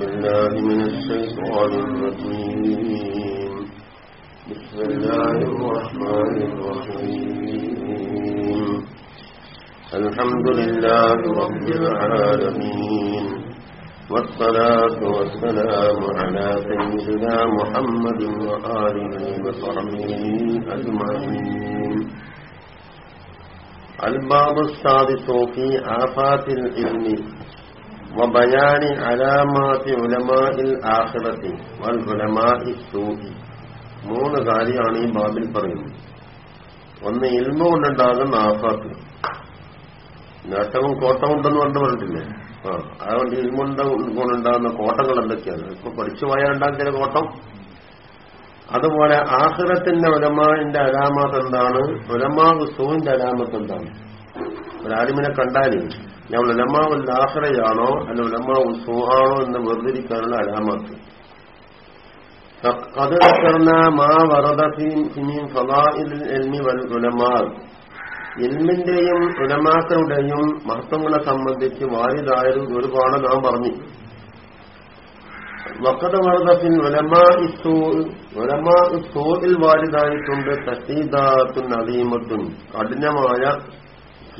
بالله من الشيطان الرجيم. بسم الله الرحمن الرحيم. الحمد لله رب العالمين. والصلاة والسلام على سيدنا محمد وآله وصحبه أجمعين. الباب السادس في آفات العلم. وبيان علامات علماء الآخرة والعلماء السوء മൂന്ന് കാര്യമാണ് ഈ ബാബിൽ പറയുന്നത് ഒന്ന് ഇൽമ കൊണ്ടുണ്ടാകുന്ന ആഫാത്ത് നേട്ടവും കോട്ടവും ഉണ്ടെന്ന് പറഞ്ഞു പറഞ്ഞിട്ടില്ലേ ആ അതുകൊണ്ട് ഇൽമുണ്ട കൊണ്ടുണ്ടാകുന്ന കോട്ടങ്ങൾ എന്തൊക്കെയാണ് ഇപ്പൊ പഠിച്ചു പോയാൽ ഉണ്ടാക്കിയ കോട്ടം അതുപോലെ ആഹ്റത്തിന്റെ ഉലമാന്റെ അലാമത്ത് എന്താണ് ഉലമാ സൂവിന്റെ അലാമത്ത് എന്താണ് ഒരാലിമിനെ കണ്ടാൽ ഞാൻ ഉലമാവുൽ ആഹ്റയാണോ അല്ല ഉലമാവ് സൂഹാണോ എന്ന് വേർതിരിക്കാനുള്ള അലാമത്ത് قد ذكرنا ما ورد في من فضائل العلم والعلماء ഇൽമിന്റെയും ഉലമാക്കളുടെയും മഹത്വങ്ങളെ സംബന്ധിച്ച് വാരിതായത് ഒരുപാട് നാം പറഞ്ഞു വക്കത വർദ്ധത്തിൽ ഉലമാ ഇസ്സൂ ഉലമാ ഇസ്സൂയിൽ വാരിതായിട്ടുണ്ട് തസീദാത്തുൻ അദീമത്തുൻ കഠിനമായ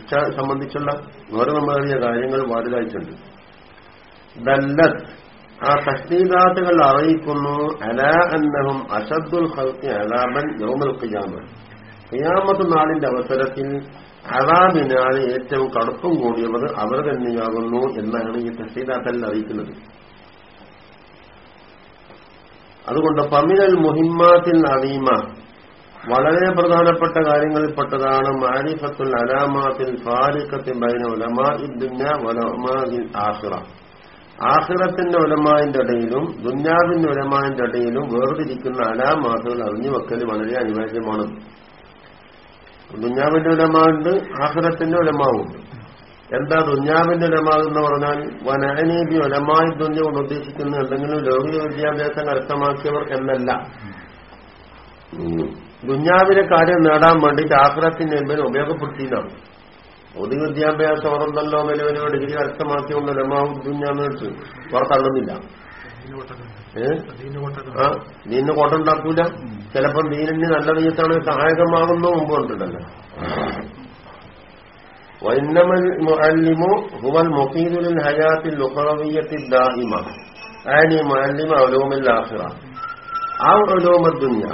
ശിക്ഷ സംബന്ധിച്ചുള്ള ഗൗരവമേറിയ കാര്യങ്ങൾ വാരിതായിട്ടുണ്ട് ദല്ലത്ത് ആ തസ്തീദാത്തുകൾ അറിയിക്കുന്നു അലാ അന്നഹും അഷദ്ദുൽ ഹൽക്കി അലാബൻ യോമൽ ഖിയാമ ഖിയാമത്ത് നാളിന്റെ അവസരത്തിൽ അറാബിനാൽ ഏറ്റവും കടുപ്പം കൂടിയവർ അവർ തന്നെയാകുന്നു എന്നാണ് ഈ തസ്തീദാത്തൽ അറിയിക്കുന്നത്. അതുകൊണ്ട് പമിനൽ മുഹിമ്മാത്തിൽ അലീമ വളരെ പ്രധാനപ്പെട്ട കാര്യങ്ങളിൽപ്പെട്ടതാണ് മാരിഫത്തുൽ അലാമാത്തിൽ ഫാരിഖത്തിൻ ബൈന ഉലമാ ഇദ്ദുന്യ വലമാതിൽ ആഹിറ ആഹിറത്തിന്റെ ഉലമാവിന്റെ ഇടയിലും ദുന്യാവിന്റെ ഉലമാവിന്റെ ഇടയിലും വേർതിരിക്കുന്ന അലാമാസുകൾ അറിഞ്ഞു വെക്കൽ വളരെ അനിവാര്യമാണ്. ദുന്യാവിന്റെ ഉലമാവുണ്ട് ആഹിറത്തിന്റെ ഉലമാവുണ്ട്. എന്താ ദുന്യാവിന്റെ ഉലമാവെന്ന് പറഞ്ഞാൽ വനാനീതി ഉലമായി ദുന്യ കൊണ്ട് ഉദ്ദേശിക്കുന്ന എന്തെങ്കിലും ലോകിക വിദ്യാഭ്യാസം കരസ്ഥമാക്കിയവർ എന്നല്ല. ദുന്യാവിലെ കാര്യം നേടാൻ വേണ്ടിയിട്ട് ആഗ്രഹത്തിന്റെ എമ്പതിനെ ഉപയോഗപ്പെടുത്തിയതാണ്. ഭൗതിക വിദ്യാഭ്യാസം ഉറന്നല്ലോ വലിയ ഡിഗ്രി കരസ്ഥമാക്കിക്കൊണ്ട് ലമാവും ദുഞ്ഞാന്ന് വെച്ച് പുറത്തള്ളുന്നില്ല ആ ദീനിന് കോട്ട ഉണ്ടാക്കൂല ചിലപ്പം ദീനിന് നല്ല നീത്താണ് സഹായകമാകുന്ന മുമ്പ് കണ്ടിട്ടല്ലോ. വൈന്നമൽ മുഅല്ലിമു ഹുവൽ മുഖീദുൽ ഹയാത്തിൽ ലുഖറവിയത്തിൽ ദാഹിമ. ആനി മുഅല്ലിമ ഉലൂമിൽ ആഖിറ. ആ ഉലൂമ ദുനിയ.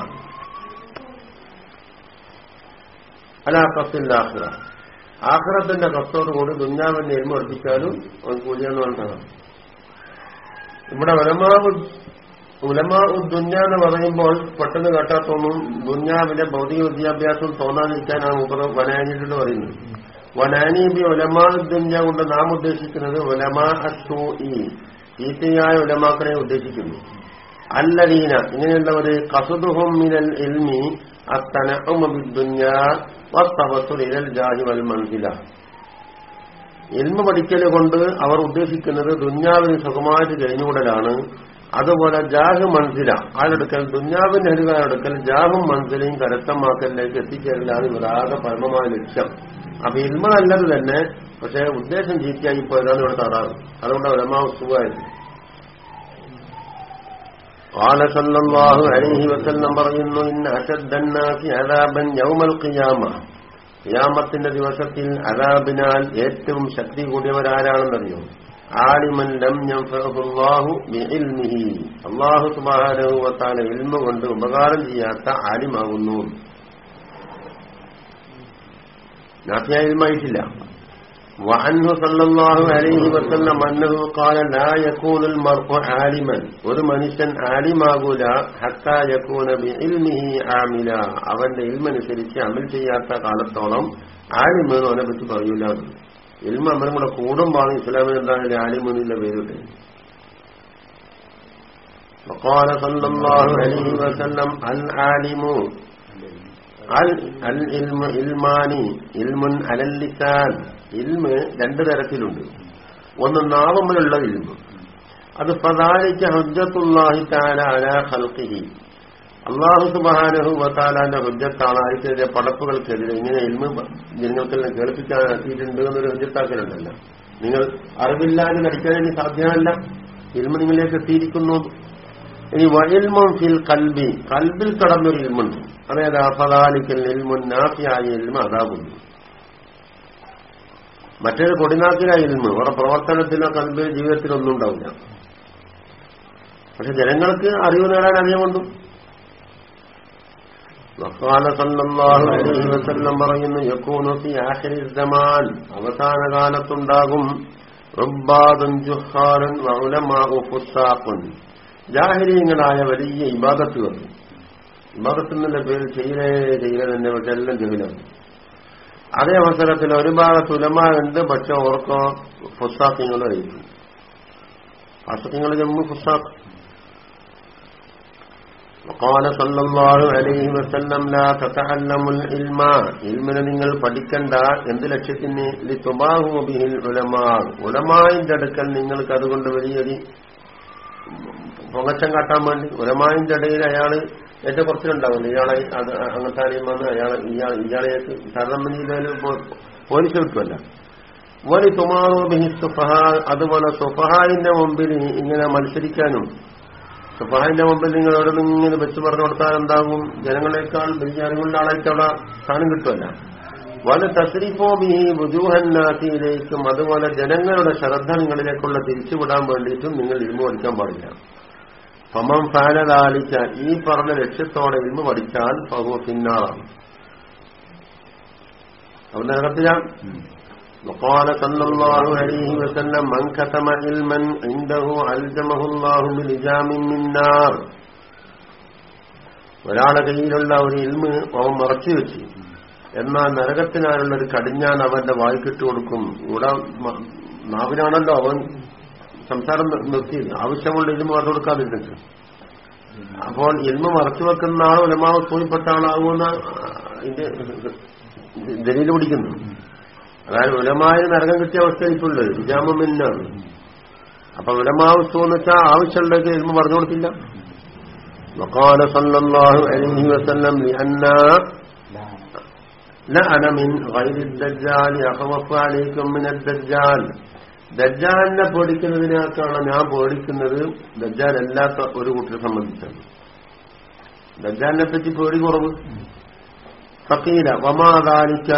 അലാ ഖത്തിൽ ആഖിറ ആഖിറത്തിന്റെ കത്തോടുകൂടി ദുഞ്ഞാവിന്റെ എരുമ വർദ്ധിച്ചാലും അവൻ കൂലിയെന്ന് പറഞ്ഞതാണ്. ഇവിടെ ഉലമാവ് ഉലമാ ദുഞ്ഞ എന്ന് പറയുമ്പോൾ പെട്ടെന്ന് കേട്ടാത്തൊന്നും ദുഞ്ഞാവിന്റെ ഭൗതിക വിദ്യാഭ്യാസം തോന്നാതിരിക്കാനാണ് ഉപ വനാനിട്ട് പറയുന്നത് വനാനീബി ഉലമാ ദുഞ്ഞ കൊണ്ട് നാം ഉദ്ദേശിക്കുന്നത് ഉലമാ അസൂ ഈ ഉലമാക്കളെ ഉദ്ദേശിക്കുന്നു. അല്ലദീന ഇങ്ങനെയുള്ളവര് കസുദുഹും മിനൽ എൽമി വൽ മൻസില. ഇൽമ പഠിക്കൽ കൊണ്ട് അവർ ഉദ്ദേശിക്കുന്നത് ദുഞ്ഞാവിന് സുഖമായിട്ട് കഴിഞ്ഞുകൂടലാണ്. അതുപോലെ ജാഹ് മൻസില ആരെടുക്കൽ? ദുഞ്ഞാവിന്റെ ഹരികാരെടുക്കൽ ജാഹും മൻസിലയും കരസ്ഥമാക്കലിലേക്ക് എത്തിച്ചേരലാണ് ഇവരാകെ പരമമായ ലക്ഷ്യം. അപ്പൊ ഇൽമ നല്ലത് തന്നെ പക്ഷെ ഉദ്ദേശം ചീത്തയായി പോയതാണ് ഇവിടെ തടാറ് അതുകൊണ്ട് പരമാ സുഖമായിരുന്നു قال صلى الله عليه وسلم പറയുന്നു ഇന്ന അശദ്ദന്നാസി അദാബൻ യൗമൽ ഖിയാമ ഖിയാമത്തിന്റെ ദിവസത്തിൽ അദാബിനാൽ ഏറ്റവും ശക്തി കൂടിയവരാരാണെന്നറിയോ ആലിമൻ ലം യൻഫഅഹുല്ലാഹു ബിഇൽമിഹി അല്ലാഹു സുബ്ഹാനഹു വതആല ഇൽമ കൊണ്ട് ഉപകാരം ചെയ്യാത്ത ആലിമാകുന്നു നാഫിയ ഇൽമായിട്ടില്ല وعنه صلى الله عليه وسلم أنه قال لا يكون المرء عالما ഒരു മനുഷ്യൻ ആലിമാകൂല ഹത്താ യക്കൂന ബിഇൽമിഹി ആമില അവന്റെ ഇൽമനുസരിച്ച് അമൽ ചെയ്യാത്ത കാലത്തോളം ആലിമെന്ന് അവനെ പറ്റി പറയൂല ഇൽമ അമ്മനും കൂടെ കൂടുമ്പാണ് ഇസ്ലാമിൽ എന്താണ് ആലിമെന്നില്ല പേരിട്ട് وقال صلى الله عليه وسلم العالم العلم علماني علم على اللسان ഇൽമ് രണ്ടു തരത്തിലുണ്ട്. ഒന്ന് നാവമ്മലുള്ള ഇൽമ് അത് പ്രധാനിച്ച ഹുജ്ജത്തുല്ലാഹി താല അള്ളാഹു സുബാനഹു വത്താലാന്റെ ഹുജ്ജത്താണ് ആദ്യത്തെ പടപ്പുകൾക്കെതിരെ ഇങ്ങനെ ഇൽമ ജനങ്ങൾക്കെല്ലാം കേൾപ്പിക്കാനാക്കിയിട്ടുണ്ട് എന്നൊരു ഹുജ്ജത്താക്കലുണ്ടല്ല. നിങ്ങൾ അറിവില്ലാതെ നടിക്കാൻ സാധ്യമല്ല. ഇൽമ നിങ്ങളിലേക്ക് എത്തിയിരിക്കുന്നു. ഇനി വയൽമം ഫിൽ കൽബി. കൽബിൽ കടന്നൊരു ഇൽമുണ്ട് അതായത് അഫദാലിക്കൽ ഇൽമുൻ നാഫിയായ ഇൽമ അതാകുന്നു. മറ്റൊരു കൊടിനാക്കിലായിരുന്നു. അവരുടെ പ്രവർത്തനത്തിനോ കൽബിൽ ജീവിതത്തിലൊന്നും ഉണ്ടാവില്ല. പക്ഷെ ജനങ്ങൾക്ക് അറിവ് നേടാൻ അറിയുമുണ്ട് വക്കാല അലൈഹി വസല്ലം പറയുന്നു യക്കൂനൊക്കെ സമാൻ. അവസാന കാലത്തുണ്ടാകും. റബ്ബാദും വലിയ ഇബാദത്തുകൾ. ഇബാദത്തിന്റെ പേര് ചെയ്യലേ ചെയ്യലേ തന്നെ പക്ഷെ അതേ അവസരത്തിൽ ഒരു ഭാഗത്ത് ഉലമ ഉണ്ട് പക്ഷെ ഓർക്കോ ഫുസാഖിങ്ങൾ അറിയിക്കും ഫാസഖിങ്ങൾ ജമ്മു ഫുസാഖ് وقال صلى الله عليه وسلم لا تتعلموا العلم ഇൽമിനെ നിങ്ങൾ പഠിക്കണ്ട എന്ത് ലക്ഷ്യത്തിന് ലിതുബാഹു ബിഹിൽ ഉലമാ ഉലമായിന്റെ അടുക്കൽ നിങ്ങൾക്ക് അതുകൊണ്ട് വലിയൊരു പൊങ്ങച്ചം കാട്ടാൻ വേണ്ടി ഉലമായിന്റെ ഇടയിൽ അയാള് ഏറ്റവും കുറച്ചിലുണ്ടാവില്ല ഇയാളെ അങ്ങനത്തെ ആരെയും അയാളെ ഇയാൾ ഇയാളേക്ക് താരതമ്യം പോലീസ് കിട്ടുമല്ല വലി തുമാറോ ബിഹി സുഫഹ അതുപോലെ സുഫഹായിന്റെ മുമ്പിൽ ഇങ്ങനെ മത്സരിക്കാനും സുഫഹായിന്റെ മുമ്പിൽ നിങ്ങൾ എവിടെ നിന്ന് ഇങ്ങനെ വെച്ച് പറഞ്ഞു കൊടുത്താൽ എന്താകും? ജനങ്ങളെക്കാൾ വലിയ അറിവുള്ള ആളായിട്ട് അവിടെ സ്ഥാനം കിട്ടുമല്ല വല തസ്രീഫോ ബിഹി വുജൂഹന്നാത്തിയിലേക്കും അതുപോലെ ജനങ്ങളുടെ ശ്രദ്ധ നിങ്ങളിലേക്കുള്ള തിരിച്ചുവിടാൻ വേണ്ടിയിട്ടും നിങ്ങൾ ഇരുമ്പ് പഠിക്കാൻ പാടില്ല. ഫമം ഫാനലാലിച്ച ഈ പറഞ്ഞ ലക്ഷ്യത്തോടെ ഇരുമ്പ് പഠിച്ചാൽ ഫഹു പിന്നാളാണ് അവന്റെ നരകത്തിലാണ് وقال صلى الله عليه وسلم من كتم علما عنده ألزمه الله بلجام من نار ഒരാളെ കയ്യിലുള്ള ഒരു ഇൽമ് അവൻ മറച്ചു വെച്ച് എന്നാൽ നരകത്തിനായുള്ള ഒരു കടിഞ്ഞാൻ അവന്റെ വായിക്കിട്ട് കൊടുക്കും ഇവിടെ നാവിനാണല്ലോ അവൻ സംസാരം നിർത്തിയത് ആവശ്യമുള്ള ഇൽമ പറഞ്ഞു കൊടുക്കാതിരുന്നിട്ട് അപ്പോൾ ഇൽമ മറച്ചു വെക്കുന്ന ആൾ ഉലമാവ് തോന്നിപ്പെട്ട ആളാകുമെന്ന ഇതിന്റെ ദലീൽ പിടിക്കുന്നു അതായത് ഉലമായ നരകം കിട്ടിയ അവസ്ഥ ഇട്ടുള്ളത് വിജാമെന്നാണ് അപ്പൊ ഉലമാവസ്ഥ എന്ന് വെച്ചാൽ ആവശ്യമുള്ളത് ഇൽമ പറഞ്ഞു കൊടുത്തില്ല وقال صلى الله عليه وسلم لأن لأنا من غير الدجال أخوف عليكم من الدجال ദജ്ജാലിനെ പേടിക്കുന്നതിനേക്കാണ് ഞാൻ പേടിക്കുന്നത് ദജ്ജാൽ അല്ലാത്ത ഒരു കൂട്ടരെ സംബന്ധിച്ചാണ്. ദജ്ജാലിനെ പറ്റി പേടി കുറവ്. ഫക്കീല വമാദാലിക്ക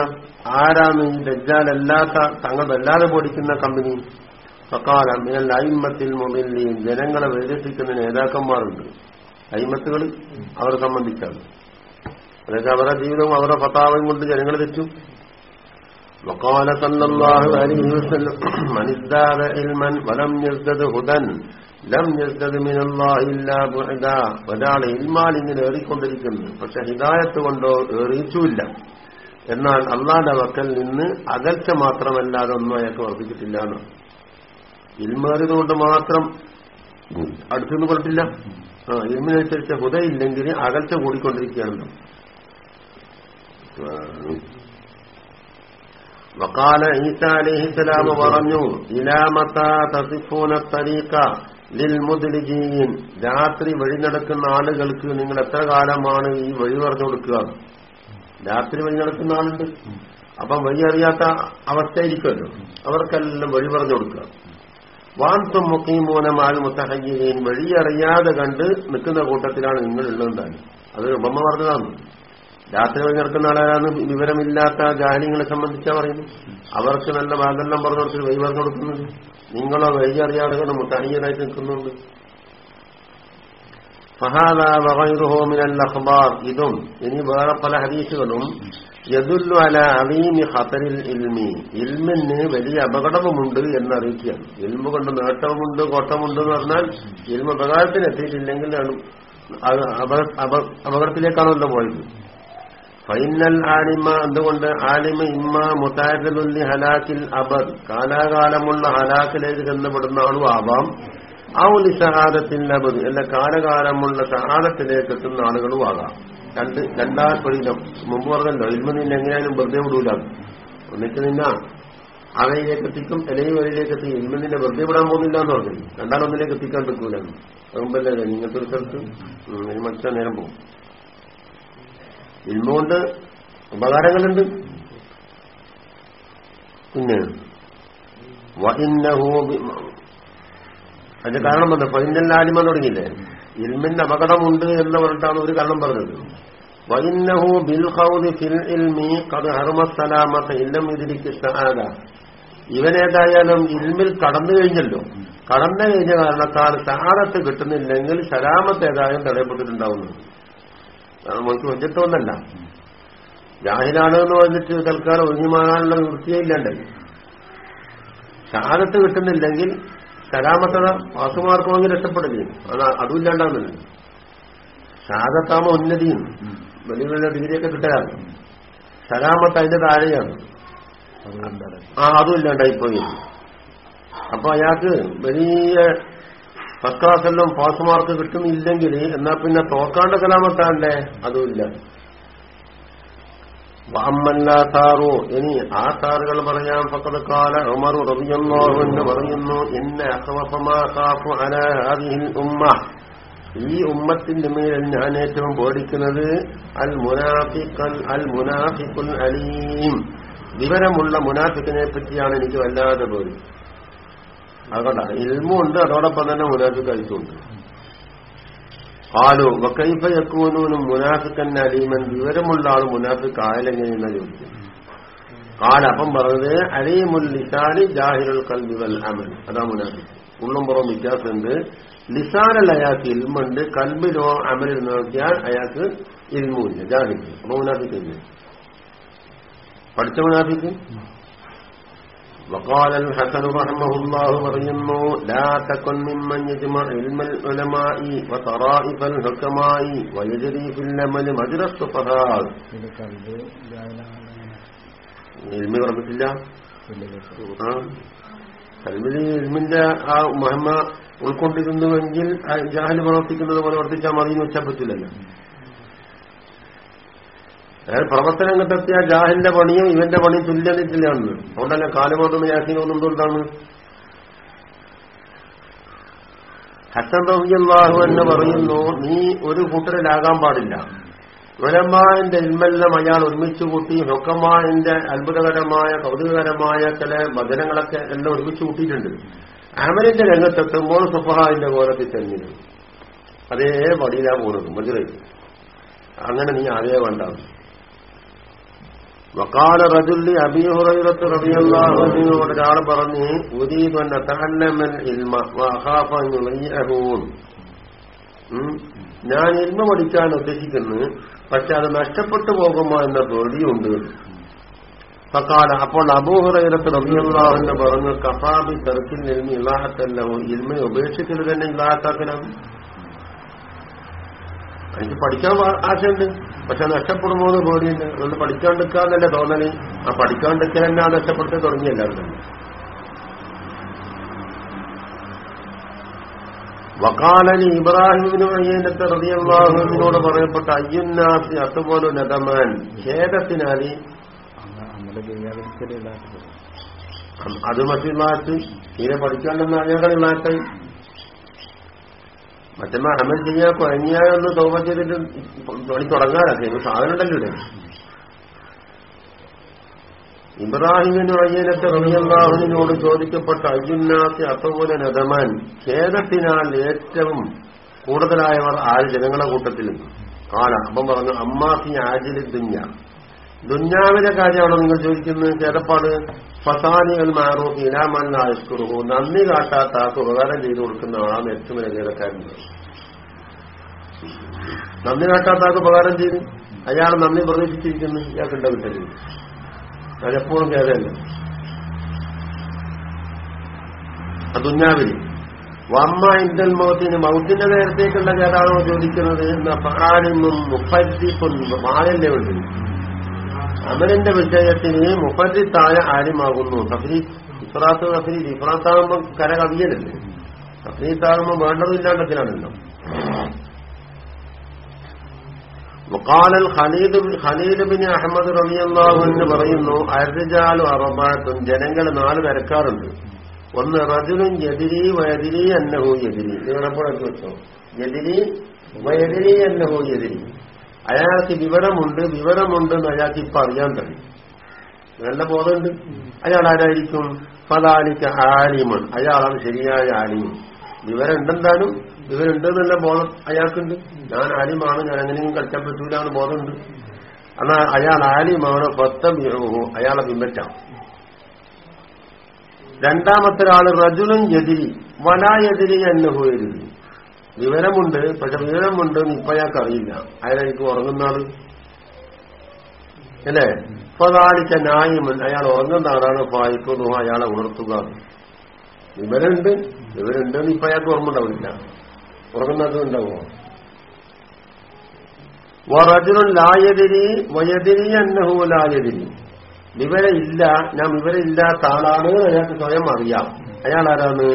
ആരാണ് ഈ ദജ്ജാലല്ലാത്ത തങ്ങൾ വല്ലാതെ പേടിക്കുന്ന കമ്പനി? ഫക്കാല മിനൽ അയിമത്തിൽ മൊബൈലിയും ജനങ്ങളെ വേദിപ്പിക്കുന്ന നേതാക്കന്മാരുണ്ട്. അയിമത്തുകൾ അവരെ സംബന്ധിച്ചാണ്. അതായത് അവരുടെ ജീവിതവും അവരുടെ ഫത്താവും കൊണ്ട് ജനങ്ങൾ തെറ്റും. وقال صلى الله عليه وسلم من ازداد علما ولم يزدد هدى ലം യസ്ദദ് മിനല്ലാഹി ഇല്ലാ ബുഅദാ ഒരാൾ ഇൽമാൽ ഇങ്ങനെ ഏറിക്കൊണ്ടിരിക്കുന്നു പക്ഷെ ഹിദായത്ത് കൊണ്ടോ ഏറിയിച്ചുമില്ല എന്നാൽ അള്ളാന്റെ വക്കൽ നിന്ന് അകൽച്ച മാത്രമല്ലാതെ ഒന്നും അയാൾക്ക് വർദ്ധിച്ചിട്ടില്ല എന്ന് ഇൽമേറിയതുകൊണ്ട് മാത്രം അടുത്തുനിന്ന് പറഞ്ഞിട്ടില്ല ആ ഇൽമിനനുസരിച്ച ഹുദയില്ലെങ്കിൽ അകൽച്ച കൂടിക്കൊണ്ടിരിക്കുകയാണ് വക്കാല ഈസ അലഹിസ്സലാം പറഞ്ഞു ഇലാമത്ത തസിഫൂന തരീക്ക ലിൽ മുദ്ലിജീൻ രാത്രി വഴി നടക്കുന്ന ആളുകൾക്ക് നിങ്ങൾ എത്ര കാലമാണ് ഈ വഴി പറഞ്ഞു കൊടുക്കുക? രാത്രി വഴി നടക്കുന്ന ആളുണ്ട്. അപ്പം വഴി അറിയാത്ത അവസ്ഥയായിരിക്കുമല്ലോ. അവർക്കെല്ലാം വഴി പറഞ്ഞു കൊടുക്കുക. വാൻസും മുഖീമൂനമാൽ മുത്തഹയ്യീൻ വഴി അറിയാതെ കണ്ട് നിൽക്കുന്ന കൂട്ടത്തിലാണ് നിങ്ങൾ ഉള്ളതാണ് അത് ഉപമ പറഞ്ഞതാണ്. രാത്രി ചേർക്കുന്ന ആളാണ് വിവരമില്ലാത്ത ജാലിങ്ങളെ സംബന്ധിച്ചാ പറയുന്നു അവർക്ക് നല്ല വാഗെല്ലാം പറഞ്ഞു കൊടുത്തിട്ട് പറഞ്ഞു കൊടുക്കുന്നത്. നിങ്ങളോ വഴി അറിയാതെ കണ്ട് മുത്തഹയ്യനായിട്ട് നിൽക്കുന്നുണ്ട്. അഖ്ബാർ. ഇതും ഇനി വേറെ പല ഹദീസുകളും യദുല്ലു അല അലീമി ഖത്തറിൽ ഇൽമി. ഇൽമിന് വലിയ അപകടവുമുണ്ട് എന്നറിയിക്കുകയാണ്. ഇൽമ കൊണ്ട് നേട്ടവുമുണ്ട് കോട്ടമുണ്ട് എന്ന് പറഞ്ഞാൽ ഇൽമ ഉപകാരത്തിന് എത്തിയിട്ടില്ലെങ്കിൽ അപകടത്തിലേക്കാണല്ലോ പോയത്. ഫൈനൽ ആലിമ എന്തുകൊണ്ട്? ആലിമ ഇമ്മ മുത്തായതുല്ലി ഹലാക്കിൽ അബദ്. കാലാകാലമുള്ള ഹലാക്കിലേക്ക് ചെന്നപ്പെടുന്ന ആളും ആവാം ഔലി ഷഹാദത്തിൽ അബദ് അല്ല കാലകാലമുള്ള ഷഹാദത്തിലേക്ക് എത്തുന്ന ആളുകളും ആകാം രണ്ട് രണ്ടാം തൊഴിലും മുമ്പ് പറഞ്ഞല്ലോ ഇൽമ നിന്നെ എങ്ങനെയാലും വെറുതെ വിടൂല. ഒന്നിച്ച് നിന്ന അവയിലേക്ക് എത്തിക്കും അല്ലെങ്കിൽ വരയിലേക്ക് എത്തി ഇൽമ നിന്നെ വെറുതെ വിടാൻ പോകുന്നില്ല എന്ന് പറഞ്ഞു രണ്ടാമൊന്നിലേക്ക് എത്തിക്കാൻ പറ്റൂല. അതുകൊണ്ടല്ലേ ഇങ്ങനത്തെ ഒരു സ്ഥലത്ത് മനുഷ്യ നേരം പോകും. ഇൽമ കൊണ്ട് ഉപകാരങ്ങളുണ്ട്. പിന്നെ അതിന്റെ കാരണം പറഞ്ഞു ആലിമ തുടങ്ങിയില്ലേ? ഇൽമിന്റെ അപകടമുണ്ട് എന്ന് പറഞ്ഞിട്ടാണ് ഒരു കാരണം പറഞ്ഞത്. ബിൽ ഖൗദി ഫിൽ ഇൽമി ഖദ് ഹർമ സലാമത ഇല്ലം ഇതിരിക്ക് സഹാദ ഇവനേതായാലും ഇൽമിൽ കടന്നു കഴിഞ്ഞല്ലോ. കടന്നു കഴിഞ്ഞ കാരണത്താൽ സഹാദത്ത് കിട്ടുന്നില്ലെങ്കിൽ സലാമത്ത് ഏതായാലും തടയപ്പെട്ടിട്ടുണ്ടാവുന്നു. നമുക്ക് വെച്ചിട്ടൊന്നല്ല ജാഹിലാണ് എന്ന് പറഞ്ഞിട്ട് തൽക്കാലം ഒഴിഞ്ഞുമാകാനുള്ള വൃത്തിയേ ഇല്ലാണ്ടായി ഷഹാദത്ത് കിട്ടുന്നില്ലെങ്കിൽ സലാമത്തത വാസുമാർക്കുമെങ്കിൽ രക്ഷപ്പെടുകയും അത് അതും ഇല്ലാണ്ടാവുന്നില്ല. ഷഹാദത്താമ ഉന്നതിയും വലിയ വലിയ ഡിഗ്രിയൊക്കെ കിട്ടലാണ്. സലാമത്ത് അതിന്റെ താഴെയാണ്. ആ അതും ഇല്ലാണ്ടായിപ്പോയി. അപ്പൊ അയാൾക്ക് വലിയ ഫസ്റ്റ് ക്ലാസ്സെല്ലാം പാസ് മാർക്ക് കിട്ടുന്നില്ലെങ്കിൽ എന്നാ പിന്നെ തോക്കാണ്ട് കലാമത്താണ്ടേ അതുമില്ല. വാമല്ലാത്താറോ ഇനി ആ താറുകൾ പറയാൻ പക്കത് കാല ഉമറു റബിയല്ലോ എന്ന് പറയുന്നു എന്നെ അസവസമാക്കാഫു അലഹിൽ ഉമ്മ. ഈ ഉമ്മത്തിന്റെ മേൽ ഞാൻ ഏറ്റവും പേടിക്കുന്നത് അൽ മുനാഫിക്കൽ അൽ മുനാഫിക്കുൽ അലീം. വിവരമുള്ള മുനാഫിക്കിനെ പറ്റിയാണ് എനിക്ക് വല്ലാതെ പേടി. അതുകൊണ്ടാണ് ഇൽമുണ്ട് അതോടൊപ്പം തന്നെ മുനാഫിക്ക് അയച്ചുണ്ട് ആലോ വക്കൈഫ യക്കൂനൂനും മുനാഫിക്കൻ അലീമൻ വിവരമുള്ള ആൾ മുനാഫിക്ക് ആയാലെങ്ങനെയെന്ന ചോദിക്കും കാല അപ്പം പറഞ്ഞത് അലീമുൽ ലിസാനി ജാഹിറുൽ കൽബിവൽ അമൽ. അതാ മുനാഫിക്ക്. ഉള്ളും പുറം വ്യത്യാസമുണ്ട്. ലിസാനല്ല അയാൾക്ക് ഇൽമുണ്ട്. കൽബിലോ അമലിൽ നോക്കിയാൽ അയാൾക്ക് ഇൽമുമില്ല ജാഹിക്ക് അപ്പൊ മുനാഫിക്കില്ല പഠിച്ച മുനാഫിക്ക്? وقال الحسن رحمه الله പറയുന്നു لا تكن ممن يجمع علم العلماء وطرائف الحكماء ويجري في العمل مجرى السفهاء ഇൽമ പറഞ്ഞിട്ടില്ല ആ കൽമില് ഇൽമിന്റെ ആ മഹിമ ഉൾക്കൊണ്ടിരുന്നുവെങ്കിൽ ജാഹല് പ്രവർത്തിക്കുന്നത് പോലെ വർദ്ധിച്ചാൽ മതി എന്ന് വെച്ചാൽ പറ്റില്ലല്ലോ അതായത് പ്രവർത്തനം കണ്ടെത്തിയ ജാഹിന്റെ പണിയും ഇവന്റെ പണിയും തുല്യനിട്ടില്ലാന്ന് അതുകൊണ്ടല്ല കാലബോധം യാസിനൊന്നും എന്താണ് ഹസൻ റബിയല്ലാഹു എന്ന് പറയുന്നു നീ ഒരു കൂട്ടരിലാകാൻ പാടില്ല. ഉലമാന്റെ ഇൽമെല്ലാം അയാൾ ഒരുമിച്ച് കൂട്ടി ഹൊക്കമാന്റെ അത്ഭുതകരമായ കൗതുകകരമായ ചില വചനങ്ങളൊക്കെ എല്ലാം ഒരുമിച്ച് കൂട്ടിയിട്ടുണ്ട്. അമലിന്റെ രംഗത്തെത്തുമ്പോൾ സുഫഹാവിന്റെ കോലത്തിൽ തന്നെ അതേ പടിയിലാ പോകുന്നത് മധുരൈ അങ്ങനെ നീ അതേ വേണ്ട വക്കാല റജുല്ലി അബിഹുറൈറത്ത് റബിയല്ലാഹുവിനോട് ഒരാൾ പറഞ്ഞ് ഉദീദ് തഹല്ലമൽ ഇൽമ വഹാഫ യുളയ്യഹൂൻ ഞാൻ ഇൽമ പഠിക്കാൻ ഉദ്ദേശിക്കുന്നു പക്ഷെ അത് നഷ്ടപ്പെട്ടു പോകുമോ എന്ന പേടിയുണ്ട്. ഫക്കാല അപ്പോൾ അബൂഹുറൈറത്ത് റബിയല്ലാഹുവിന്റെ പറഞ്ഞു കഫാബി തെറുക്കിൽ ഇൽമി ഇലാഹത്തല്ലഹു. ഇൽമയെ ഉപേക്ഷിക്കൽ തന്നെ ഇലാഹത്താക്കലാണ് എനിക്ക് പഠിക്കാൻ ആശയുണ്ട്. പക്ഷെ നഷ്ടപ്പെടുമോ എന്ന് പേടിയുണ്ട് അതുകൊണ്ട് പഠിക്കാണ്ടിരിക്കാന്നല്ലേ തോന്നൽ. ആ പഠിക്കാണ്ടിരിക്കൽ തന്നെ ആ നഷ്ടപ്പെടുത്തി തുടങ്ങി എല്ലാവരും. തന്നെ വക്കാലനി ഇബ്രാഹിമിന് വഴിയേണ്ടത്തെ റതിയല്ലാഹുവിനോട് പറയപ്പെട്ട അയ്യുന്നാസി അതുപോലെ നദമാൻ ഖേദത്തിനാലി. അത് മറ്റുള്ള തീരെ പഠിക്കാണ്ടെന്ന് അറിയാതെ മറ്റന്നാ അമൽ ചെയ്യാൻ കുഴങ്ങിയായൊന്ന് തോപ ചെയ്തിട്ട് പണി തുടങ്ങാനൊക്കെ സാധനം ഉണ്ടല്ലോ ഇവിടെ ഇബ്രാഹിമിന് അയ്യനത്തെ റബിയല്ലാഹുവിനോട് ചോദിക്കപ്പെട്ട അയ്യുന്നാസി അതുപോലെ നദമാൻ ഖേദത്തിനാൽ ഏറ്റവും കൂടുതലായവർ ആര്? ജനങ്ങളുടെ കൂട്ടത്തിലും. കാല. അപ്പം പറഞ്ഞു അമ്മാസി ആജിലി ദുഞ്ഞ ദുഞ്ഞാവിന്റെ കാര്യമാണ് നിങ്ങൾ ചോദിക്കുന്നത്? ചിലപ്പോൾ ഫസാനികൾ മാറും ഇലാമന്നാസ്കുറുഹു നന്ദി കാട്ടാത്ത ആൾക്ക് ഉപകാരം ചെയ്തു കൊടുക്കുന്ന ആളാണ് ഏറ്റവും വലിയ ഖേദക്കാരൻ. നന്ദി കാട്ടാത്ത ആൾക്ക് ഉപകാരം ചെയ്ത്. അയാൾ നന്ദി പ്രതീക്ഷിച്ചിരിക്കുന്നു. ഇയാൾക്ക് വിട്ടത് അതെപ്പോഴും കേരളല്ല ദുഞ്ഞാവിൽ വമ്മ ഇന്ത്യൻ മൗത്തിന് മൗത്തിന്റെ നേരത്തേക്കുള്ള ഖേദാണോ ചോദിക്കുന്നത്? എന്ന ഫാലിനും മാലല്ലേ മാലല്യമുണ്ട് അമലിന്റെ വിഷയത്തിന് മുപ്പത്തിത്തായ ആര്യമാകുന്നു തഫ്രീ ഇഫ്രാത്ത് തഫ്രീ ഇഫ്രാത്താകുമ്പോ കര കവിയലല്ലേ وقال വേണ്ടതില്ലാണ്ടത്തിലാണല്ലോ بن خليل بن احمد رضي الله عنه പറയുന്നു അർജാലു അറബാത്തും ജനങ്ങൾ നാല് തരക്കാറുണ്ട് ഒന്ന് റജുലും യദിരി വയദിരി അന്നഹു എതിരി നിങ്ങളെപ്പോഴൊക്കെ വെച്ചോ. യദിരി വയദിരി അന്നഹു എതിരി അയാൾക്ക് വിവരമുണ്ട് വിവരമുണ്ടെന്ന് അയാൾക്ക് ഇപ്പൊ അറിയാൻ കഴിയും. നല്ല ബോധമുണ്ട്. അയാൾ ആരായിരിക്കും? ഫലാലിക്ക് ആലിമൺ അയാളാണ് ശരിയായ ആലിമൺ വിവരം ഉണ്ടെന്താനും വിവരമുണ്ടെന്നുള്ള ബോധം അയാൾക്കുണ്ട്. ഞാൻ ആലിമാണ് ഞാൻ എങ്ങനെയും കളിക്കാൻ പറ്റൂല എന്ന് ബോധമുണ്ട്. എന്നാൽ അയാൾ ആലിമാണ് പത്തം അയാളെ പിൻപറ്റാം. രണ്ടാമത്തെ ഒരാൾ റജുലും എതിരി എന്നെ അന്നഹുവരുത് വിവരമുണ്ട് പക്ഷെ വിവരമുണ്ട് ഇപ്പൊ ഞാൻ അറിയില്ല. അയാളെനിക്ക് ഉറങ്ങുന്ന ആൾ അല്ലേ? ഫതാലിക്ക ന്യായമൻ അയാൾ ഉറങ്ങുന്ന ആളാണ് ഫായിക്കുന്നു അയാളെ ഉണർത്തുക. വിവരമുണ്ട് വിവരമുണ്ടെന്ന് ഇപ്പൊ അയാൾക്ക് ഓർമ്മ ഉണ്ടാവില്ല ഉറങ്ങുന്നത് ഉണ്ടാവുമോ വറജുൻ ലായതിരി വയതിരി അന്നഹു ലായതിരി വിവരമില്ല ഞാൻ വിവരമില്ലാത്ത ആളാണ് അയാൾക്ക് സ്വയം അറിയാം. അയാൾ ആരാണ്?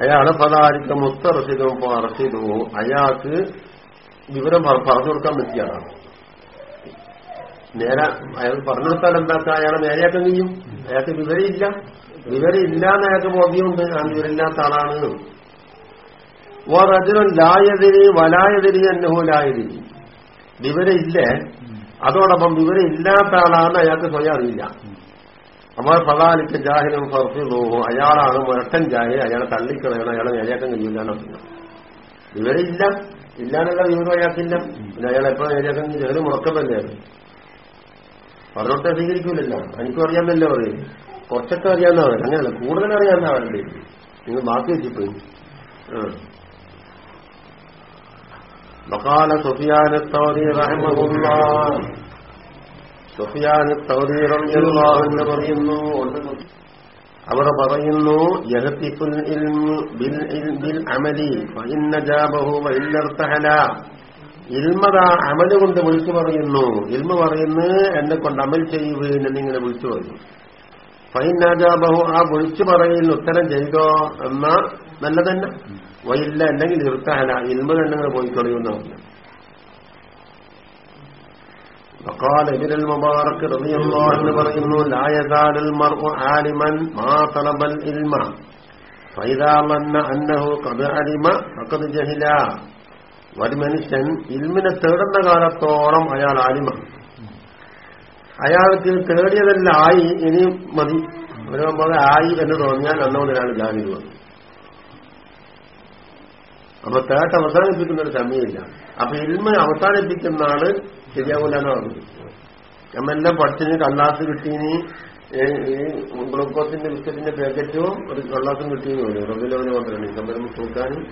അയാളെ പതാരിക്ക മുത്തറസിതും പറസിതും അയാൾക്ക് വിവരം പറഞ്ഞു കൊടുക്കാൻ പറ്റിയ നേരെ അയാൾ പറഞ്ഞു കൊടുത്താൽ എന്താക്കുക അയാളെ നേരെയാക്കാൻ കഴിയും. അയാൾക്ക് വിവരമില്ല. വിവരമില്ല എന്ന് അയാൾക്ക് ബോധ്യമുണ്ട്. ഞാൻ വിവരമില്ലാത്ത ആളാണ്. ഓരതിനും ലായതിരി വലായതിരി എന്നോ ലായതിരി. വിവരമില്ലേ? അതോടൊപ്പം വിവരമില്ലാത്ത ആളാണ് അയാൾക്ക് സ്വയം അറിയില്ല. നമ്മൾ പതാലിക്ക ജാഹിലും ഫർഫി നോക്കും അയാളാണ് മുരട്ടൻ ജാഹി അയാളെ തള്ളിക്കളയണം അയാളെ നേരിയാക്കാൻ കഴിയില്ല ഇവരെ ഇല്ല. ഇല്ലാന്നല്ല വിവരം അയാൾക്കില്ല. പിന്നെ അയാൾ എപ്പോഴും നേരിയാക്കാൻ ചെറിയ മുടക്കമല്ലായിരുന്നു പറഞ്ഞോട്ട് സ്വീകരിക്കൂലല്ല എനിക്കും അറിയാമെന്നല്ലോ പറയും കുറച്ചൊക്കെ അറിയാവുന്ന പറയും അങ്ങനെയല്ല കൂടുതൽ അറിയാവുന്ന ആളുണ്ട് നിങ്ങൾ ബാക്കി വെച്ചിപ്പോയി. മക്കാല സുഫിയാനത്തോറി റഹ്മുള്ള പറയുന്നു. അവർ പറയുന്നു ജഹത്തിഫുൽ ബിൽ ഇൽമത അമൽ കൊണ്ട് വിളിച്ചു പറയുന്നു. ഇൽമ പറയുന്നു എന്നെ കൊണ്ട് അമൽ എന്നിങ്ങനെ വിളിച്ചു പറഞ്ഞു ഫൈനാജാബഹു ആ വിളിച്ചു പറയുന്ന ഉത്തരം ചെയ്തോ എന്നാ നല്ലതന്നെ വൈല്ല അല്ലെങ്കിൽ ഇർത്തഹല ഇൽമ തന്നെ പോയിക്കളയുന്ന പറഞ്ഞു وقال ابن المبارك رضي الله عنه പറയുന്നു لا يزال المرء عالما ما طلب العلم فإذا ظن أنه قد علم فقد جهل ഒരു മനുഷ്യൻ ഇൽമിനെ തേടുന്ന കാലത്തോളം അയാൾ ആലിമാണ് അയാൾക്ക് തേടിയതെല്ലാം ആയി ഇനി മതി വരുമ്പോൾ ആയി എന്ന് തോന്നിയാൽ അന്നോതിനാണ് ജാമ്യം വന്നു അപ്പൊ തേട്ട അവസാനിപ്പിക്കുന്ന ഒരു സമയമില്ല അപ്പൊ ഇൽമ അവസാനിപ്പിക്കുന്ന ആള് ശരിയാവൂലെന്ന് പറഞ്ഞത്. നമ്മെല്ലാം പഠിച്ചിന് കള്ളാസ് കിട്ടീനി ഗ്ലൂക്കോസിന്റെ ബിസ്ക്കറ്റിന്റെ പാക്കറ്റും ഒരു കള്ളാസും കിട്ടിയെന്ന് പറഞ്ഞു. റബിലോന് മാത്രമാണ് നമ്മൾ തൂക്കാനും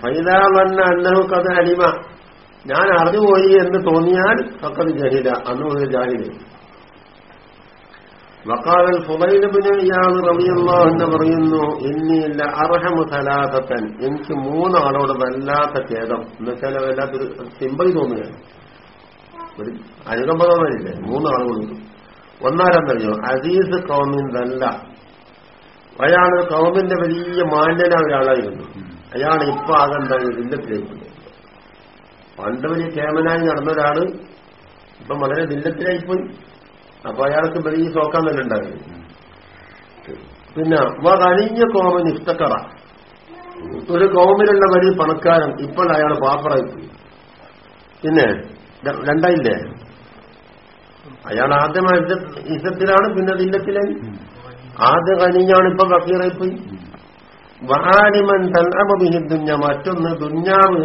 ഫൈദാ വന്ന അന്നഹു കഥ അടിമ ഞാൻ അറിഞ്ഞുപോയി എന്ന് തോന്നിയാൽ പക്കത് ജഹില. അന്ന് മുതൽ ജാഹിൽ. വക്കാലൽ ഫുബൈലബിന് ഇയാൾ റബിയല്ലോ എന്ന് പറയുന്നു ഇന്നിയില്ല അർഹമു സലാത്തൻ എനിക്ക് മൂന്നാളോട് വല്ലാത്ത ഖേദം. എന്നുവെച്ചാൽ വല്ലാത്തൊരു സിമ്പിൾ തോന്നുകയാണ്. ഒരു അനുകമ്പ തോന്നലില്ലേ മൂന്നാളുകളുണ്ട് ഒന്നാരെന്നറിയോ അസീസ് കൗമിന്തല്ല അയാൾ കൗമിന്റെ വലിയ മാന്യനായ ഒരാളായിരുന്നു. അയാൾ ഇപ്പൊ ആകെന്താണ് ദില്ലത്തിലേക്ക് പണ്ട് വലിയ കേമനായി നടന്ന ഒരാൾ ഇപ്പൊ വളരെ ദില്ലത്തിലായിപ്പോയി അപ്പൊ അയാൾക്ക് വലിയ സോക്കാൻ തന്നെ ഉണ്ടായിരുന്നു പിന്നെ വകണിഞ്ഞ കോമൻ ഇഷ്ടക്കറ ഒരു കോമിലുള്ള വലിയ പണക്കാരൻ ഇപ്പോൾ അയാൾ പാപ്പറായിപ്പോയി. പിന്നെ രണ്ടായില്ലേ? അയാൾ ആദ്യം ഇസത്തിലാണ് പിന്നെ ദില്ലത്തിലായി ആദ്യം കനിഞ്ഞാണ് ഇപ്പൊ ബക്കീറായിപ്പോയി വാലിമൻ തൽഅബിഹി ദുഞ്ഞ മറ്റൊന്ന് ദുഞ്ഞാവ്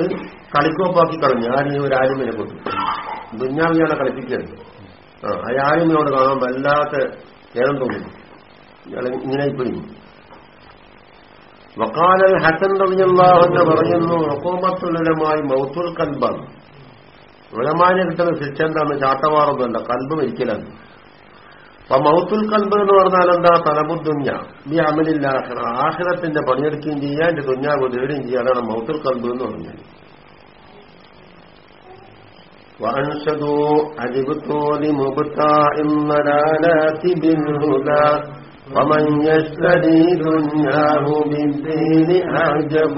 കളിക്കോപ്പാക്കി കളഞ്ഞു. ആരും ഒരു ആലിമിനെ കൊടുത്തു ഞാൻ കളിപ്പിക്കരുത് ആ ആലിമിനോട് കാണാൻ വല്ലാത്ത ഏതം തോന്നുന്നു ഇങ്ങനെ ഇപ്പോഴും വക്കാലൽ ഹസൻ റബിയല്ലാഹെന്ന് പറയുന്നു ഹുക്കൂമത്തുലമായി മൗത്തുൽ കൽബാണ്. ഉലമാനെ കിട്ടുന്ന ശിക്ഷ എന്താണ്? ചാട്ടവാറൊന്നുമല്ല കൽബ് മരിക്കലാണ്. അപ്പൊ മൗത്തുൽ കൽബ് എന്ന് പറഞ്ഞാൽ എന്താ? തലബുദ്ദുഞ്ഞ ഈ അമലില്ല ആഹ്റത്തിന്റെ പണിയെടുക്കുകയും ചെയ്യാൻ ദുഞ്ഞാവ് നേടുകയും ചെയ്യുക അതാണ് മൗത്തുൽ കൽബ് എന്ന് പറഞ്ഞാൽ وأنشدوا عجبت لمبتاع الضلالات بالهدى ومن يشتري دنياه بالدين أعجب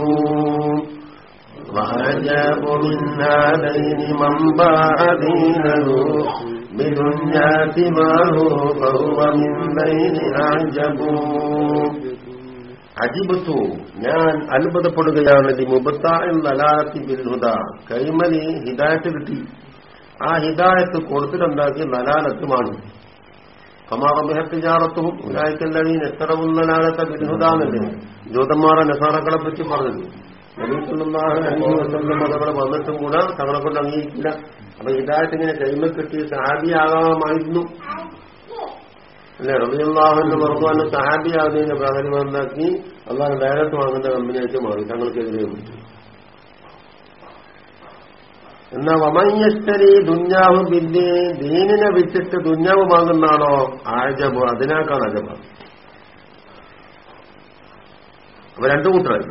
وأعجب من هذين من باع دينه بدنيا ثماره فهو من بين أعجب അജിബത്തു ഞാൻ അത്ഭുതപ്പെടുകയാണ് മുബത്തായും നലാത്തി ബിൽഹുദ കൈമലി ഹിദായത്ത് കിട്ടി ആ ഹിദായത്ത് കൊടുത്തിട്ടുണ്ടാക്കിയ നലാലത്തുമാണ് കമാറബിഹത്തിജാറത്തും ഉലായിക്കല്ലവീൻ നലാലത്തെ ബിരുദാന്നല്ലേ ജോതന്മാരെ നസാറക്കളെ പറ്റി പറഞ്ഞു വന്നിട്ടും കൂടെ തങ്ങളെ കൊണ്ട് അംഗീകരിക്കില്ല അപ്പൊ ഹിദായത്ത് ഇങ്ങനെ കൈമ കിട്ടി സഹാബിയാകാമായിരുന്നു. അല്ലെ? റബിയുള്ളാഹുന്റെ മറക്കുവാൻ സഹാബിയാകുന്നതിന്റെ പ്രാധാന്യമാക്കി അള്ളാഹ് ഡയറക്ട് വാങ്ങുന്ന കമ്പനിയായിട്ട് മാറി. തങ്ങൾക്കെതിരെ വിളിച്ചു എന്നാ വമയ്യസ്തരി ദുഞ്ഞാവ് ബില്ലി ദീനിനെ വിറ്റിട്ട് ദുഞ്ഞാവ് വാങ്ങുന്നാണോ ആജബ് അതിനേക്കാൾ അജബ? അപ്പൊ രണ്ടു കൂട്ടരായി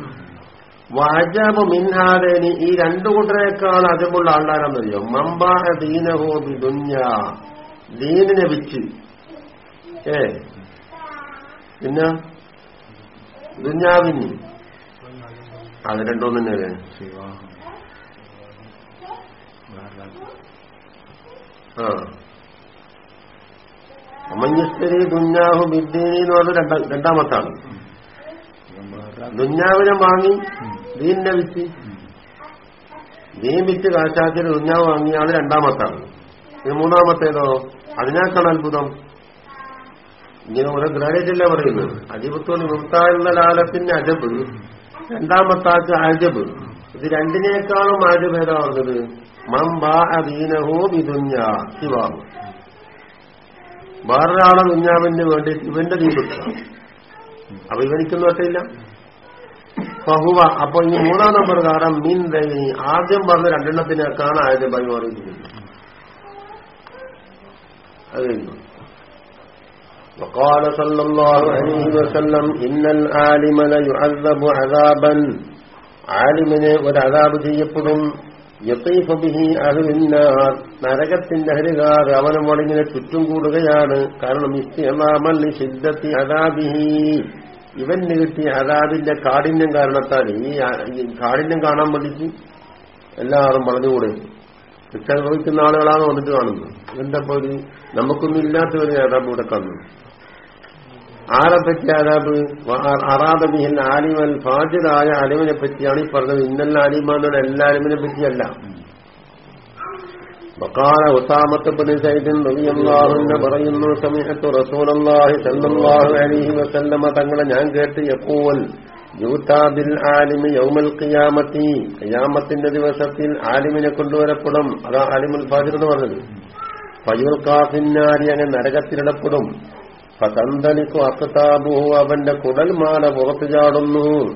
വാജബ് മിൻഹാദേനി ഈ രണ്ടു കൂട്ടരേക്കാൾ അജബുള്ള ആൾക്കാരെന്നറിയോ മമ്പാഹ ദീനഹോ ബി ദുഞ്ഞ ദീനിനെ വിറ്റ്. ഏ? പിന്നെ? ദുഞ്ഞാവിന് അത് രണ്ടോന്നു ആ. ദുഞ്ഞാവ് ബിദ്ദീനി എന്ന് പറഞ്ഞ രണ്ടാമത്താണ്. ദുഞ്ഞാവിനെ വാങ്ങി ദീനിനെ വിറ്റ്. ദീൻ വിറ്റ് കാശാക്കിന് ദുഞ്ഞാവ് വാങ്ങിയാണ് രണ്ടാമത്താണ്. ഇത് മൂന്നാമത്തേതോ? അതിനേക്കാണ് അത്ഭുതം. ഇങ്ങനെ ഓരോ ഗ്രാനേറ്റല്ല പറയുന്നത്? അജിബത്തോട് നിർത്താനുള്ള ലാലത്തിന്റെ അജബ്. രണ്ടാമത്താക്ക് അജബ്. ഇത് രണ്ടിനേക്കാളും അജബ് ഏതാ പറഞ്ഞത്? വേറൊരാളെ ദുഞ്ഞാവിന് വേണ്ടി ഇവന്റെ ദീപ അപ്പൊ ഇവനിക്കൊന്നും ഒറ്റയില്ല. ഫഹുവ. അപ്പൊ ഈ മൂന്നാം നമ്പർ കാരണം മീൻ ദൈവി ആദ്യം പറഞ്ഞ രണ്ടെണ്ണത്തിനേക്കാണ് ആദ്യം പരിമാറിയിരിക്കുന്നത് അത് وقال صلى الله عليه وسلم ان العالم لا يعذب عذابا عالمനെ ഒരഅദാബ് ചെയ്യപ്പെടും. യത്തീഫബിഹി അഹുവിന്നാർ നരകത്തിന്റെ അഹരുകാർ അവനെ വളിങ്ങനെ ചുറ്റും കൂടുകയാണ്. കാരണം ഇസ്തിമാമല്ലി സിദ്ധത്തി അതാബിഹി ഇവന് കിട്ടിയ അതാബിന്റെ കാഠിന്യം കാരണത്താൽ ഈ കാഠിന്യം കാണാൻ വേണ്ടിച്ച് എല്ലാവരും പറഞ്ഞുകൂടെ. ശിക്ഷ അനുഭവിക്കുന്ന ആളുകളാണ് വന്നിട്ട് കാണുന്നത്. എന്താ ഒരു നമുക്കൊന്നും ഇല്ലാത്തവരെ അതാബ് ഇവിടെ കാണുന്നു ആരെ പറ്റി അതാബ് അറാദബിഹിൽ ആലിമൽ ഫാജിദായ അലിമിനെ പറ്റിയാണ് ഈ പറഞ്ഞത് ഇന്നല്ല അലിമാന്നോട് എല്ലാ അലിമിനെ പറ്റിയല്ല وقال أسامة بن زيد رضي الله عنه പറയുന്നു سمعت رسول الله صلى الله عليه وسلم തങ്ങളെ ഞാൻ കേട്ട് യഖൂൽ യൂതാബിൽ ആലിമി യൗമൽ ഖിയാമത്തി ഖിയാമത്തിന്റെ ദിവസത്തിൽ ആലിമിനെ കൊണ്ടുവരപ്പെടും അതാ ആലിമുൽ ഫാജിർ എന്ന് പറഞ്ഞത് ഫയുൽ കാഫിന്നാരി അങ്ങനെ നരകത്തിലിടപ്പെടും ഫതന്തലിക്കു അക്താബുഹു അവന്റെ കുടൽമാല പുറത്തു ചാടുന്നു.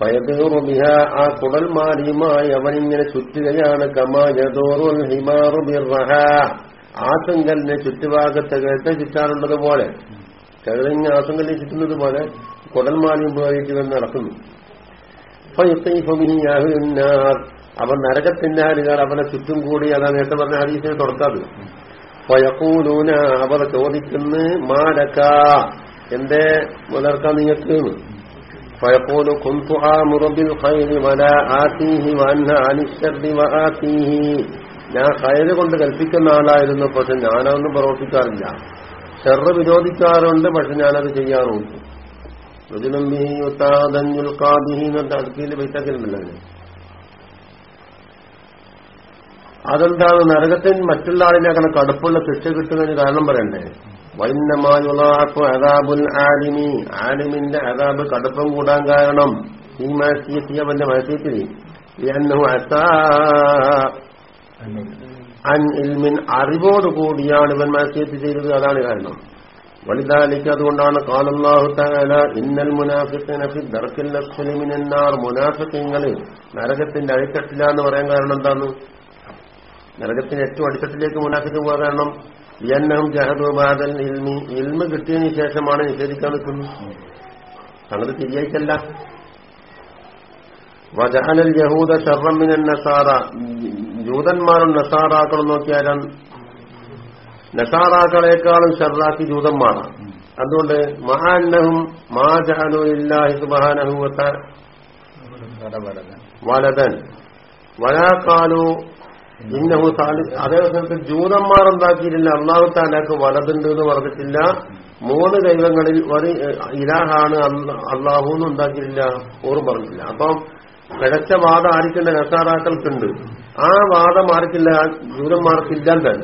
ഫയതൂറുബിഹ ആ കുടൽമാലിയുമായി അവനിങ്ങനെ ചുറ്റുകയാണ്. കമായതോറുൽ ഹിമാറു ബിർറഹ. ആസങ്കലിനെ ചുറ്റുഭാഗത്ത് കേട്ട് ചുറ്റാറുള്ളത് പോലെ ചെറുതിങ്ങ ആസങ്കലിനെ ചുറ്റുന്നത് പോലെ കുടൽമാലിയും പോയിട്ട് വന്ന് നടക്കുന്നു അവൻ നരകത്തിന്റെ ആളുകൾ അവനെ ചുറ്റും കൂടി അതാ നേരത്തെ പറഞ്ഞ ഹരീസിനെ തുടക്കാത് ഫയക്കൂലൂന അവർ ചോദിക്കുന്ന മാലക്ക എന്റെ മുലർക്ക നിങ്ങൾക്ക് ഫയക്കൂലു കുന്തു ആ മുറബിൽ ഖൈരി വല ആത്തീഹി വന്ന അനിശ്ചർദി വആത്തീഹി ഞാൻ ഖൈര് കൊണ്ട് കൽപ്പിക്കുന്ന ആളായിരുന്നു പക്ഷെ ഞാനതൊന്നും പ്രവർത്തിക്കാറില്ല. ഷെറ് വിരോധിക്കാറുണ്ട് പക്ഷെ ഞാനത് ചെയ്യാറുണ്ട്. ുൽ കാബിഹി എന്നിട്ട് അടുക്കിയിൽ പൈസക്കലുണ്ടല്ലോ അതെന്താണ്? നരകത്തിൽ മറ്റുള്ള ആളിനേക്കാണ് കടുപ്പുള്ള ശിക്ഷ കിട്ടുന്നതിന് കാരണം പറയണ്ടേ? വൈന്നമായുള്ളാപ്പ് അതാബുൽ ആലിമി. ആലിമിന്റെ അതാബ് കടുപ്പം കൂടാൻ കാരണം ഈ മാസിയെത്തിയ അവന്റെ മാസിയത്തിൽ അൻ ഇൽമിൻ അറിവോട് കൂടിയാണ് ഇവൻ മാസിയത്ത് ചെയ്തത്. അതാണ് കാരണം. വലുതാലിക്ക് അതുകൊണ്ടാണ് കാലല്ലാഹു തകല ഇന്നൽ മുനാഫിഖിനഫി ദർക്കിൽ സുലിമിനെന്നാർ മുനാഫിഖിങ്ങൾ നരകത്തിന്റെ അഴിത്തട്ടില്ല എന്ന് പറയാൻ കാരണം എന്താണ്? നരകത്തിന് ഏറ്റവും അടിത്തട്ടിലേക്ക് മുനാഫിക്ക് പോകാൻ കാരണം ലിയന്നഹും ജഹദുബാദൽ ഇൽമി ഇൽമ കിട്ടിയതിന് ശേഷമാണ് നിഷേധിക്കാൻ നിൽക്കുന്നത്. സംഗതി ശരിയായിട്ടല്ല. വജഹനൽ യഹൂദ ഷർറമ്മിനൻ നസാറ. ജൂതന്മാരും നസാറാക്കളും നോക്കിയാലും നസാറാക്കളെക്കാളും ഷർറാക്കി ജൂതന്മാരാണ് അതുകൊണ്ട് മഹാന്നഹും മാ ജഹനു ഇല്ലാഹി സുബാനഹുവത്ത വലതൻ. വലാക്കാലു ഇന്നഹു താലി അതേ ജൂതന്മാർ എന്താക്കിയിട്ടില്ല അള്ളാഹു താലാക്ക് വലതുണ്ട് എന്ന് പറഞ്ഞിട്ടില്ല. മൂന്ന് ദൈവങ്ങളിൽ ഒരു ഇലാഹാണ് അള്ളാഹു എന്ന് ഉണ്ടാക്കിയിട്ടില്ല ഓറും പറഞ്ഞില്ല അപ്പം പിഴച്ച വാദം ആർക്കില്ല കസാറാക്കൾക്കുണ്ട് ആ വാദം ആർക്കില്ല? ജൂതന്മാർക്കില്ല തന്നെ.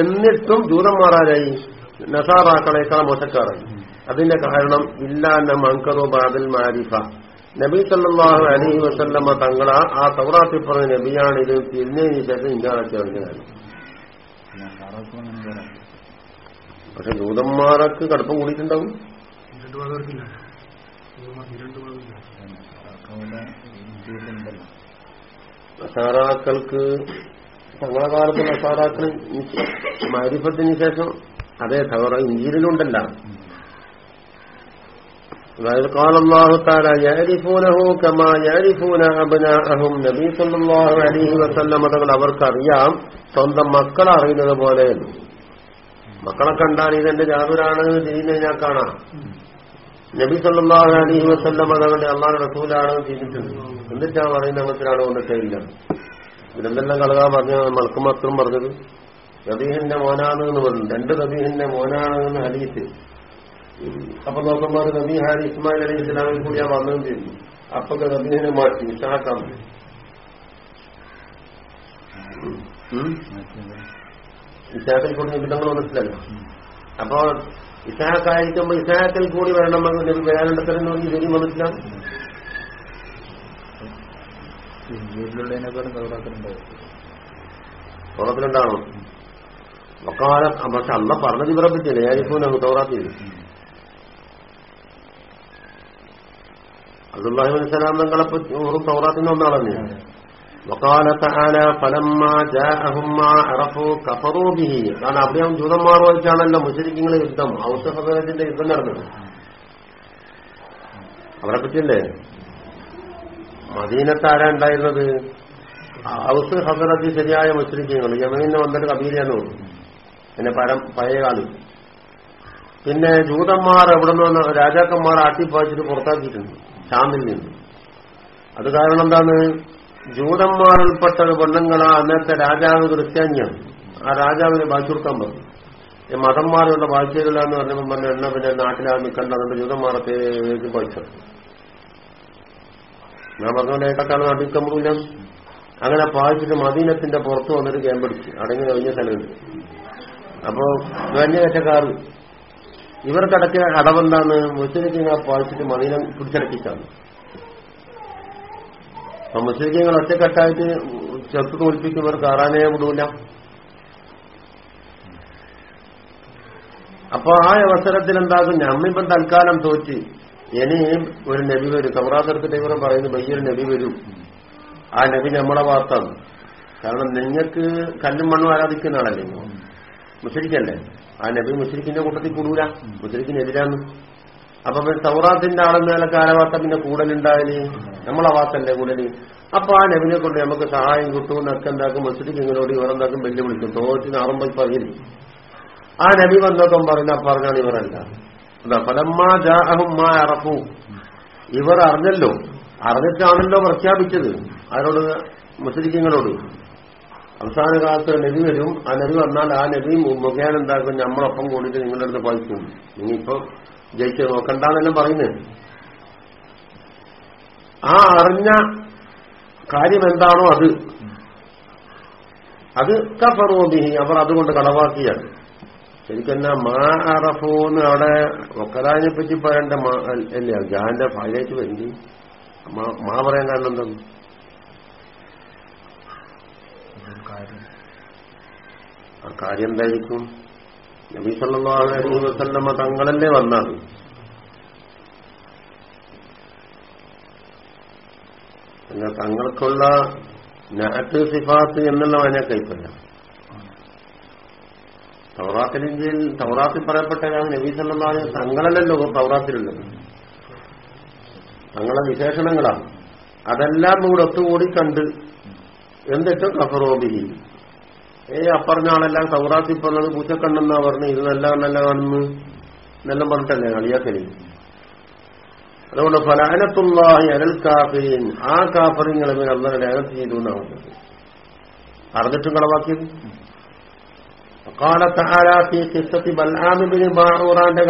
എന്നിട്ടും ജൂതന്മാരാരായി? നസാറാക്കളേക്കാൾ മോശക്കാറായി അതിന്റെ കാരണം ഇല്ലാന്ന മങ്കറോ ബാദൽ മാരിഫ. നബി സല്ലാഹു അലഹി വസല്ലമ്മ തങ്ങൾ ആ തൗറാത്തിൽ പറഞ്ഞ നബിയാണ് ഇത് തിരിഞ്ഞതിന് ശേഷം ഇന്ത്യ പക്ഷെ ദൂതന്മാരൊക്കെ കടുപ്പം കൂടിയിട്ടുണ്ടാവും. നസാറാക്കൾക്ക് തങ്ങളെ കാലത്ത് നസാറാക്കൾ മാരിഫത്തിന് ശേഷം അതേ തവറ ഇഞ്ചിയിലുണ്ടല്ല അതായത് കാലല്ലാഹു താല യാരിഫൂനഹു കമാ യാരിഫൂന അബ്നാഅഹും നബി സല്ലല്ലാഹു അലൈഹി വസല്ലം തങ്ങൾ അവർക്കറിയാം സ്വന്തം മക്കളെ അറിയുന്നത് പോലെ മക്കളെ കണ്ടാൽ ഇതെന്റെ ജാബിറാണ് ചെയ്യുന്നത് ഞാൻ കാണാം. നബി സല്ലല്ലാഹു അലൈഹി വസല്ലം തങ്ങളുടെ അള്ളാഹു റസൂലാണ് തിരിഞ്ഞിട്ടുണ്ട് എന്നിട്ടാ പറയുന്ന മറ്റൊരാൾ കൊണ്ടിട്ടില്ല ഇതിലെന്തെല്ലാം കളകാൻ പറഞ്ഞ മലക്ക് മാത്രം പറഞ്ഞത്. റബീഹിന്റെ മോനാണ് എന്ന് പറഞ്ഞു. രണ്ട് റബീഹിന്റെ മോനാണ് എന്ന് ഹരീസ് അപ്പൊ നോക്കുമ്പോൾ നബി ഹാരി ഇസ്മായിൽ അലി ഇസ്ലാമിൽ കൂടി ആ വന്നതും ചെയ്തു. അപ്പൊ നബിനെ മാറ്റി ഇഷാക്കാൻ ഇഷാക്കിൽ കൂടി നിബിധങ്ങൾ മനസ്സിലല്ല അപ്പൊ ഇഷാക്കായിരിക്കുമ്പോ ഇഷാക്കിൽ കൂടി വരണമെന്ന് നബി വരാനുണ്ടെന്ന് പറഞ്ഞ് ശരി മനസ്സിലാവും തോറത്തിലുണ്ടാവണം വക്കാല പക്ഷെ അന്ന പറഞ്ഞത് പറ്റിയല്ലേ ഞാനിപ്പോ നമുക്ക് തൗറാത്തിൽ അബ്ദുല്ലാഹിബിൻ സലാം തങ്ങളെ വെറും തൗറാത്തിന് ഒന്നാളെന്നെ وقال تعالى فلما جاءهم ما عرفوا كفروا به കാരണം അവിടെയും ജൂതന്മാരുമായിട്ടാണല്ലോ മുസ്ലിങ്ങളെ യുദ്ധം ഔസഫത്തിന്റെ യുദ്ധം നടന്നത് അവരെ പറ്റിയല്ലേ മദീനത്ത് ആരാ ഉണ്ടായിരുന്നത് ഔസ് ഹസറത്ത് ശരിയായ മുസ്ലിങ്ങൾ യമീന്ന് വന്നിട്ട് കബീലയാണ് തോന്നുന്നു പിന്നെ പരം പഴയ കാലം പിന്നെ ജൂതന്മാർ എവിടെ നിന്ന് രാജാക്കന്മാർ ആട്ടിപ്പാച്ചിട്ട് പുറത്താക്കിയിട്ടുണ്ട് ഷാമിൽ നിന്ന്. അത് കാരണം എന്താണ്? ജൂതന്മാരിൽപ്പെട്ട പെണ്ണുങ്ങളാ അന്നത്തെ രാജാവ് ക്രിസ്ത്യാനിയാണ്. ആ രാജാവിന് ബാക്കി കൊടുക്കാൻ പറഞ്ഞു. ഈ മതന്മാരുടെ ബാക്കിയില്ല എന്ന് പറഞ്ഞപ്പോൾ പറഞ്ഞ എണ്ണ പിന്നെ നാട്ടിലാ നിൽക്കണ്ട അതുകൊണ്ട് ജൂതന്മാരത്തേക്ക് പഠിച്ചു ഞാൻ പറഞ്ഞ ഏട്ടക്കാണ് നാട്ടിൽ കമ്പൂല അങ്ങനെ പാലിച്ചിട്ട് മദീനത്തിന്റെ പുറത്ത് വന്നിട്ട് ക്യാമ്പടിച്ച് അടങ്ങി കഴിഞ്ഞ സ്ഥലമുണ്ട് അപ്പോ ഗണ്യകറ്റക്കാർ ഇവർക്കടക്ക അടവെന്താന്ന് മുസ്ലിം പാലിച്ചിട്ട് മദീനം പിടിച്ചടക്കിച്ചാണ് അപ്പൊ മുസ്ലിം ഒറ്റക്കെട്ടായിട്ട് ചെറുത്ത് തോൽപ്പിക്കും ഇവർ കയറാനേ വിടൂല. അപ്പൊ ആ അവസരത്തിൽ എന്താകും? നമ്മിപ്പം തൽക്കാലം തോറ്റ്. ഇനിയും ഒരു നബി വരും. തവറാത്തരത്തിന്റെ ഇവർ പറയുന്നു വലിയൊരു നബി വരും. ആ നബി നമ്മളെ വാർത്താണ്. കാരണം നിങ്ങൾക്ക് കല്ലും മണ്ണും ആരാധിക്കുന്ന ആളല്ലേ? മുസ്ലിക്കല്ലേ ആ നബി മുസ്ലിക്കിന്റെ കൂട്ടത്തിൽ കൂടൂല. മുസ്ലിക്കിനെതിരാന്ന് അപ്പൊ പിന്നെ തൗറാത്തിന്റെ ആളെന്നാലെ കാലവാർത്ത പിന്നെ കൂടലുണ്ടായാൽ നമ്മളെ വാസന്റെ കൂടൽ? അപ്പൊ ആ നബിനെ കൊണ്ട് നമുക്ക് സഹായം കിട്ടും കിട്ടുമെന്നൊക്കെ എന്താക്കും മുസ്ലിക്ക് ഇങ്ങനോട് ഇവരെന്താക്കും വെല്ലുവിളിക്കും. തോറ്റി നാറുമ്പോൾ പറഞ്ഞു ആ നബി വന്നപ്പം പറഞ്ഞ പറഞ്ഞാണ് ഇവരല്ല എന്താ? ഇവർ അറിഞ്ഞല്ലോ. അറിഞ്ഞിട്ടാണല്ലോ പ്രഖ്യാപിച്ചത്. ആരോട്? മുസ്ലിങ്ങളോട് അവസാന കാലത്ത് നബി വരും. ആ നബി വന്നാൽ ആ നബി മുഖേന എന്താക്കും? നമ്മളൊപ്പം കൂടിയിട്ട് നിങ്ങളുടെ അടുത്ത് പായിക്കും നിങ്ങളിപ്പോ ജയിച്ച് നോക്കണ്ടെന്നെല്ലാം പറയുന്നത്. ആ അറിഞ്ഞ കാര്യം എന്താണോ അത്. അത് കഫറോബിഹി അവർ അതുകൊണ്ട് കളവാക്കിയാണ്. ശരിക്കെന്നാ മാ അറഫൂന്ന് അവിടെ ഒക്കലാനെ പറ്റി പറയേണ്ട അല്ലേ ജാന്റെ ഭാര്യയായിട്ട് വരുന്നത്. മാ പറയാൻ കാരണം എന്താണ്? ആ കാര്യം എന്തായിരിക്കും? നബി സല്ലല്ലാഹു അലൈഹി വസല്ലമ തങ്ങളല്ലേ വന്നത്? പിന്നെ തങ്ങൾക്കുള്ള നാറ്റ് സിഫാത്ത് എന്നുള്ള അതിനെ കൈപ്പല്ല തൗറാത്തിലെങ്കിൽ തൗറാത്തിൽ പറയപ്പെട്ടതാണ് നബി സല്ലാഹു തങ്ങളല്ലല്ലോ തൗറാത്തിലുള്ളത്. തങ്ങളെ വിശേഷണങ്ങളാണ്. അതെല്ലാം കൂടെ ഒത്തുകൂടി കണ്ട് എന്നിട്ടും കഫറോബിഹി ഏ അപ്പറഞ്ഞ ആളെല്ലാം സൗറാത്തി പറഞ്ഞത് പൂച്ചക്കണ്ണെന്നാ പറഞ്ഞു ഇത് നല്ല കണ്ണല്ല കാണുന്നു എന്നെല്ലാം പറഞ്ഞിട്ടല്ലേ കളിയാക്കൽ? അതുകൊണ്ട് ഫലാനത്തുള്ളാഹി അരൽ കാഫിൻ ആ കാഫറിങ്ങളെ മേൽ അന്നലെ ലേഖനം ചെയ്തു അറിഞ്ഞിട്ടും കളവാക്കിയത്? قال تعالى في قصة بلعام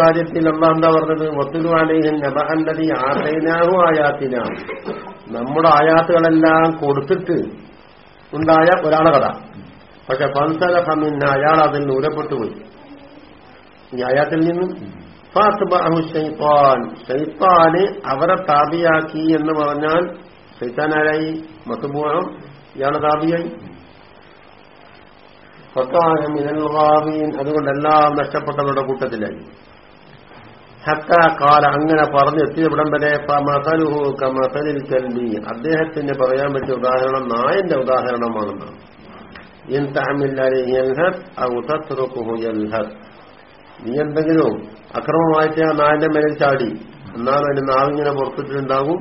കാര്യത്തിൽ അള്ളാഹ് എന്താ പറഞ്ഞത്? വത്തുലു അലൈഹിൻ നബഅല്ലദി ആതൈനാഹു നമ്മുടെ ആയാത്തുകളെല്ലാം കൊടുത്തിട്ട് ഉണ്ടായ ഒരാളെ കഥ. പക്ഷെ പൻസലഹമിന്ന അയാൾ അതിൽ നൂരപ്പെട്ടുപോയി ഈ അയാത്തിൽ നിന്ന് ഷൈത്താന് അവരെ താപിയാക്കി എന്ന് പറഞ്ഞാൽ ഷൈത്താൻ മത്തുപോണം ഇയാളെ താപിയായി. ഫക്കാന മിനൽ ഗാവീൻ അതുകൊണ്ടെല്ലാം നഷ്ടപ്പെട്ടവരുടെ കൂട്ടത്തിലായി. ഹത്ത കാല അങ്ങനെ പറഞ്ഞു എത്തിയവിടം വരെ മസലുഹു കമസലിൽ കൽബി. അദ്ദേഹത്തിന് പറയാൻ പറ്റിയ ഉദാഹരണം നായന്റെ ഉദാഹരണമാണെന്നാണ്. നീ എന്തെങ്കിലും അക്രമമായിട്ട് ആ നാടിന്റെ മേലിൽ ചാടി. എന്നാലും അതിന്റെ നാവിങ്ങനെ പുറത്തിട്ടുണ്ടാകും.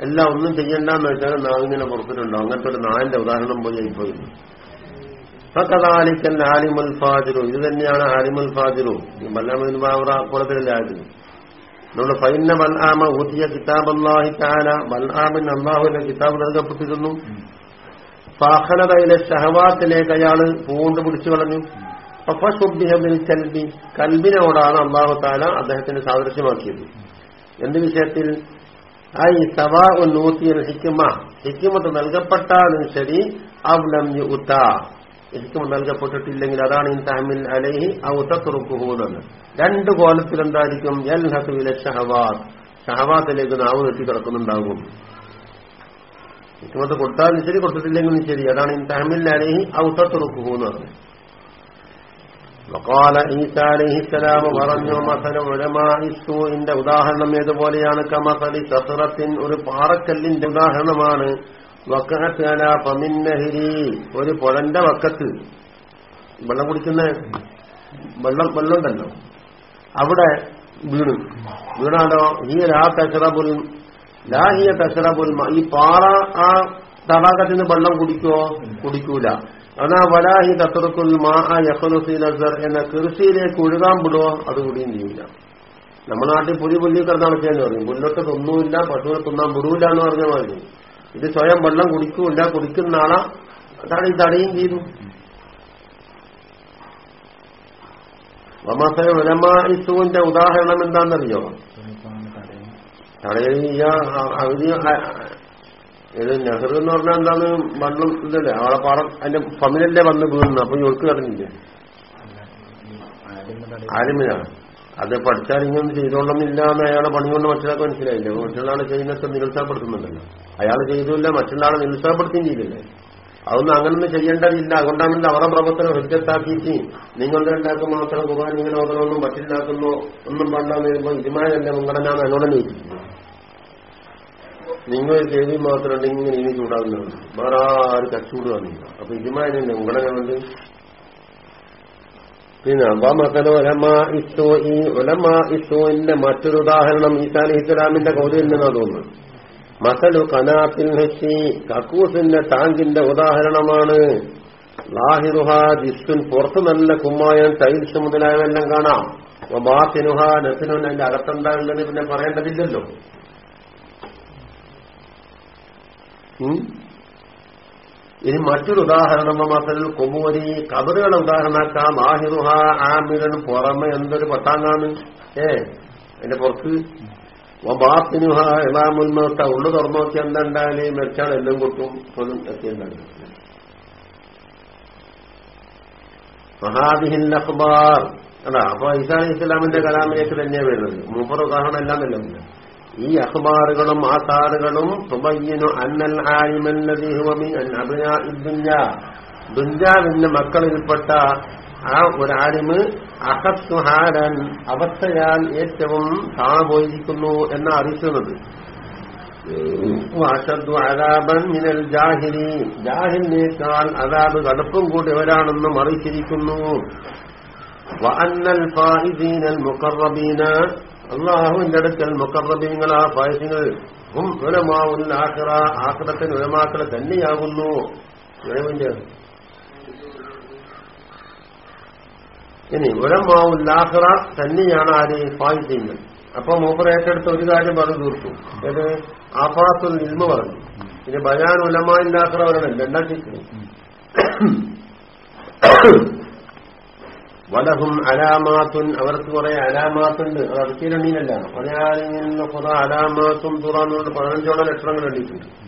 എല്ലാം ഒന്നും ചെയ്യണ്ടെന്ന് വെച്ചാൽ നാവിങ്ങനെ പുറത്തിട്ടുണ്ടാകും. അങ്ങനത്തെ ഒരു നാടിന്റെ ഉദാഹരണം പോലെ ആയിപ്പോയിരുന്നു ഫക്കതാലിക്കൽ ആലിമുൽ ഫാജിറു ഇത് തന്നെയാണ് ആലിമുൽ ഫാജിറു ബല്ലാമിൻ ബാവറ കുളത്തിലല്ലേ ആയിരുന്നു നമ്മുടെ ഫൈന ബൽആമ ഊതിയ കിതാബ് അള്ളാഹി താല ബൽആമിൻ അള്ളാഹുവിന്റെ കിതാബ് നൽകപ്പെട്ടിരുന്നു. ഫാഹനതയിലെ ഷഹവാത്തിലേക്ക് അയാൾ പൂണ്ട് പിടിച്ചു കളഞ്ഞു. അഫുബിഹബിൽ കൽബി. കൽബിനോടാണ് അള്ളാഹു താല അദ്ദേഹത്തിന് സാദൃശ്യമാക്കിയത്. എന്ത് വിഷയത്തിൽ? ഐ സവാ നൂത്തിയൽ ഹിക്കുമ ഹിക്കുമത്ത് നൽകപ്പെട്ടാലും ശരി അവലം യുത്ത. ഹിക്കുമ നൽകപ്പെട്ടിട്ടില്ലെങ്കിൽ അതാണ് ഇൻ തഹമിൽ അലഹി ഔത്തുറുക്കുഹൂന്ന് രണ്ട് കോലത്തിൽ എന്തായിരിക്കും എൽ ഹസുവിലെ ഷഹവാദ് ഷഹവാത്തിലേക്ക് നാവ് കെട്ടി കിടക്കുന്നുണ്ടാകും. ഹിക്കുമത്ത് കൊടുത്താലും ശരി കൊടുത്തിട്ടില്ലെങ്കിലും ശരി അതാണ് ഇൻ തഹമിൽ അലഹി ഔത്തുറുക്കുഹൂന്ന് പറഞ്ഞത്. വക്കാല ഈസ അലഹിസ്സലാം പറഞ്ഞു മസല ഉലമാന്റെ ഉദാഹരണം ഏതുപോലെയാണ്? കമസലി സസുറത്തിൻ ഒരു പാറക്കല്ലിന്റെ ഉദാഹരണമാണ്. വക്കഹത്തല പമിന്നഹിരി ഒരു പുഴന്റെ വക്കത്ത്. വെള്ളം കുടിക്കുന്ന വെള്ളം വെള്ളം ഉണ്ടല്ലോ അവിടെ വീണു. വീണാലോ ഈ രാ തഷറബുൽ ലാ തശറബുൽ തഷറബുൽ ഈ പാറ ആ തടാകത്തിൽ നിന്ന് വെള്ളം കുടിക്കുവോ? കുടിക്കൂല. അതാ വലാഹി തസറത്തുൽ മാ യഹ്ലുസി നസർ എന്ന കൃഷിയിലേക്ക് ഒഴുകാൻ വിടുവോ? അത് കൂടിയും ചെയ്യില്ല നമ്മുടെ നാട്ടിൽ പുലി പുല്ലി കിടന്നാണ് ചെയ്യാന്ന് പറയും. പുല്ലൊട്ട് തിന്നൂല്ല പശുവിനെ തിന്നാൻ വിടൂല എന്ന് പറഞ്ഞ മാതിരി. ഇത് സ്വയം വെള്ളം കുടിക്കൂല കുടിക്കുന്ന ആളെ. അതാണ് ഈ തടയും ചെയ്തു. വമാസന ഉലമാഇസുവിന്റെ ഉദാഹരണം എന്താണെന്നറിയോ? അവർ ഇത് നെഹ്റു എന്ന് പറഞ്ഞാൽ എന്താണ് മണ്ണും ഇതല്ലേ? അവളെ പാറ അതിന്റെ ഫമിലല്ലേ വന്ന് വീഴുന്നത്? അപ്പൊ ഒഴുക്ക് കടന്നില്ലേ ആലിമിനാണ് അത് പഠിച്ചാൽ ഇങ്ങനെ ചെയ്തോളന്നില്ല എന്ന് അയാളെ പണി കൊണ്ട് മറ്റൊരാൾക്ക് മനസ്സിലായില്ലേ. മറ്റൊരാളെ ചെയ്യുന്നൊക്കെ നിരുത്സാഹപ്പെടുത്തുന്നുണ്ടല്ലോ. അയാൾ ചെയ്തില്ല മറ്റൊരാളെ നിരുത്സാഹപ്പെടുത്തുകയും ചെയ്തില്ലേ? അതൊന്നും അങ്ങനൊന്നും ചെയ്യേണ്ടതില്ല. അതുകൊണ്ടാണല്ലോ അവരുടെ പ്രവർത്തനം ഹൃദയത്താക്കിയിട്ട് നിങ്ങളുടെ ഉണ്ടാക്കും മാത്രം കുമാരൻ ഇങ്ങനെ ഓതണമെന്നും മറ്റില്ലാക്കുന്നു ഒന്നും പാടില്ലാന്ന് വരുമ്പോൾ ഇതുമായല്ലേ മുൻഗണന എന്നോട് ചോദിച്ചിട്ടുണ്ട് നിങ്ങൾ ചെവി മാത്രം ഇങ്ങനെ ഇനി ചൂടാകുന്നുണ്ട് വേറെ ആര് കച്ചൂട് വന്നില്ല അപ്പൊ ഉണ്ടെങ്കിൽ കൊണ്ട് പിന്നെ അബാമക്കല ഒലമാ ഇസ്തോ ഈ ഒലമാ ഇസ്തോന്റെ മറ്റൊരു ഉദാഹരണം ഈസാ ഹിസ്ലാമിന്റെ ഇസ്ലാമിന്റെ കൗലിയിൽ തോന്നുന്നു തോന്നുന്നത്. മസലു കനാത്തിൽ ഹെച്ചി കക്കൂസിന്റെ ടാങ്കിന്റെ ഉദാഹരണമാണ്. ലാഹിറുഹാ ജിസ്തുൻ പുറത്ത് നല്ല കുമ്മായം ടൈൽസ് മുതലായവെല്ലാം കാണാം. ബാത്തിനുഹ നസിനുൻ അതിന്റെ അകത്തുണ്ടാകുന്നത് പിന്നെ പറയേണ്ടതില്ലല്ലോ. ഇനി മറ്റൊരു ഉദാഹരണം മസൽ കൊമ്പൂരി കബറുകളെ ഉദാഹരണമാക്കാം ആഹിറുഹ ആമിരൻ പുറമെ എന്തൊരു പട്ടാങ്കാണ് ഏ അതിന്റെ പുറത്ത്. ബാത്തിനുഹ ഇളാമുൽമത്ത ഉള്ളു തുറന്നു നോക്കി മെച്ചാൽ എല്ലാം കൊട്ടും പോലും എത്തിയുണ്ടാകും മഹാദിഹിൻ അഖ്ബാർ. അതാ അപ്പൊ ഇസാൻ ഇസ്ലാമിന്റെ കലാമിലേക്ക് തന്നെയാണ് വരുന്നത്. മൂപ്പർ ഉദാഹരണം എല്ലാം തന്നെ ഈ അഖ്ബാറുകളും ആസാറുകളും തുബയ്യനു അന്നൽ ദുഞ്ചാവിന്റെ മക്കളിൽപ്പെട്ട ആ ഒരാളിമ് ആലിമ് അഹത്തുഹാരൻ അവസ്ഥയാൽ ഏറ്റവും താണു എന്ന അറിയിക്കുന്നത്. അതാബൻ മിനൽ ജാഹിരി ജാഹിലിനേക്കാൾ അതാബ് കടുപ്പും കൂടിയവരാണെന്നും അറിയിച്ചിരിക്കുന്നു. വഅന്നൽ അള്ളാഹുവിന്റെ അടുക്കൽ മുക്കറബീങ്ങൾ ആ ഫായസിങ്ങൾ ഹും ഉലമാവുൽ ആഖിറ ആഖിറത്തിന് ഉലമാക്കളെ തന്നെയാകുന്നു. ഉലമിന്റെ ഇനി ഉലമാവുൽ ആഖിറ തന്നെയാണ് ആര്? പായസ്യങ്ങൾ അപ്പൊ മൂപ്പർ ഏറ്റെടുത്ത ഒരു കാര്യം പറഞ്ഞു തീർത്തു. അത് ആഫാത്തുൽ ഇൽമ പറഞ്ഞു. പിന്നെ ബയാൻ ഉലമാവിന്റെ ആഖിറ വരണം രണ്ടാം വലഹും അലാമാത്തുൻ അവർക്ക് കുറെ അലാമാത്തുണ്ട്. അത് അറക്കിരണ്ണീനല്ല പറയാനിങ്ങനെ കുറെ അലാമാത്തും തുറന്നുകൊണ്ട് പതിനഞ്ചോളം ലക്ഷണങ്ങൾ എണ്ണിയിട്ടുണ്ട്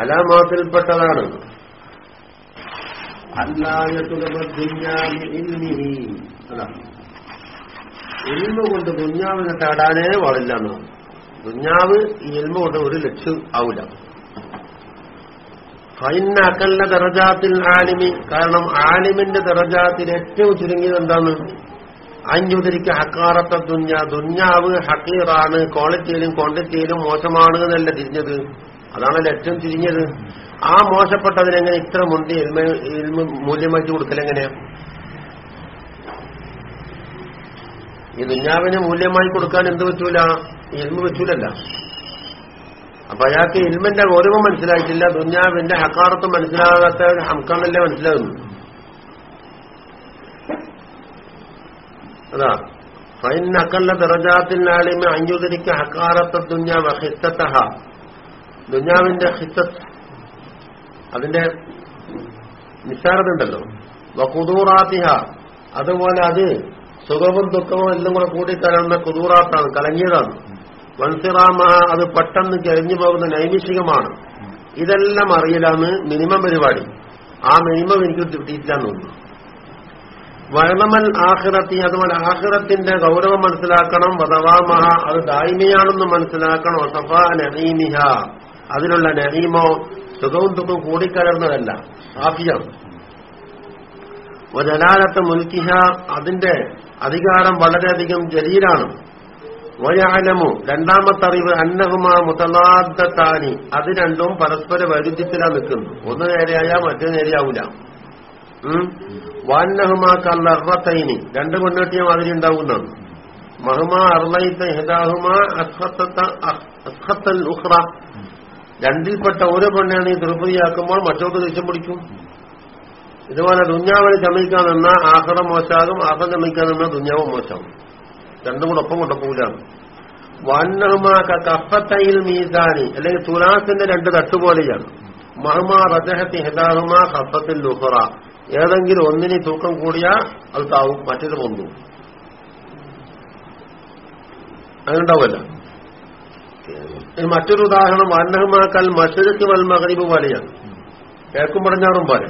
അലാമാത്തിൽപ്പെട്ടതാണ്. ഇൽമ കൊണ്ട് ദുഞ്ഞാവിനെ തേടാനേ പാടില്ല എന്നാണ്. ദുഞ്ഞാവ് ഈ ഇൽമ കൊണ്ട് ഒരു ലക്ഷ്യം ആവില്ല. ഫൈന അക്കല്ല ദറജാത്തിൽ ആലിമി. കാരണം ആലിമിന്റെ ദറജാത്തിൽ ഏറ്റവും ചുരുങ്ങിയത് എന്താണ്? അഞ്ഞുതിരിക്ക ഹക്കാറത്ത ദുഞ്ഞ ദുഞ്ഞാവ് ഹക്കീറാണ്. ക്വാളിറ്റിയിലും ക്വാണ്ടിറ്റിയിലും മോശമാണ് എന്നല്ല തിരിഞ്ഞത്? അതാണല്ലോ ഏറ്റവും തിരിഞ്ഞത് ആ മോശപ്പെട്ടതിനെങ്ങനെ ഇത്ര മുന്തി മൂല്യമാക്കി കൊടുക്കലെങ്ങനെയാ? ഈ ദുഞ്ഞാവിന് മൂല്യമായി കൊടുക്കാൻ എന്ത് പറ്റൂല? ഇൽമ പറ്റൂലല്ല. അപ്പൊ അയാൾക്ക് ഇൽമിന്റെ ഗൗരവം മനസ്സിലായിട്ടില്ല ദുഞ്ഞാവിന്റെ ഹക്കാറത്ത് മനസ്സിലാകാത്ത ഹംക്കാന്നല്ലേ മനസ്സിലാകുന്നു. അതാ. ഫൈൻ അക്കല്ല ദറജാത്തിൽ ആലിമ അഞ്ഞുതിരിക്ക് ഹക്കാറത്ത ദുഞ്ഞാവ് ഹിത്തത്തഹ ദുഞ്ഞാവിന്റെ ഹിത്തത്ത് അതിന്റെ നിസ്സാരത ഉണ്ടല്ലോ വകുദൂറാത്തിഹ അതുപോലെ അത് സുഖവും ദുഃഖവും എല്ലാം കൂടെ കൂടിക്കലർന്ന കുതൂറാത്താണ് കലങ്ങിയതാണ്. വൻസിറാമ അത് പെട്ടെന്ന് കഴിഞ്ഞു പോകുന്ന നൈമിഷികമാണ്. ഇതെല്ലാം അറിയില്ലാന്ന് മിനിമം പരിപാടി. ആ മിനിമം എനിക്ക് കിട്ടിയിട്ടില്ലെന്ന് തോന്നുന്നു. വഴമൽ ആഹ്റത്തി അതുപോലെ ആഹ്റത്തിന്റെ ഗൗരവം മനസ്സിലാക്കണം. വധവാമഹ അത് ദായ്മയാണെന്ന് മനസ്സിലാക്കണം. സഫാ നഹീമിഹ. അതിലുള്ള നഹീമോ സുഖവും ദുഃഖവും കൂടിക്കലർന്നതല്ല. ആഫിയാണ് ജലാലത്ത് മുൽക്കിഹ അതിന്റെ അധികാരം വളരെയധികം ജലീലാണ്. വയാലമു രണ്ടാമത്തെ അറിവ് അന്നഹുമാ മുതലാദ്ദത്താനി അത് രണ്ടും പരസ്പര വൈരുദ്ധ്യത്തിലാ നിൽക്കുന്നു. ഒന്ന് നേരെയായാൽ മറ്റേ നേരെയാവൂല. വാന്നഹുമാ കല്ലർവത്തൈനി രണ്ട് പെണ്ണുകെട്ടിയ മാതിരി ഉണ്ടാവുന്നതാണ്. മഹുമ അർലൈത്ത രണ്ടിൽപ്പെട്ട ഓരോ പെണ്ണാണ് ഈ ദുർബലിയാക്കുമ്പോൾ മറ്റോക്ക് ദേഷ്യം പിടിക്കും. ഇതുപോലെ ദുഞ്ഞാവിനെ ചമയിക്കാൻ നിന്ന ആഹ്റം മോശമാകും ആഹ്റം ചമയിക്കാൻ നിന്ന ദുഞ്ഞാവും മോശമാകും. രണ്ടും കൂടെ ഒപ്പം കൊണ്ടപ്പോലാണ് വന്നഹുമാക്ക കപ്പത്തയിൽ മീസാനി അല്ലെങ്കിൽ തുലാസിന്റെ രണ്ട് തട്ടുപോലെയാണ് മഹുമാ റജഹത്തി ഹിദാഹുമാ കപ്പത്തിൽ ലുഹറ. ഏതെങ്കിലും ഒന്നിന് തൂക്കം കൂടിയാ അത് താവും മറ്റൊരു പൊന്നു അങ്ങനെണ്ടാവുമല്ലോ മറ്റൊരു ഉദാഹരണം വന്നഹുമാക്കൽ മഷരക്ക് വൽ മകരീബ് പോലെയാണ്. കേൾക്കും പടിഞ്ഞാറും പോലെ.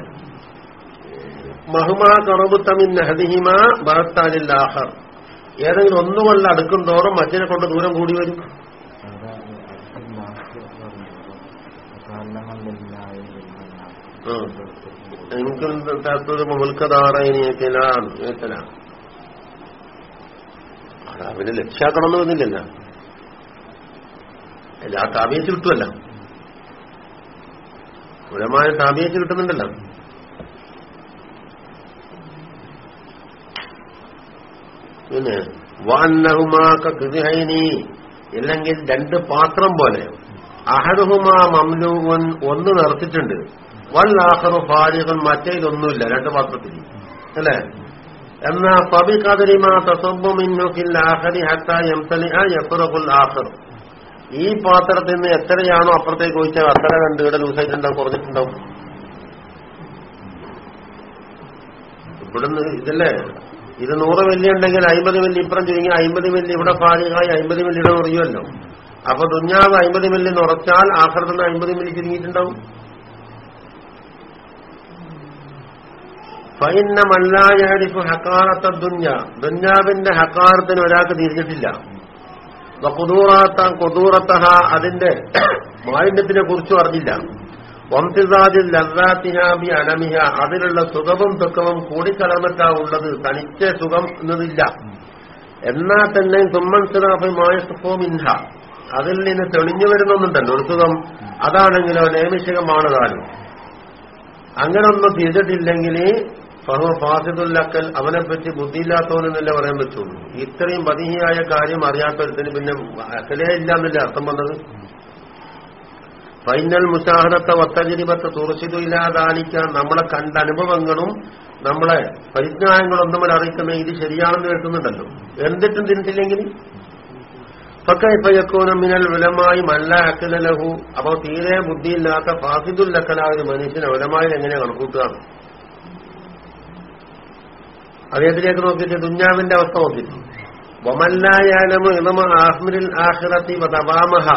മഹുമാ കറബുത്തമിൻ നഹദിഹിമ ബഹത്താനില്ലാഹർ ഏതെങ്കിലും ഒന്നുകൊണ്ട് അടുക്കും തോറും മറ്റിനെ കൊണ്ട് ദൂരം കൂടി വരും. എനിക്കും തത്വ മുൽക്കതാറേനിയത്തിലാണ് അവനെ ലക്ഷ്യാക്കണമെന്ന് വന്നില്ലല്ല എല്ലാ താപേച്ച് കിട്ടുമല്ല ഉലമായ താപേച്ച് കിട്ടുന്നുണ്ടല്ലോ പിന്നെ വാന്നഹുമാക്ക കൃതിഹൈനി ഇല്ലെങ്കിൽ രണ്ട് പാത്രം പോലെ. അഹദുഹുമാ മംലൂവൻ ഒന്ന് നിറച്ചിട്ടുണ്ട്. വൽ ആഹറു ഫാരിഖൻ മറ്റേതൊന്നുമില്ല രണ്ട് പാത്രത്തിൽ. അല്ലേ? എന്നാ പബി കദരിമാ തസബുമിന്നുക്കിൽ ആഹരി ഹത്ത എംതലി യഫ്റഖുൽ ആഖർ. ഈ പാത്രത്തിൽ നിന്ന് എത്രയാണോ അപ്പുറത്തേക്ക് ചോദിച്ചാൽ അത്ര രണ്ട് ഇവിടെ ലൂസായിട്ടുണ്ടാവും കുറഞ്ഞിട്ടുണ്ടാവും. ഇവിടുന്ന് ഇതല്ലേ? ഇത് നൂറ് മില്ലി ഉണ്ടെങ്കിൽ അമ്പത് മില്ലി ഇപ്പുറം ചുരുങ്ങി അമ്പത് മില്ലി ഇവിടെ പാലികളായി അമ്പത് മില്ലി ഇവിടെ നിറയുമല്ലോ അപ്പൊ ദുഞ്ഞാവ് അമ്പത് മില്ലി നിറച്ചാൽ ആഹ്റത്തിന് അമ്പത് മില്ലി ചുരുങ്ങിയിട്ടുണ്ടാവും. ഫൈന്ന മല്ലായാരിഫ് ഹക്കാറത്ത ദുഞ്ഞ. ദുഞ്ഞാവിന്റെ ഹക്കാറത്തിന് ഒരാൾക്ക് തിരിഞ്ഞിട്ടില്ല. കൊതൂറാത്ത കൊതൂറത്തഹ അതിന്റെ മാലിന്യത്തിനെ കുറിച്ചും അറിഞ്ഞില്ല. വംസിസാദിൽ ലല്ലാത്തിനാബി അനമിഹ അതിലുള്ള സുഖവും ദുഃഖവും കൂടിക്കലർന്നിട്ടാ ഉള്ളത് തനിച്ച സുഖം എന്നതില്ല. എന്നാൽ തന്നെ തുമ്മൻസിനാഭിമായ സുഖവും ഇല്ല അതിൽ നിന്ന് തെളിഞ്ഞു വരുന്നൊന്നുണ്ടല്ലോ ഒരു സുഖം. അതാണെങ്കിലോ നൈമിഷികമാണ് താനും. അങ്ങനെ ഒന്നും ചെയ്തിട്ടില്ലെങ്കിൽ ഫഹു ഫാസിദുല്ലക്കൽ അവനെപ്പറ്റി ബുദ്ധിയില്ലാത്തവനെന്നല്ല പറയാൻ പറ്റുള്ളൂ ഇത്രയും പതിഹിയായ കാര്യം അറിയാത്തൊരുത്തിന് പിന്നെ അക്കലേ ഇല്ല എന്നല്ലേ അർത്ഥം വന്നത്? ഫൈനൽ മുഷാഹദത്തെ വത്തജരിപത്തെ തുറച്ചിതു ഇല്ലാതാലിക്കാൻ നമ്മളെ കണ്ട അനുഭവങ്ങളും നമ്മളെ പരിജ്ഞാനങ്ങളൊന്നും നമ്മൾ അറിയിക്കുന്ന ഇത് ശരിയാണെന്ന് കേൾക്കുന്നുണ്ടല്ലോ. എന്നിട്ടും തിരിച്ചില്ലെങ്കിൽ ഫക്കൈഫയക്കോനം മിനൽ വിലമായി മല്ല അക്കലഹു അപ്പോൾ തീരെ ബുദ്ധിയില്ലാത്ത ഫാസിദുല്ലക്കലായ ഒരു മനുഷ്യനെ വിലമായി എങ്ങനെ കണക്കൂട്ടുക? അദ്ദേഹത്തിലേക്ക് നോക്കിയിട്ട് ദുഞ്ഞാവിന്റെ അവസ്ഥ നോക്കിയിട്ടുണ്ട് വമല്ലായാലമു ഇളമ ആഹ്മിരിൽ ആഹിറത്തി വതവാമഹ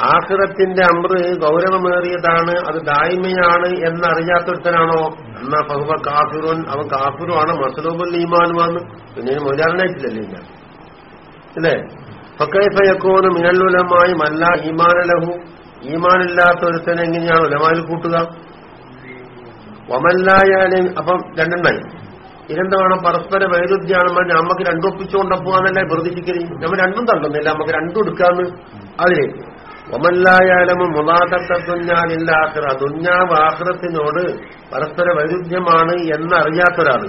ആഹ്റത്തിന്റെ അമ്ര ഗൗരവമേറിയതാണ് അത് ദായ്മയാണ് എന്നറിയാത്തൊരുത്തനാണോ? എന്നാ ഫഹുബ കാഫിറുൻ അവൻ കാഫിറുമാണ് മസലൂബുൽ ഈമാനുമാണ് പിന്നെ മൊലാറിനായിട്ടില്ലല്ലേ ഇല്ല. അല്ലേ ഫക്കൈഫയക്കോന്ന് മിനല്ലുലമായി മല്ല ഈമാനലഹു. ഈമാനില്ലാത്ത ഒരുത്തനെ എങ്ങനെയാണ് ഉലമായിൽ കൂട്ടുക? ഒമല്ലായാലും അപ്പം രണ്ടെണ്ണായി. ഇതെന്താണ് പരസ്പര വൈരുദ്ധ്യാണെന്ന് നമുക്ക് രണ്ടൊപ്പിച്ചുകൊണ്ടപ്പോ ഒപ്പിച്ചുകൊണ്ട് പോവാന്നല്ലേ പ്രതീക്ഷിക്കൽ. നമ്മൾ രണ്ടും തള്ളുന്നില്ല. നമുക്ക് രണ്ടും എടുക്കാന്ന്. അതിലേക്ക് ഒമല്ലായാലും മുലാദത്തുഞ്ഞാലില്ല ആഹ്റ ദുഞ്ഞാവ് ആഹ്റത്തിനോട് പരസ്പര വൈരുദ്ധ്യമാണ് എന്നറിയാത്തൊരാൾ.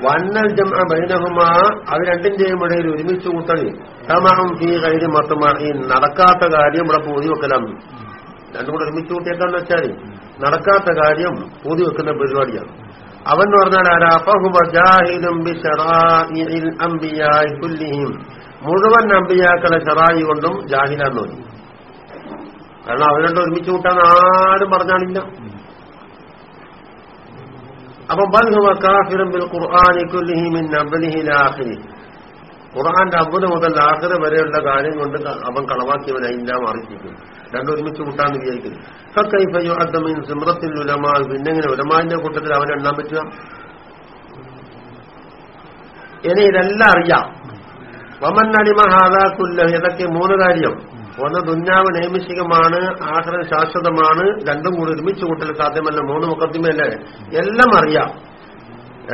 വന്നൽ ജമ ബൈനഹുമാ അത് രണ്ടിന്റെയും ഇടയിൽ ഒരുമിച്ച് കൂട്ടണി തമാം ഫീ കൈരി മത്തമായി നടക്കാത്ത കാര്യം ഇവിടെ പൂതി വെക്കലാണ്. രണ്ടും കൂടെ ഒരുമിച്ച് കൂട്ടിയേക്കാന്ന് വെച്ചാൽ നടക്കാത്ത കാര്യം പൂതി വെക്കുന്ന പരിപാടിയാണ്. അവൻ പറഞ്ഞാൽ ആരാഫഹുബജാഹിലും മുഴുവൻ അമ്പിയാക്കളെ ചെറായി കൊണ്ടും ജാഹിലാന്ന് തോന്നി കാരണം അവരുടെ ഒരുമിച്ച് കൂട്ടാൻ ആരും പറഞ്ഞാണില്ല. അപ്പൊ ബൽഹുവ കാഫിറും ബിൽ ഖുർആാനി കുല്ലിഹി മിൻ അവലിഹി മുതൽ ആഖിറ വരെയുള്ള കാര്യം കൊണ്ട് അവൻ കളവാക്കിയവനെല്ലാം മാറിയിരിക്കും രണ്ടും ഒരുമിച്ച് കൂട്ടാന്ന് വിചാരിക്കുന്നു. ഫക്കൈഫയോ അദ്ദമിൻ സിമ്രത്തിൽ ഉലമാ പിന്നെങ്ങനെ ഉലമാന്റെ കൂട്ടത്തിൽ അവൻ എണ്ണാൻ പറ്റുക? ഇനി ഇതെല്ലാം അറിയാം. വമൻ അടിമ ഹാദാക്കുല്ല ഇതൊക്കെ മൂന്ന് കാര്യം. ഒന്ന് ദുഞ്ഞാവ് നൈമിഷികമാണ് ആഹ്റം ശാശ്വതമാണ് രണ്ടും കൂടി ഒരുമിച്ച് കൂട്ടൽ സാധ്യമല്ല. മൂന്ന് മുഖത്തിമല്ലേ എല്ലാം അറിയാം.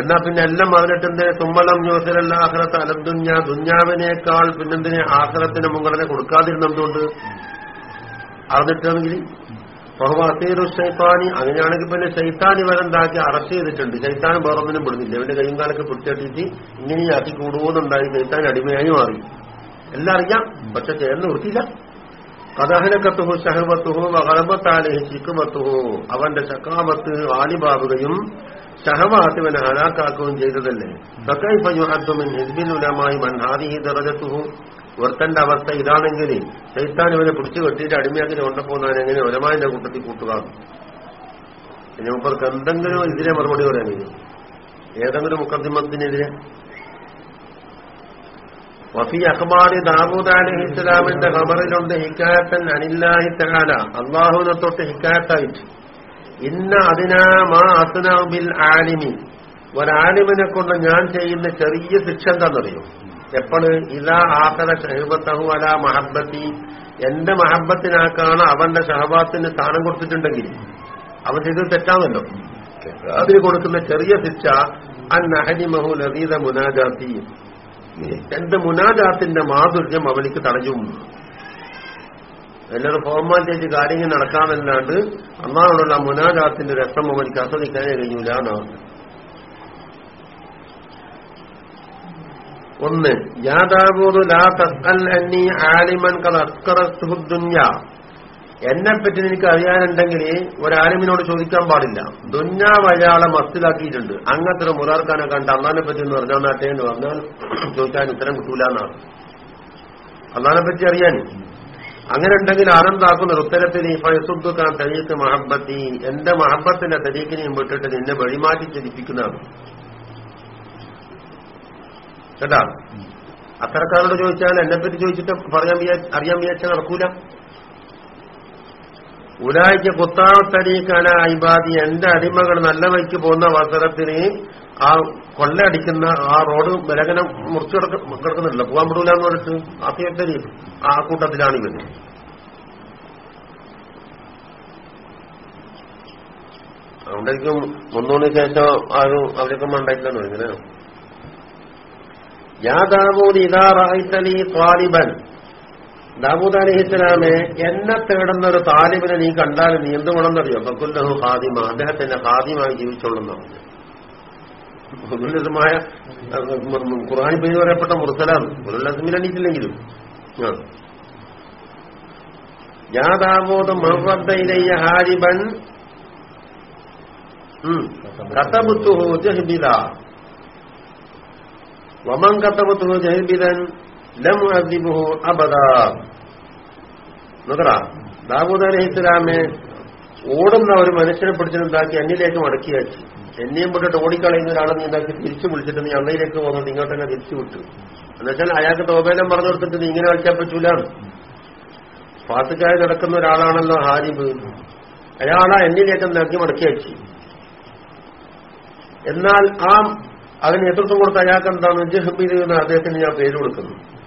എന്നാ പിന്നെ എല്ലാം പറഞ്ഞിട്ടെന്ത് തുമ്മലം ന്യൂസിലല്ല ആഹ്റത്ത് അലദുഞ്ഞ. ദുഞ്ഞാവിനേക്കാൾ പിന്നെന്തിനെ ആഹ്റത്തിന് മുൻഗണന കൊടുക്കാതിരുന്നെന്തുകൊണ്ട് അറിഞ്ഞിട്ടാണെങ്കിൽ ബഹുവാസീറു ഷൈത്താനി അങ്ങനെയാണെങ്കിൽ പിന്നെ ശൈത്താനി വരെന്താക്കി അറസ്റ്റ് ചെയ്തിട്ടുണ്ട്. ശൈത്താൻ വേറൊന്നിനും പെടുന്നില്ല ഇവന്റെ കയ്യും കാലൊക്കെ പിടിച്ചട്ടിട്ട് ഇങ്ങനെ ആക്കി കൂടുവെന്നുണ്ടായി. ശൈത്താൻ അടിമയായി മാറി. എല്ലാം അറിയാം. പക്ഷെ ചേർന്ന് വൃത്തിയില്ല. കഥാഹനക്കത്തുഹു ഷഹബത്തുഹു വകറബത്താലഹി ചിക്കുമത്തുഹു അവന്റെ ചക്കാമത്ത് ആലിബാവുകയും ഷഹവാത്തുവിനെ ഹലാക്കാക്കുകയും ചെയ്തതല്ലേ? സക്കൈഫയുഹത്തുമിൻ ഹിസ്ബിൽ ഉലമായി മൻഹാദിഹി ദറജത്തുഹു. ഒരുത്തന്റെ അവസ്ഥ ഇതാണെങ്കിൽ ചൈത്താൻ ഇവനെ പിടിച്ചു കെട്ടിയിട്ട് അടിമയാക്കി കൊണ്ടപ്പോന്നാൻ എങ്ങനെ ഒരമാന്റെ കൂട്ടത്തിൽ കൂട്ടുക പിന്നെ മുപ്പർക്ക് എന്തെങ്കിലും ഇതിനെ മറുപടി പറയാനില്ല ഏതെങ്കിലും മുക്കദ്ദിമത്തിനെതിരെ വഫി അഖ്ബാരി ദാവൂദ് അലഹി ഇസ്ലാമിന്റെ ഖബറിലുണ്ട് ഹിക്കായത്തൻ അനില്ലാഹി തഹാല അള്ളാഹുവിനെ തൊട്ട് ഹിക്കായത്തായിട്ട്. ഇന്ന അതിനാ മാ അസ്നാബിൽ ആലിമി. ഒരാലിമിനെ കൊണ്ട് ഞാൻ ചെയ്യുന്ന ചെറിയ ശിക്ഷ എന്താണെന്നറിയോ എപ്പോൾ ഇതാ ആഹര ഷഹബത്തഹു അല മഹബത്തി എന്റെ മഹബത്തിനാക്കാണ് അവന്റെ ഷഹബാത്തിന് സ്ഥാനം കൊടുത്തിട്ടുണ്ടെങ്കിൽ. അവൻ ചെയ്ത് തെറ്റാണല്ലോ. അതിന് കൊടുക്കുന്ന ചെറിയ ശിക്ഷ അൻ നഹരിമഹു ലതീത മുനാജാത്തി. എന്റെ മുനാജാത്തിന്റെ മാധുര്യം അവനിക്ക് തടഞ്ഞു. എല്ലാവരും ഫോർമാലിറ്റി കാര്യങ്ങൾ നടക്കാമെന്നാണ്ട് അന്നാളുള്ള മുനാജാത്തിന്റെ രസം അവനിക്ക് ആസ്വദിക്കാനേ കഴിഞ്ഞില്ല എന്നാണ് ഒന്ന് യാതാബോധു ലാ തസ്അൽ അന്നി ആലിമൻ കത് അസ്കറസ്തുദുന്യ എന്നെപ്പറ്റി നിനക്ക് അറിയാനുണ്ടെങ്കിൽ ഒരാലിമിനോട് ചോദിക്കാൻ പാടില്ല. ദുഞ്ഞാവ് അയാളെ മസ്തിലാക്കിയിട്ടുണ്ട് അങ്ങനത്തെ ഒരു മുറാർക്കാനെ കണ്ട് അന്നാനെ പറ്റി എന്ന് പറഞ്ഞാൽ നാട്ടെ എന്ന് പറഞ്ഞാൽ ചോദിക്കാൻ ഉത്തരം കിട്ടൂല എന്നാണ് അന്നാനെ പറ്റി അറിയാൻ. അങ്ങനെ ഉണ്ടെങ്കിൽ ആനന്ദാക്കുന്ന ഉത്തരത്തിന് ഈ ഫൈസുദ്ധുക്കാൻ തെരീക്ക് മഹബത്തി എന്റെ മഹബത്തിന്റെ തെരീക്കിനെയും വിട്ടിട്ട് നിന്നെ വഴിമാറ്റി ചലിപ്പിക്കുന്നതാണ്. കേട്ടാ? അത്തരക്കാരോട് ചോദിച്ചാൽ എന്നെപ്പറ്റി ചോദിച്ചിട്ട് പറയാൻ അറിയാൻ വിചാരിച്ചാൽ നടക്കൂല. ഉലായിക്ക് കുത്താവത്തരീക്കാല ഇബാദി. എന്റെ അടിമകൾ നല്ല വഴിക്ക് പോകുന്ന അവസരത്തിന് ആ കൊള്ളയടിക്കുന്ന ആ റോഡ് ബലകനം മുറിച്ചു കിടക്കുന്നില്ല പോകാൻ വിടൂല എന്ന് പറഞ്ഞിട്ട് ആദ്യത്തെ ആ കൂട്ടത്തിലാണ് ഇവർ. അതുകൊണ്ടായിരിക്കും മുന്നൂറിന് ശേഷം ആരും അവരൊക്കെ ഉണ്ടായിട്ടില്ലെന്ന് ഇങ്ങനെ യാ ദാവൂദ് ഇതാ റായിത്തലി താലിബൻ ദാവൂദ് അലഹിസ്ലാമെ എന്നെ തേടുന്ന ഒരു താലിബിനെ നീ കണ്ടാൽ നീ എന്ത് വേണമെന്നറിയോ? ബക്കുല്ലഹു ഹാദിമ അദ്ദേഹത്തിന്റെ ഹാദിമായി ജീവിച്ചോളുന്ന. ഉല്ലുലസമായ ഖുർആാനി പേര് പറയപ്പെട്ട മുർസലാണ്. ഉല്ലുലസമിൽ എണീറ്റില്ലെങ്കിലും യാ ദാവൂദ് മഹ്റദ്ദയിലെയ്യ ഹാരിബൻ കത്തബുത്തുഹു ജഹ്ബില വമൻ കത്തബുത്തുഹു ജഹ്ബിലൻ ലം അബദ. അലഹി ഇസ്ലാമെ ഓടുന്ന ഒരു മനുഷ്യനെ പിടിച്ചിട്ടുണ്ടാക്കി എന്നിലേക്ക് മടക്കിയാക്കി എന്നെയും പൊട്ടിട്ട് ഓടിക്കളയുന്ന ഒരാളെ നീ ഉണ്ടാക്കി തിരിച്ചു വിളിച്ചിട്ട് നീ അന്നയിലേക്ക് പോകുന്നത് ഇങ്ങോട്ട് തന്നെ തിരിച്ചു വിട്ടു. എന്നുവെച്ചാൽ അയാൾക്ക് തോപേലം പറഞ്ഞു കൊടുത്തിട്ട് നീ ഇങ്ങനെ കളിക്കാൻ പറ്റൂല. ഫാസിക്കായി നടക്കുന്ന ഒരാളാണല്ലോ ഹാരിബ്. അയാളാ എന്നിലേക്ക് ഉണ്ടാക്കി മടക്കിയാക്കി എന്നാൽ ആ അതിന് നേതൃത്വം കൊടുത്ത അയാൾക്ക് എന്താണ്? ജഹബീദ് എന്ന് അദ്ദേഹത്തിന് ഞാൻ പേര് കൊടുക്കുന്നു.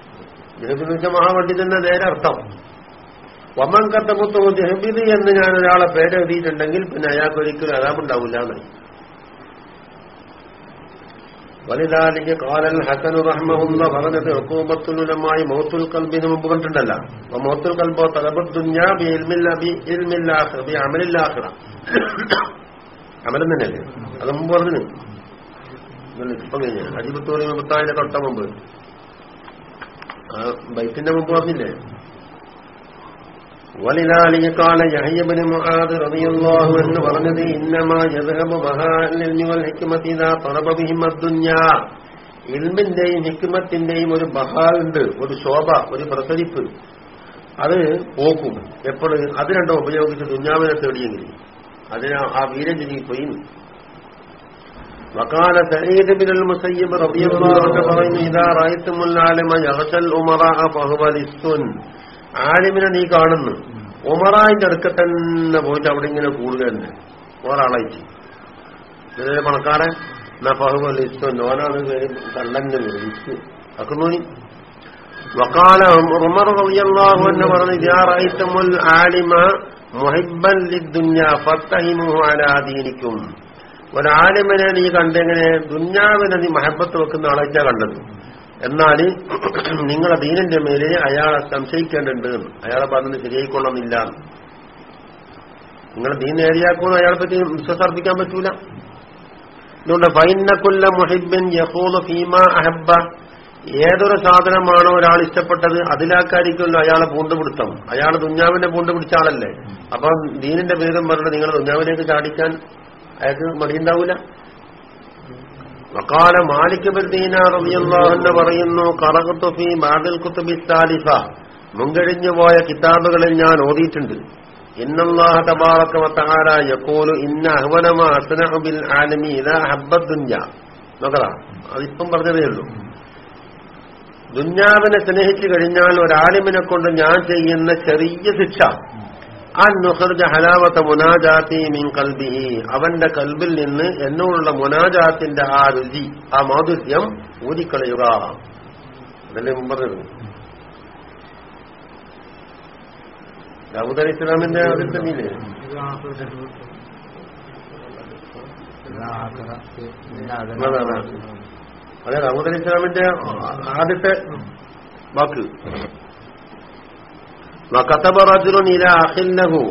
ജഹബീദ് വെച്ച മഹാപണ്ഡിതന്റെ നേരെ അർത്ഥം വമൻ കത്തമുത്തു ജഹബീദ് എന്ന് ഞാൻ ഒരാളെ പേരെഴുതിയിട്ടുണ്ടെങ്കിൽ പിന്നെ അയാൾക്ക് ഒരിക്കലും അതാമുണ്ടാവില്ല എന്നായി വലിതാലിക്ക് കാലൽ ഹസനു റഹ്മുന്ന പറഞ്ഞത് ഹുക്കൂമത്തുലമായി മൗത്തുൽ കൽബിന് മുമ്പ് കണ്ടിട്ടുണ്ടല്ല. മൗത്തുൽ കൽബോ തലബുദ്ദുഞ്ഞ അമലില്ലാഹ്റ അമലം തന്നെയല്ലേ? അത് മുമ്പ് പറഞ്ഞു ഇപ്പൊ കഴിഞ്ഞ. അജിബത്തോളി മുപ്പത്തായിരം തൊട്ട മുമ്പ്. ആ ബൈക്കിന്റെ മുമ്പ് പറഞ്ഞില്ലേ ولذلك قال يحيى بن معاذ رضي الله عنه പറഞ്ഞത് إنما يذهب بهاء العلم والحكمة إذا طلب بهم الدنيا ഇൽമിന്റെയും ഹിക്മത്തിന്റെയും ഒരു ബഹാലുണ്ട് ഒരു ശോഭ ഒരു പ്രസരിപ്പ് അത് പോക്കും എപ്പോഴും അത് രണ്ടും ഉപയോഗിച്ച് ദുഞ്ഞാവിനെ തേടിയെങ്കിൽ അതിന് ആ വീരഞ്ജനി പോയി വക്കാല സഈദ് ബിൻ മുസയ്യബ് റബിയൊക്കെ പറയുന്നു ഇതാ റായിത്തുമുൽ ആലിമ യഹസൽ ഉമറ ബഹുബലിസുൻ ആലിമിനെ നീ കാണുന്നു. ഉമറായിന്റെ അടുക്ക തന്നെ പോയിട്ട് അവിടെ ഇങ്ങനെ കൂടുക തന്നെ ഒരാളായിട്ട്. ഇതിലെ പണക്കാരൻ എന്നാ ബഹുബലിസുൻ ഓനാണ് പേര് കള്ളന്റെ പേര് ഇസ്തു അക്കുന്നൂനി വക്കാല ഉമർ റബിയല്ലാഹു എന്ന് പറഞ്ഞു ഇതാ റായിത്തുമുൽ ആലിമ മുഹിബൻ ലിദ്ദുന്യ ഫത്തഹിമുഹു അലാദീനിക്കും ഒരാലിമനെ നീ കണ്ടെങ്ങനെ ദുന്യാവിനെ നീ മഹബത്ത് വെക്കുന്ന ആളായിട്ടാ കണ്ടത്. എന്നാൽ നിങ്ങളെ ദീനന്റെ മേലെ അയാളെ സംശയിക്കേണ്ടതുണ്ട് അയാളെ പറഞ്ഞത് ശരിയായിക്കൊള്ളുന്നില്ല നിങ്ങൾ ദീൻ നേടിയാക്കുമെന്ന് അയാളെ പറ്റി വിശ്വസർപ്പിക്കാൻ പറ്റൂല. അതുകൊണ്ട് ഫൈനക്കുല്ല മുഹിബിൻ യഹൂദ് ഫീമ അഹബ ഏതൊരു സാധനമാണോ ഒരാൾ ഇഷ്ടപ്പെട്ടത് അതിലാക്കാരിക്കുമല്ലോ അയാളെ പൂണ്ടുപിടുത്തം. അയാൾ ദുഞ്ഞാവിന്റെ പൂണ്ടുപിടിച്ച ആളല്ലേ? അപ്പം ദീനിന്റെ ഭേദം പറഞ്ഞിട്ട് നിങ്ങൾ ദുഞ്ഞാവിലേക്ക് ചാടിക്കാൻ അയാൾക്ക് മടിയുണ്ടാവൂല. വക്കാല മാലിക് ബദ്ദീന പറയുന്നു കറകുത്തുഫി ബാദിൽ കുത്തുബി സാലിഫ മുൻകഴിഞ്ഞു പോയ കിതാബുകളിൽ ഞാൻ ഓതിയിട്ടുണ്ട്. ഇന്നല്ലാഹ തബാറക്ക വതആല യഖൂലു ഇന്ന അഹ്വനമ അസ്നഉ ബിൽ ആലമി ഇതാ ഹബ്ബദ്ദുഞ്ഞ നോക്കടാ അതിപ്പം പറഞ്ഞതേ ഉള്ളൂ. ദുന്യാവിനെ സ്നേഹിച്ചു കഴിഞ്ഞാൽ ഒരാലിമിനെ കൊണ്ട് ഞാൻ ചെയ്യുന്ന ചെറിയ ശിക്ഷ. ഹലാവത്ത മുനാജാത്തി മിൻ കൽബിഹി. അവന്റെ കൽബിൽ നിന്ന് എന്നോടുള്ള മുനാജാത്തിന്റെ ആ രുചി ആ മാധുര്യം ഊതിക്കളയുക. അതല്ലേ മുമ്പ് പറഞ്ഞത്? ദാവൂദ് അലി ഇസ്ലാമിന്റെ അതിൽ തന്നെയില്ലേ അതെ ദാവൂദ് അലി ഇസ്ലാമിന്റെ ആദ്യത്തെ വാക്ക്.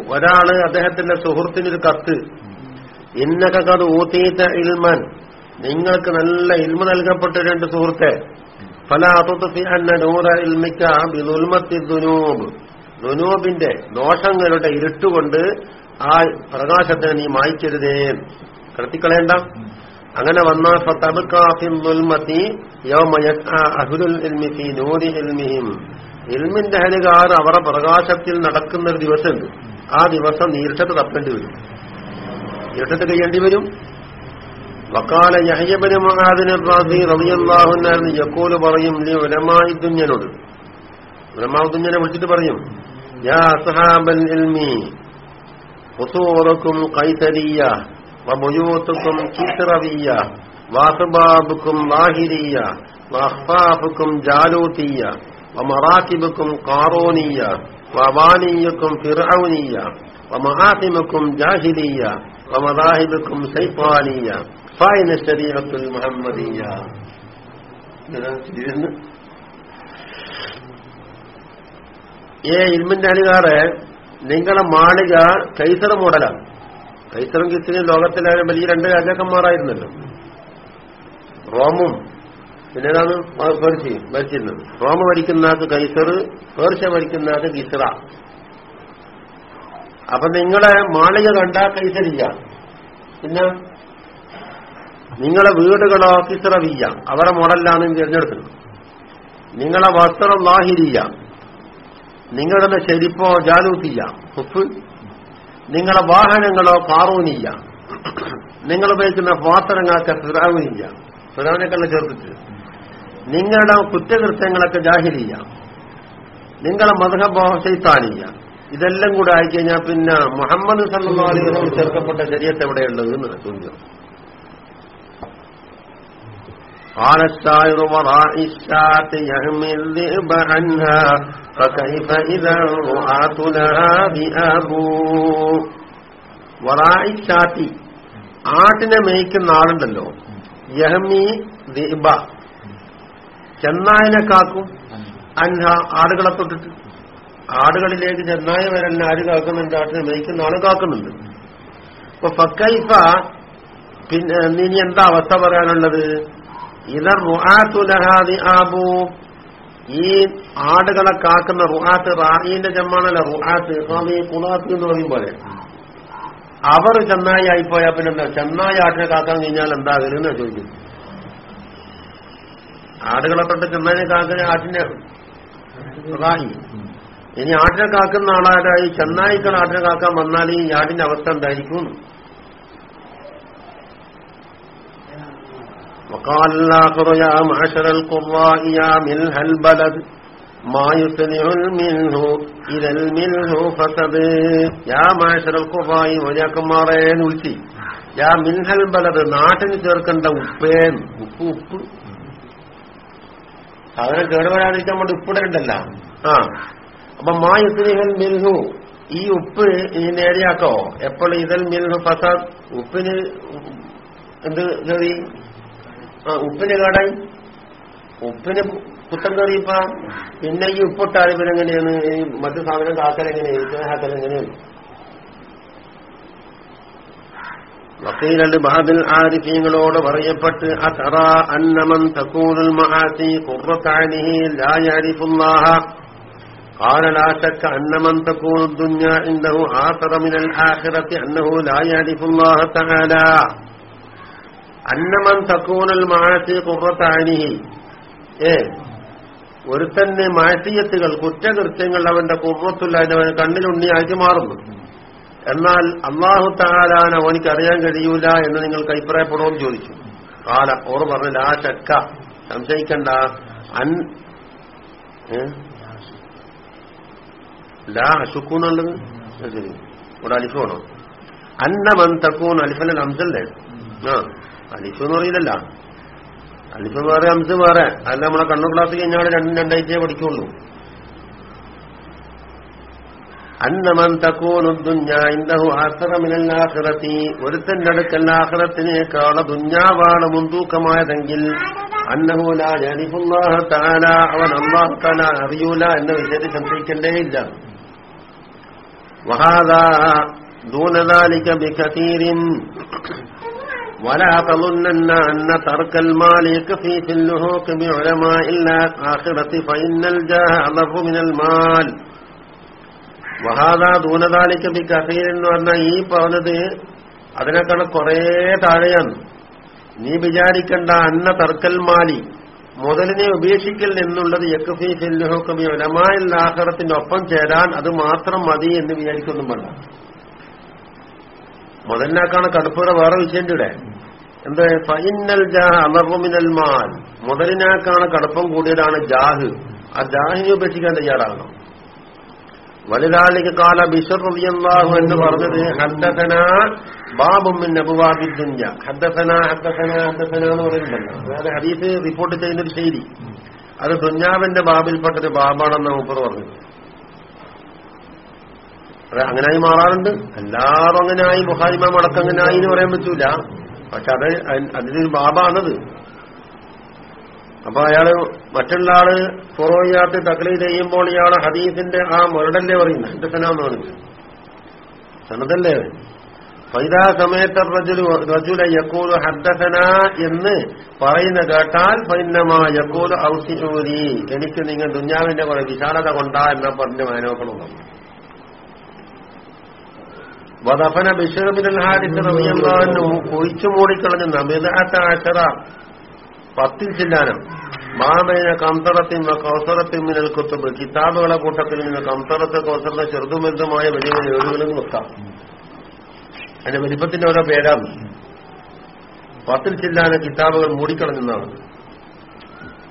ഒരാൾ അദ്ദേഹത്തിന്റെ സുഹൃത്തിനൊരു കത്ത്. ഇന്നകത് ഊത്തീത്ത ഇൽമൻ. നിങ്ങൾക്ക് നല്ല ഇൽമ നൽകപ്പെട്ട രണ്ട് സുഹൃത്തെ. അന്ന നൂറ ദോഷങ്ങളുടെ ഇരുട്ടുകൊണ്ട് ആ പ്രകാശത്തിന് നീ മായ്ക്കരുതേ. കടത്തിക്കളയണ്ട. അങ്ങനെ അഹ്ലുൽ ഇൽമി ഇൽമിന്റെ ഹരികാർ അവരുടെ പ്രകാശത്തിൽ നടക്കുന്ന ഒരു ദിവസമുണ്ട് ആ ദിവസം നീർഷത്ത് തപ്പേണ്ടി വരും. നീർഷത്ത് കഴിയേണ്ടി വരും. വക്കാല യഹയബന് യക്കൂൽ പറയും നീ ഉലമായി ദുഞ്ഞനോട് വിളിച്ചിട്ട് പറയും യാ അസ്ഹാബൽ ഇൽമി കിസ്റവിയ വാസുബാബുക്കും ലാഹിരിയ വഅഖ്ഫാഫുക്കും ജാലൂത്തിയ. വമറാക്കിബുക്കും കാറോനീയ വവാനീയക്കും ഫിറൌനീയ വമഹാസിബുക്കും ജാഹിദീയ വമദാഹിബുക്കും സൈഫാനീയ ഫൈന ശരീരത്തുൽ മുഹമ്മദീയ ഏ ഇൽമിന്റെ അണികാറ് നിങ്ങളെ മാളിക കൈസറ മോഡല. കൈസറും കിസിനും ലോകത്തിലെ വലിയ രണ്ട് രാജാക്കന്മാരായിരുന്നല്ലോ. റോമും പിന്നെ ഏതാണ് പേർച്ചി ഭരിച്ചിരുന്നത് റോമ ഭരിക്കുന്നയാൾക്ക് കൈസർ പേർച്ച ഭരിക്കുന്നയാൾക്ക് കിസറ അപ്പൊ നിങ്ങളെ മാളിക കണ്ട കൈസരില്ല. പിന്നെ നിങ്ങളെ വീടുകളോ കിസറവില്ല അവരെ മോഡലാണ് തിരഞ്ഞെടുക്കുന്നത്. നിങ്ങളെ വസ്ത്രം ലാഹിരിയ നിങ്ങളുടെ ചെരിപ്പോ ജാലൂത്തിയ ഉപ്പ് നിങ്ങളെ വാഹനങ്ങളോ കാറൂനില്ല നിങ്ങൾ ഉപയോഗിക്കുന്ന പാത്രങ്ങൾക്ക് ഫിറാവിനില്ല ഫിറാവിനെക്കെല്ലാം ചേർത്തിട്ട് നിങ്ങളുടെ കുറ്റകൃത്യങ്ങളൊക്കെ ജാഹിരിയ നിങ്ങളെ മധുഹബോ ശൈത്താനിയ ഇതെല്ലാം കൂടെ ആയിക്കഴിഞ്ഞാൽ പിന്നെ മുഹമ്മദ് സല്ലല്ലാഹു അലൈഹി വസല്ലം ചേർക്കപ്പെട്ട ശരീരത്ത് എവിടെയുള്ളത് എന്ന് ചോദ്യം قال الشاعر وراء الشاة يهمي الذئب عنها فكيف إذا الرعاة لها ذئاب وراء الشاة ആട്ടിനെ മേയ്ക്കുന്ന ആളുണ്ടല്ലോ യഹമി ദിബ ചെന്നായനെ കാക്കും അൻഹ ആടുകളെ തൊട്ടിട്ട്. ആടുകളിലേക്ക് ചെന്നായ വരല്ല ആര് കാക്കുന്നുണ്ട്? ആട്ടിനെ മേയ്ക്കുന്ന ആൾ കാക്കുന്നുണ്ട്. അപ്പൊ ഫക്കൈഫ പിന്നെ ഇനി എന്താ അവസ്ഥ പറയാനുള്ളത്? ഇതർ റുഹാത്തുലഹാദി ആബു. ഈ ആടുകളെ കാക്കുന്ന റുഹാത്ത് റായിന്റെ ജമ്മാണല്ല റുഹാത്ത് സ്വാമി കുളാത്ത് എന്ന് പറയും പോലെ. അവർ ചെന്നായി ആയിപ്പോയാ പിന്നെന്താ? ചെന്നായി ആട്ടിനെ കാക്കാൻ കഴിഞ്ഞാൽ എന്താ വരുന്ന ചോദിക്കും ആടുകളെ തൊട്ട് ചെന്നായി കാക്കുന്ന ആട്ടിനെ റായി ഇനി ആട്ടിനെ കാക്കുന്ന ആളാരായി ചെന്നായിക്കൾ ആട്ടിനെ കാക്കാൻ വന്നാൽ ഈ ആടിന്റെ അവസ്ഥ എന്തായിരിക്കും وقال الآخر يا معشر القراء يا ملح البلد ما يسنع الملح إذا الملح فسد يا معشر القراء വര്യാക്കന്മാരെ എന്ന് വിളിച്ച് യാ മിൻഹൽ ബലത് നാട്ടിന് ചേർക്കേണ്ട ഉപ്പേൻ ഉപ്പ് ഉപ്പ് സാധനം കേടുവരാതിരിക്കാൻ വേണ്ടി ഉപ്പിടണ്ടല്ല ആ. അപ്പൊ മാ യുസ്നിഹൽ മിൽഹു ഈ ഉപ്പ് ഈ നേടിയാക്കോ എപ്പോൾ ഇതൽ മിൽഹു ഫസാദ് ഉപ്പിന് എന്ത് കയറി ആ ഉപ്പിന് കേടായി ഉപ്പിന് കുത്തം കയറിയപ്പ പിന്നെ ഈ ഉപ്പിട്ടാൽ പിന്നെങ്ങനെയാണ് ഈ മറ്റു സാധനം കാക്കൽ എങ്ങനെയാണ് സ്നേഹാക്കൽ എങ്ങനെയാണ് വക്കീലണ്ട് ബഹദിൽ ആരിഫീങ്ങളോട് പറയപ്പെട്ട് അതറ അന്നമൻ തക്കൂനുൽ മഹാസി ഖുർറത്താനിഹി ലാ യഅരിഫുല്ലാഹ قال لا شك أن من تكون الدنيا عنده آثر من الآخرة أنه لا يعرف الله تعالى അന്നമൻ തക്കൂനൽ മാഴത്തി കുറത്താനിഹി ഏ ഒരുത്തന്നെ മാഴ്ത്തിയത്തുകൾ കുറ്റകൃത്യങ്ങൾ അവന്റെ കുർവത്തുള്ള അവൻ കണ്ണിലുണ്ണിയാക്കി മാറുന്നു എന്നാൽ അള്ളാഹു താലാന ഓനിക്ക് അറിയാൻ കഴിയൂല എന്ന് നിങ്ങൾക്ക് അഭിപ്രായപ്പെടുമെന്ന് ചോദിച്ചു. കാല ഓർ പറഞ്ഞില്ല ലാ ചക്ക സംശയിക്കണ്ട. അൻ ലാ അശുക്കൂന്നുള്ളത് ശരി. ഇവിടെ അലിഫ് വേണോ. അന്നമൻ അലിഫന്റെ അംസല്ലേ ആ അലിഫ് എന്ന് പറയില്ലല്ല. അലിഫ് വേറെ അംസ് വേറെ. അല്ല നമ്മളെ കണ്ണൂർ ക്ലാസ് കഴിഞ്ഞാൽ രണ്ടും രണ്ടായിട്ടേ പഠിക്കുള്ളൂ. അന്നമൻ തക്കൂനു ദുഞ്ഞാഹു ആശ്രമിനാഹ്റത്തി ഒരുത്തന്റെ അടുക്കൽ ആഹ്റത്തിനേക്കാള ദുഞ്ഞാവാണ് മുൻതൂക്കമായതെങ്കിൽ അന്നഹൂല ജനിഫുല്ലാഹ താല അവൻ അള്ളാഹു താല അറിയൂല എന്ന വിഷയത്തിൽ സംശയിക്കേണ്ടേയില്ല വഹാദാ ദൂനദാലിക ബികതീരിൻ ولا تظنن أن ترك المال يكفي في اللهوك بعلماء الآخرة فإن الجاه أضف من المال വഹാദാ ദൂനദാലിക്ക് ബി കസീർ എന്ന് പറഞ്ഞാൽ ഈ പറഞ്ഞത് അതിനേക്കാൾ കുറേ താഴെയാണ്. നീ വിചാരിക്കേണ്ട അന്ന തർക്കൽ മാലി. മുതലിനെ ഉപേക്ഷിക്കൽ എന്നുള്ളത് യക്കഫി ഫില്ലുഹുക്കമി ഉലമായിൽ ആഹ്റത്തിന്റെ ഒപ്പം ചേരാൻ അത് മാത്രം മതി എന്ന് വിചാരിക്കൊന്നും വേണ്ട. മുതലിനാക്കാണ് കടുപ്പുറ വേറെ വിഷയം ഇവിടെ എന്താ? ഫൈനൽ ജാഹ് അമർമിനൽ മാൽ. മുതലിനാക്കാണ് കടുപ്പം കൂടിയതാണ് ജാഹ്. ആ ജാഹിനെ ഉപേക്ഷിക്കാൻ തയ്യാറാകണം. വലുതാളിക്ക് കാല ബിഷർ റളിയല്ലാഹു എന്ന് പറഞ്ഞത് ഹദ്ദസന ബാബുമിൻ അബുവാബി ദുഞ്ഞ ഹദ്ദസന ഹദ്ദസന ഹദ്ദസന എന്ന് പറയുന്നുണ്ടല്ലോ. അതായത് ഹദീസ് റിപ്പോർട്ട് ചെയ്യുന്നൊരു ശൈലി. അത് ദുഞ്ഞാവിന്റെ ബാബിൽപ്പെട്ടൊരു ബാബാണെന്ന് മുപ്പർ പറഞ്ഞു അങ്ങനായി മാറാറുണ്ട്. എല്ലാവരും അങ്ങനായി ബുഹാരിമാം മടക്കങ്ങനായി അങ്ങനായി എന്ന് പറയാൻ പറ്റൂല. പക്ഷെ അത് അതിനൊരു ബാബാണത്. അപ്പൊ അയാൾ മറ്റുള്ള ആൾ ഫുറോയാത്ത് തക്ലീദ് ചെയ്യുമ്പോൾ ഇയാൾ ഹദീസിന്റെ ആ മുരടല്ലേ പറയുന്നത്? എന്റെ സനാന്ന് പറഞ്ഞു സനതല്ലേ ഫൈദാ സമയത്ത് റജുലു യക്കൂൽ ഹദ്ദസന എന്ന് പറയുന്ന കേട്ടാൽ ഫൈനമാ യക്കൂൽ ഔസിനൂരി എനിക്ക് നിങ്ങൾ ദുഞ്ഞാവിന്റെ കുറെ വിശാലത കൊണ്ടാ എന്ന പറഞ്ഞ മാനോക്കളുണ്ടോ വദഫന ബിഷറബിൻ ഹാരിസ് റളിയല്ലാഹു കുഴിച്ചു മൂടിക്കളഞ്ഞ നബിദഅത്ത അശറ പത്തിൽ ചില്ലാനം മാമേന കംതറത്തിൻ കൗസറത്തിൻ മിനൽ കുത്തുബ്. കിതാബുകളെ കൂട്ടത്തിൽ നിന്ന് കന്തറത്തെ കൗസറിന്റെ ചെറുതും വലുതുമായ വലിയ വലിയ ഏടുകളും നിർത്താം അതിന്റെ വലിപ്പത്തിന്റെ ഓരോ പേരാണ്. പത്തിൽ ചില്ലാന കിതാബുകൾ മൂടിക്കളഞ്ഞെന്നാണ്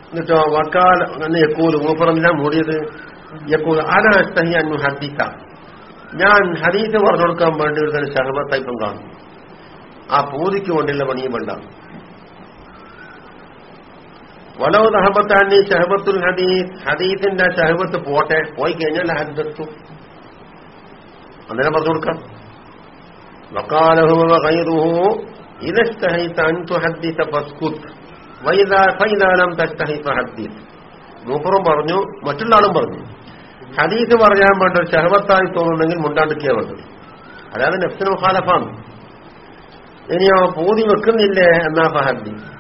എന്നിട്ടോ വക്കാൽ എന്ന് എക്കൂൽ ഊപ്പറമില്ല മൂടിയത്. യക്കൂൽ അന അസ്തഹി അന്നു ഹദ്ദിക്ക ഞാൻ ഹരീത് പറഞ്ഞു കൊടുക്കാൻ വേണ്ടി ഒരു തന്നെ ഷഹബത്തായിപ്പം കാണും ആ പൂതിക്ക് കൊണ്ടുള്ള പണിയും വേണ്ട. വലവ് ദഹബത്താനി ഷഹബത്തുൽ ഹദീസ് ഹദീസിന്റെ ഷഹബത്ത് പോട്ടെ. പോയി കഴിഞ്ഞാൽ ഹദ്ദത്തു അങ്ങനെ പറഞ്ഞു കൊടുക്കാം. ഫഹദ്ദിസ് മൂപ്പറും പറഞ്ഞു മറ്റുള്ള ആളും പറഞ്ഞു ഹദീസ് പറയാൻ വേണ്ട ഒരു ഷഹബത്തായി തോന്നുന്നെങ്കിൽ മുണ്ടാണ്ടിരിക്കുക വേണ്ടത്. അതായത് നെഫ്സിന് മുഖാലഫാണ്. ഇനിയോ പൂതി വെക്കുന്നില്ലേ എന്നാ ഫഹദ്ദി?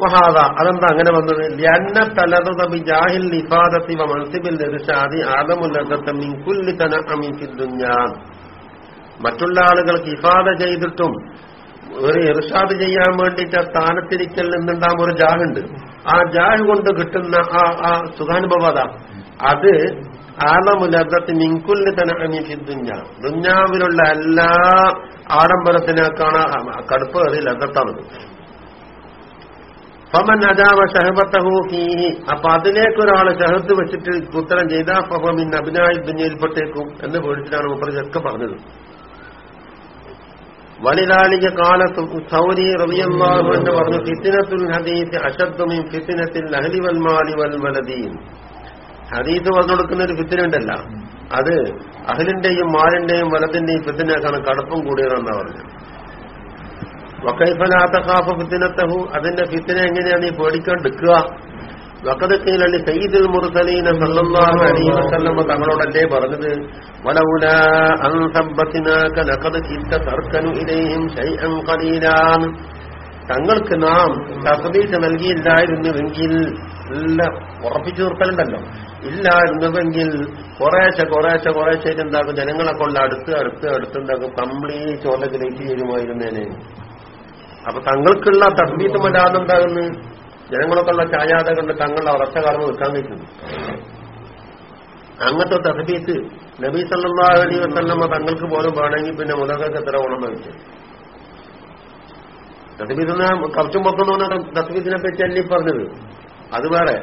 വഹാദ അതെന്താ അങ്ങനെ വന്നത്? ലന്ന തലതബി ജാഹിൽ നിഫാദത്തി മൻസിബിൽ ഇർഷാദി ആദമുല്ലദത്ത മിൻ കുല്ലി തനഅമിൻ ഫിദ്ദുനിയാ മറ്റുള്ള ആളുകൾക്ക് ഇഫാദ ചെയ്തിട്ടും ഒരു ഇർഷാദ് ചെയ്യാൻ വേണ്ടിയിട്ട് ആ സ്ഥാനത്തിരിക്കൽ നിന്നുണ്ടാകും ഒരു ജാഹുണ്ട്. ആ ജാഹ് കൊണ്ട് കിട്ടുന്ന ആ ആ സുഖാനുഭവത അത്. ആലമുലദത്ത് മിൻകുല്ലി തനഅമിൻ ദുഞ്ഞ ദുഞ്ഞാവിലുള്ള എല്ലാ ആഡംബരത്തിനേക്കാണ് കടുപ്പ് അത് ലദ്ദത്താണത് ഫമൻ അജാവ ഷഹബത്തഹു ഫീഹി. അപ്പൊ അതിലേക്ക് ഒരാൾ ഷഹത്ത് വെച്ചിട്ട് ഉത്തരം ചെയ്താ ഫമിൻ അഭിനായി ദുഞ്ഞയിൽപ്പെട്ടേക്കും എന്ന് പേടിച്ചിട്ടാണ് മുപ്പറിയൊക്കെ പറഞ്ഞത്. വലിലാലിക കാലത്ത് സൗരി റബിയല്ലാഹു എന്ന് പറഞ്ഞു ഫിത്തിനത്തുൽ ഹദീസ് അശബ്ദമീം ഫിത്തിനത്തിൽ ലഹലി വൽമാലി വൽ വലദീൻ. ഹദീസ് പറഞ്ഞു കൊടുക്കുന്ന ഒരു ഫിത്തിനുണ്ടല്ല അത് അഹലിന്റെയും മാലിന്റെയും വലതിന്റെയും ഫിത്തിനേക്കാണ് കടുപ്പം കൂടിയതെന്നാ പറഞ്ഞത്. വക്കൈഫലാത്തക്കാഫ ഫിത്തിനത്തഹു. അതിന്റെ ഫിത്തിനെ എങ്ങനെയാണ് നീ പേടിക്കാണ്ടിരിക്കുക വക്കത് കീലി സയ്യിദുൽ മുർസലീന സല്ലല്ലാഹു അലൈഹി വസല്ലം തങ്ങളോടല്ലേ പറഞ്ഞത്? വലൗല അൻ സബ്ബത്തിനാക ലഖദ് കിത്ത തർക്കനു ഇലൈഹിം ശൈഅൻ ഖലീലാൻ തങ്ങൾക്ക് നാം തസ്ബീഹ് നൽകിയില്ലായിരുന്നുവെങ്കിൽ ഇല്ല ഉറപ്പിച്ചു നിർത്തലുണ്ടല്ലോ ഇല്ലായിരുന്നുവെങ്കിൽ കുറേശ്ശെ കുറേശ്ശെ കുറേശ്ശേക്ക് എന്താക്കും? ജനങ്ങളെ കൊണ്ട് അടുത്ത് അടുത്ത് അടുത്ത് എന്താക്കും? കംപ്ലീറ്റ് ചോദ്യത്തിലേക്ക് ചേരുമായിരുന്നേനെ. അപ്പൊ തങ്ങൾക്കുള്ള തസ്ബീത്ത് മലാതെന്താകുന്നു ജനങ്ങൾക്കുള്ള ചായാത കണ്ട് തങ്ങളുടെ ഉറച്ച കാലം നിൽക്കാൻ നിൽക്കുന്നു അങ്ങനത്തെ തസ്ബീത്ത് നബി സല്ലല്ലാഹു അലൈഹി വസല്ലമ തങ്ങൾക്ക് പോലും വേണമെങ്കിൽ പിന്നെ മുലകൾക്ക് എത്ര ഗുണം വെച്ചു തസ്ബീത്ത് കവച്ചും പൊത്തുന്ന തസ്ബീത്തിനെ പറ്റി അല്ലി പറഞ്ഞത്? അത് വേറെ.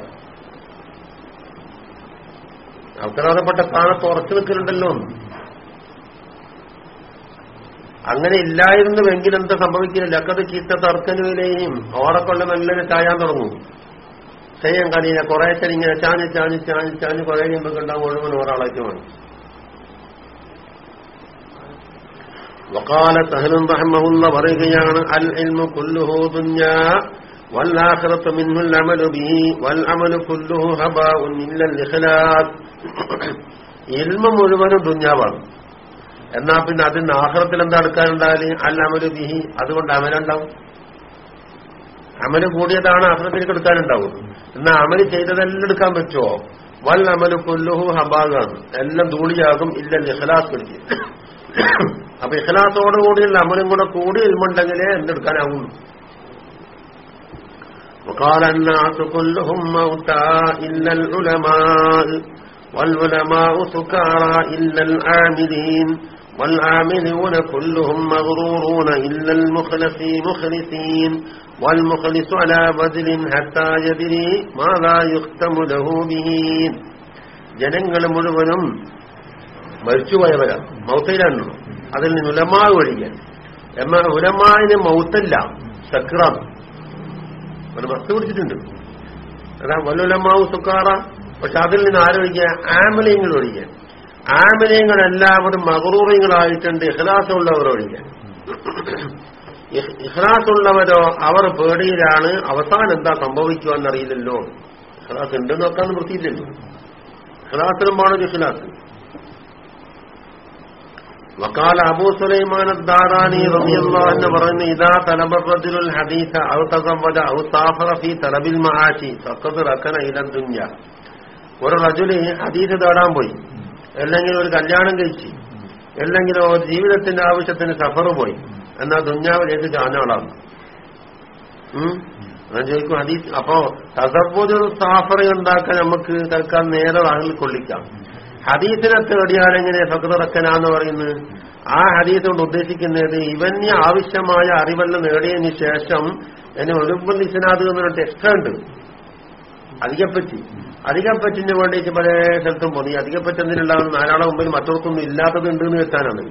ഉത്തരവാദപ്പെട്ട സ്ഥാനത്ത് ഉറച്ചു നിൽക്കുന്നുണ്ടല്ലോ അങ്ങനെ ഇല്ലായിരുന്നുവെങ്കിൽ എന്താ സംഭവിക്കുന്നില്ല അക്കത് ചീത്ത തർക്കനുവിലെയും ഓടക്കൊള്ള മെല്ലനെ ചായാൻ തുടങ്ങും ചെയ്യാൻ കഴിയില്ല കുറെ ഇങ്ങനെ ചാഞ്ഞ് ചാഞ്ഞ് ചാഞ്ഞ് ചാഞ്ഞ് കുറെ കഴിയുമ്പോൾ ഉണ്ടാവും മുഴുവൻ ഒരാളേക്ക് വേണം وقال سهل رحمه الله പറയുകയാണ് അൽ ഇൽമു കുല്ലുഹു ദുന്യാ والآخرة منه العمل به والعمل كله هباء إلا الإخلاص ഇൽമ മുഴുവനും ദുന്യാവാണ് എന്നാ പിന്നെ അതിന്റെ ആഹ്റത്തിൽ എന്താ എടുക്കാനുണ്ടായാല് അല്ല അമല് ബിഹി അതുകൊണ്ട് അമലുണ്ടാവും അമല് കൂടിയതാണ് ആഹ്റത്തിലേക്ക് എടുക്കാനുണ്ടാവും എന്നാ അമല് ചെയ്തതെല്ലാം എടുക്കാൻ പറ്റുമോ വൽ അമല് കൊല്ലുഹു ഹബാഗാണ് എല്ലാം ധൂളിയാകും ഇല്ല ഇഖലാസ് പിടിച്ച് അപ്പൊ ഇഖലാസോടുകൂടിയുള്ള അമലും കൂടെ കൂടി ഇൽമുണ്ടെങ്കിലേ എന്തെടുക്കാനാവുള്ളൂ وقال الناس كلهم موتى إلا العلماء والعلماء سكارى إلا العاملين والعاملون كلهم مغرورون إلا المخلصين مخلصين والمخلص على بدل حتى يدري ماذا يختم له به ജനങ്ങൾ മുഴുവനും മരിച്ചുപോയവരാണ് മൗത്തയിലാണ് അതിൽ നിന്ന് ഉലമാ ഒഴികെ എന്നാൽ ഉലമാവിന് മൗത്തല്ല സക്രാം ഒരു വസ്തു പിടിച്ചിട്ടുണ്ട് അതാ വല്ലുലമാവ് സുക്കാറ പക്ഷെ അതിൽ നിന്ന് ആരോഗ്യ ആമലയങ്ങൾ ഒഴികെ ആമിനയങ്ങളെല്ലാവരും മകറൂറിങ്ങളായിട്ടുണ്ട് ഇഹ്ലാസുള്ളവരൊഴിഞ്ഞ ഇഹ്ലാസുള്ളവരോ അവർ പേടിയിലാണ്. അവസാനം എന്താ സംഭവിക്കുക എന്നറിയില്ലല്ലോ. ഇഹ്ലാസ് ഉണ്ടെന്ന് നോക്കാൻ വൃത്തിയില്ലല്ലോ ഇഹ്ലാസിനും വേണം ഇഹ്ലാസ് വക്കാൽ അബൂ സുലൈമാൻ ദാറാനി റബിയുള്ള എന്ന് പറയുന്ന ഇതാ തലബറജുൽ ഹദീസ ഔ തസവജ ഔ സാഫറ ഫി തലബിൽ മഹാഷി സക്കത്ത് റക്കന ഇലം ദുഞ്ഞ ഒരു റജുൽ ഹദീസ് തേടാൻ പോയി. അല്ലെങ്കിൽ ഒരു കല്യാണം കഴിച്ച് അല്ലെങ്കിൽ ജീവിതത്തിന്റെ ആവശ്യത്തിന് സഫർ പോയി എന്നാ ദുഞ്ഞാവിലേക്ക് ചാഞ്ഞാളാണ്. ഞാൻ ചോദിക്കും ഹദീസ്. അപ്പോ തസബുദ് സാഫർ ഉണ്ടാക്കാൻ നമുക്ക് തൽക്കാൻ നേരെ വാങ്ങി കൊള്ളിക്കാം. ഹദീസിനെ തേടിയാലെങ്ങനെ ഫക്രറക്കനാന്ന് പറയുന്നത് ആ ഹദീസ് കൊണ്ട് ഉദ്ദേശിക്കുന്നത് ഇവന് ആവശ്യമായ അറിവെല്ലാം നേടിയതിനു ശേഷം എന്നെ ഇസ്നാദ് എന്നൊരു ടെക്സ്റ്റ് ഉണ്ട്. അധികപ്പറ്റി. അധികപ്പറ്റിന് വേണ്ടിയിട്ട് പല സ്ഥലത്തും പോയി അധികപ്പറ്റി എന്തിനുണ്ടാകുന്ന നാലാളെ മുമ്പിൽ മറ്റവർക്കൊന്നും ഇല്ലാത്തത് ഉണ്ട് എന്ന് വെച്ചാനാണ്.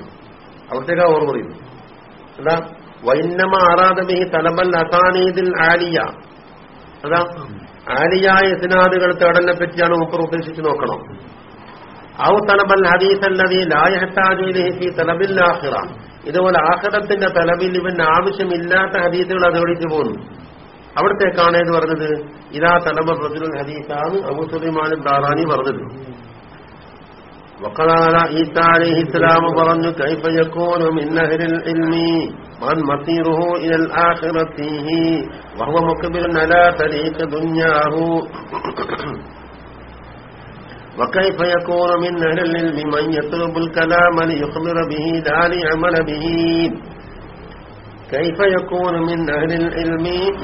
അവിടത്തേക്കാ ഓർമ്മ പറയുന്നു അതാ വൈന്നമ ആറാദമി തലബൽ അസാനീതിൽ ആലിയ. അതാ ആലിയായ ഇസ്നാദുകൾ തേടലിനെ പറ്റിയാണ് മുപ്പർ ഉദ്ദേശിച്ച് നോക്കണം. ഔ തലബൽ ഹദീസ് അല്ലതി ലായഹത്താജുലി തലബിൽ ആഹിറ ഇതുപോലെ ആഹ്റത്തിന്റെ തലബിൽ ഇവന് ആവശ്യമില്ലാത്ത ഹദീസുകൾ അതോടിച്ച് പോകുന്നു? അവിടത്തേക്കാണ് ഇത് പറഞ്ഞത് ഇതാ തലബ പ്രജുൽ ഹദീസാണ് അബുസുലിമാൻ ദാറാനി പറഞ്ഞത് وقال عيسى عليه السلام പറഞ്ഞു كيف يكون من أهل العلم من مصيره إلى الآخرة فيه وهو مقبل على طريق دنياه وكيف يكون من أهل العلم من يطلب الكلام ليخبر به لا ليعمل به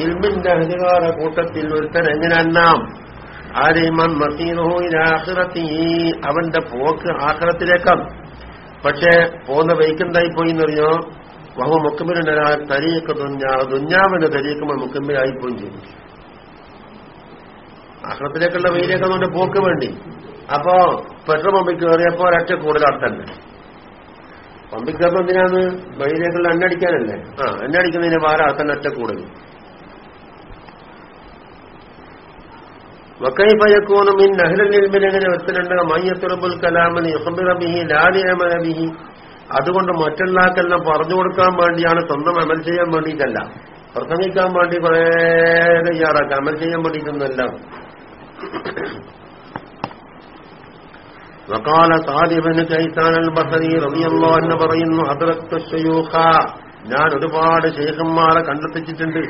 ഇൽമിന്റെ കൂട്ടത്തിൽ ഒരുത്തൻ എങ്ങനെയെന്നാം ആരെയ്മൻ മസീദോ അവന്റെ പോക്ക് ആഹ്റത്തിലേക്കാം പക്ഷെ പോകുന്ന വൈക്കെന്തായി പോയി എന്നറിയോ? വഹു മുക്കുമ്പിലുണ്ടാ തരിയൊക്കെ തുഞ്ഞാ ദുഞ്ഞാവിന്റെ തരീക്കുമ്പോൾ മുക്കുമ്പിലായി പോയി ചെയ്യും ആഹ്റത്തിലേക്കുള്ള വെയിലേക്കാന്നുകൊണ്ട് പോക്ക് വേണ്ടി. അപ്പോ പെട്രോൾ പമ്പിൽ കയറിയപ്പോ ഒരൊറ്റ കൂടുതൽ അടുത്തന്നെ പമ്പിക്കപ്പം എന്തിനാണ് വഴിയിലേക്കുള്ള എണ്ണടിക്കാനല്ലേ ആ എണ്ണടിക്കുന്നതിന് ഭാരം അത്തന്നെ ഒറ്റ കൂടുതൽ. വക്കൈഫയക്കൂനു മിൻ നഹ്ലൽ നിൽമിലെങ്ങനെ ഒത്തിരണ്ട മയ്യത്തുറബുൽ കലാമിന് യുഹബിറബിഹി ലാലിയമനബിഹി അതുകൊണ്ട് മറ്റുള്ളവർക്കെല്ലാം പറഞ്ഞു കൊടുക്കാൻ വേണ്ടിയാണ് സ്വന്തം അമൽ ചെയ്യാൻ വേണ്ടിയിട്ടല്ല. പ്രസംഗിക്കാൻ വേണ്ടി കുറേ തയ്യാറാക്കാം അമൽ ചെയ്യാൻ വേണ്ടിയിട്ടൊന്നല്ല വക്കാല സാദിബന് ചൈസാനൽ ബഹരി റബിയല്ലോ എന്ന് പറയുന്നു അതിർത്ത് ഷയൂഖ ഞാൻ ഒരുപാട് ശേഖന്മാരെ കണ്ടെത്തിച്ചിട്ടുണ്ട്.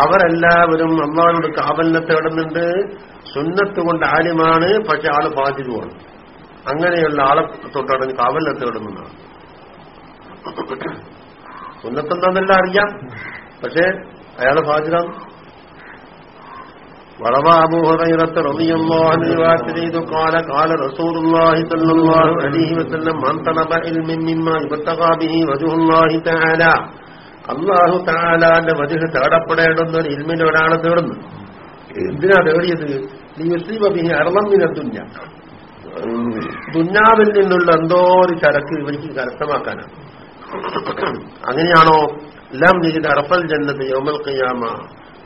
അവരെല്ലാവരും അള്ളാഹിനോട് കാവലിനെ തേടുന്നുണ്ട്. സുന്നത്ത് കൊണ്ട് ആലിമാണ് പക്ഷെ ആൾ ഫാജിലുമാണ് അങ്ങനെയുള്ള ആളെ തൊട്ടാണ് കാവലിനെ തേടുന്നതാണ് സുന്നത്തെന്താന്നെല്ലാം അറിയാം. പക്ഷെ അയാളെ ഫാജിലാണ് وروى أبو هريرة رضي الله عنه رواية قال قال رسول الله صلى الله عليه وسلم من طلب علم مما يبتغى به وجه الله تعالى അള്ളാഹു താലാന്റെ വജുഹ് തേടപ്പെടേണ്ടുന്ന ഒരു ഇൽമിന് ഒരാളെ തേടുന്നു എന്തിനാ തേടിയത് യുസ്ലിബിഹി അറളമ്മിന തുഞ്ഞ തുഞ്ഞാവിൽ നിന്നുള്ള എന്തോ ഒരു ചരക്ക് ഇവർക്ക് കരസ്ഥമാക്കാനാണ് അങ്ങനെയാണോ എല്ലാം നികുതി അറഫൽ ജന്നത്ത് യോമൽ കയ്യാമ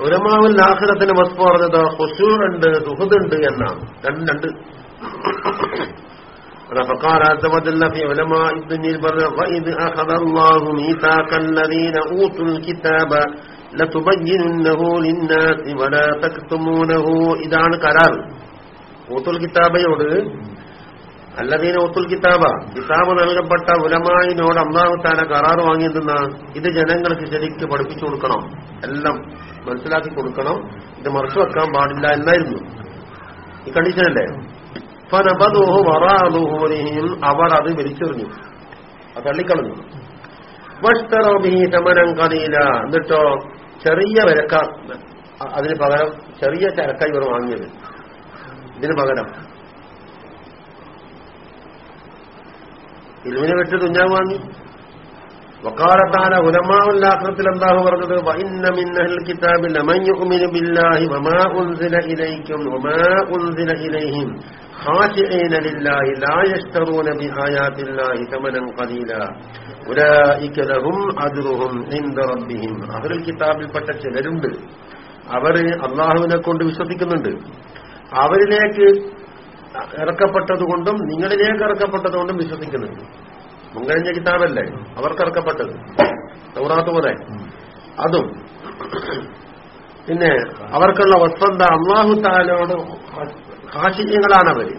ഉലമാവിൽ ആഖിറത്തിന് വസ്ഫ് പറഞ്ഞത് ഹുസൂറുണ്ട് സുഹൃദുണ്ട് എന്നാണ് രണ്ട് രണ്ട് فقال عز وجل في علماء الدنيا البر وإذ أخذ الله ميثاق الذين أوتوا الكتاب لتبيننه للناس ولا تكتمونه ഇതാണ് കരാർ ഊത്തുൽ കിതാബയോട് അല്ലതീന ഊത്തുൽ കിതാബ കിതാബ് നൽകപ്പെട്ട ഉലമായിനോട് അള്ളാഹു താല കരാർ വാങ്ങിയതെന്നാ ഇത് ജനങ്ങൾക്ക് ശരിക്ക് പഠിപ്പിച്ചു കൊടുക്കണം എല്ലാം മനസ്സിലാക്കി കൊടുക്കണം. ഇത് മറച്ചു വെക്കാൻ പാടില്ല എന്നായിരുന്നു. ഈ കണ്ടീഷനല്ലേ ഫനബദൂഹു വറാദുഹൂരിഹിം അവർ അത് വലിച്ചെറിഞ്ഞു അത് തള്ളിക്കളഞ്ഞു. വഷ്തറോബിഹി ശമനം കലീല എന്നിട്ടോ ചെറിയ വിലക്ക അതിന് പകരം ചെറിയ ചരക്ക ഇവർ വാങ്ങിയത്. ഇതിന് പകരം. ഇരുവിനെ വിട്ട് തുഞ്ഞാൻ വാങ്ങി. വക്കാലത്താല ഉലമാവുല്ലാഖത്തിൽ എന്താഹു പറഞ്ഞത്? വഇന്ന മിന്നഹൽ കിതാബിൽ ഇലൈഹിം لله لا يشترون الله قليلا لهم عند ربهم ചിലരുണ്ട്. അവർ അള്ളാഹുവിനെ കൊണ്ട് വിശ്വസിക്കുന്നുണ്ട്. അവരിലേക്ക് ഇറക്കപ്പെട്ടതുകൊണ്ടും നിങ്ങളിലേക്ക് ഇറക്കപ്പെട്ടതുകൊണ്ടും വിശ്വസിക്കുന്നുണ്ട്. മുൻകഴിഞ്ഞ കിതാബല്ലേ അവർക്ക് ഇറക്കപ്പെട്ടത് സൗറാത്ത് പോലെ അതും പിന്നെ അവർക്കുള്ള വസ്വന്ത അള്ളാഹു താലോട് കാശിന്യങ്ങളാണ് അവര്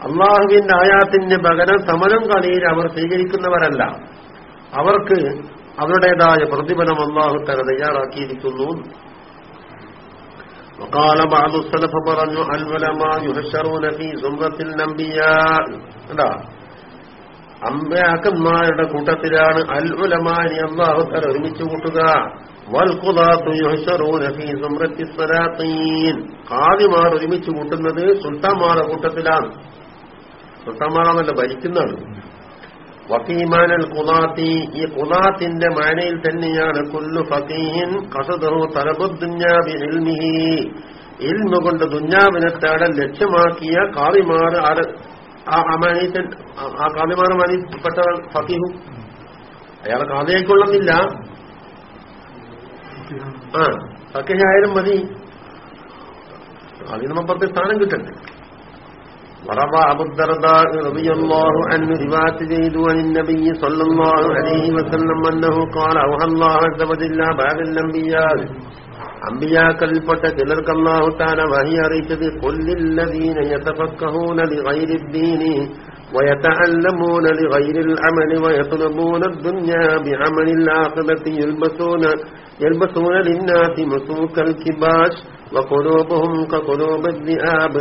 അള്ളാഹുവിന്റെ ആയാത്തിന്റെ പകരം സമരം കളിയിൽ അവർ സ്വീകരിക്കുന്നവരല്ല അവർക്ക് അവരുടേതായ പ്രതിഫലം അള്ളാഹു തല തയ്യാറാക്കിയിരിക്കുന്നു وقال بعض السلف പറഞ്ഞു العلماء يحشرون في زمرة الانبياء കണ്ടോ അമ്പയാക്കന്മാരുടെ കൂട്ടത്തിലാണ് അൽ ഉലമാനി അള്ളാഹു തല ഒരുമിച്ച് കൂട്ടുക കാതിമാർ ഒരുമിച്ച് കൂട്ടുന്നത് സുൽത്താൻമാരുടെ കൂട്ടത്തിലാണ്. സുൽത്താൻമാരാണല്ല ഭരിക്കുന്നതാണ് വക്കീമാനൽ കുലാത്തി ഈ കുലാത്തിന്റെ മാനയിൽ തന്നെയാണ് കുല്ലു ഫീൻ കസദഹു തലബുദ്ദുഞ്ഞാബി ഇൽമിഹി. ഇൽമ കൊണ്ട് ദുഞ്ഞാവിനെ തേടൽ ലക്ഷ്യമാക്കിയ കാതിമാർ ആ മാനയിൽ ആ കാതിമാർ മാനിപ്പെട്ട ഫക്കീഹു അയാളെ കാതയായിക്കൊള്ളുന്നില്ല ആ ഫക്കീഹായാലും മതി അതിന് നമ്മപ്പുറത്ത് സ്ഥാനം കിട്ടണ്ടേ وروى أبو الدرداء رضي الله عنه رواية زيد عن النبي صلى الله عليه وسلم أنه قال أوحى الله عز وجل بعد الأنبياء അമ്പിയാക്കളിൽപ്പെട്ട ചിലർക്ക് അള്ളാഹു താല വഹി അറിയിച്ചത് കൊല്ലില്ലദീന യതഫക്കഹൂന ലിഗൈരി الدين ويتعلمون لغير العمل ويطلبون الدنيا بعمل الآخرة يلبسون يلبسون للناس مسوك الكباش وقلوبهم كقلوب الذئاب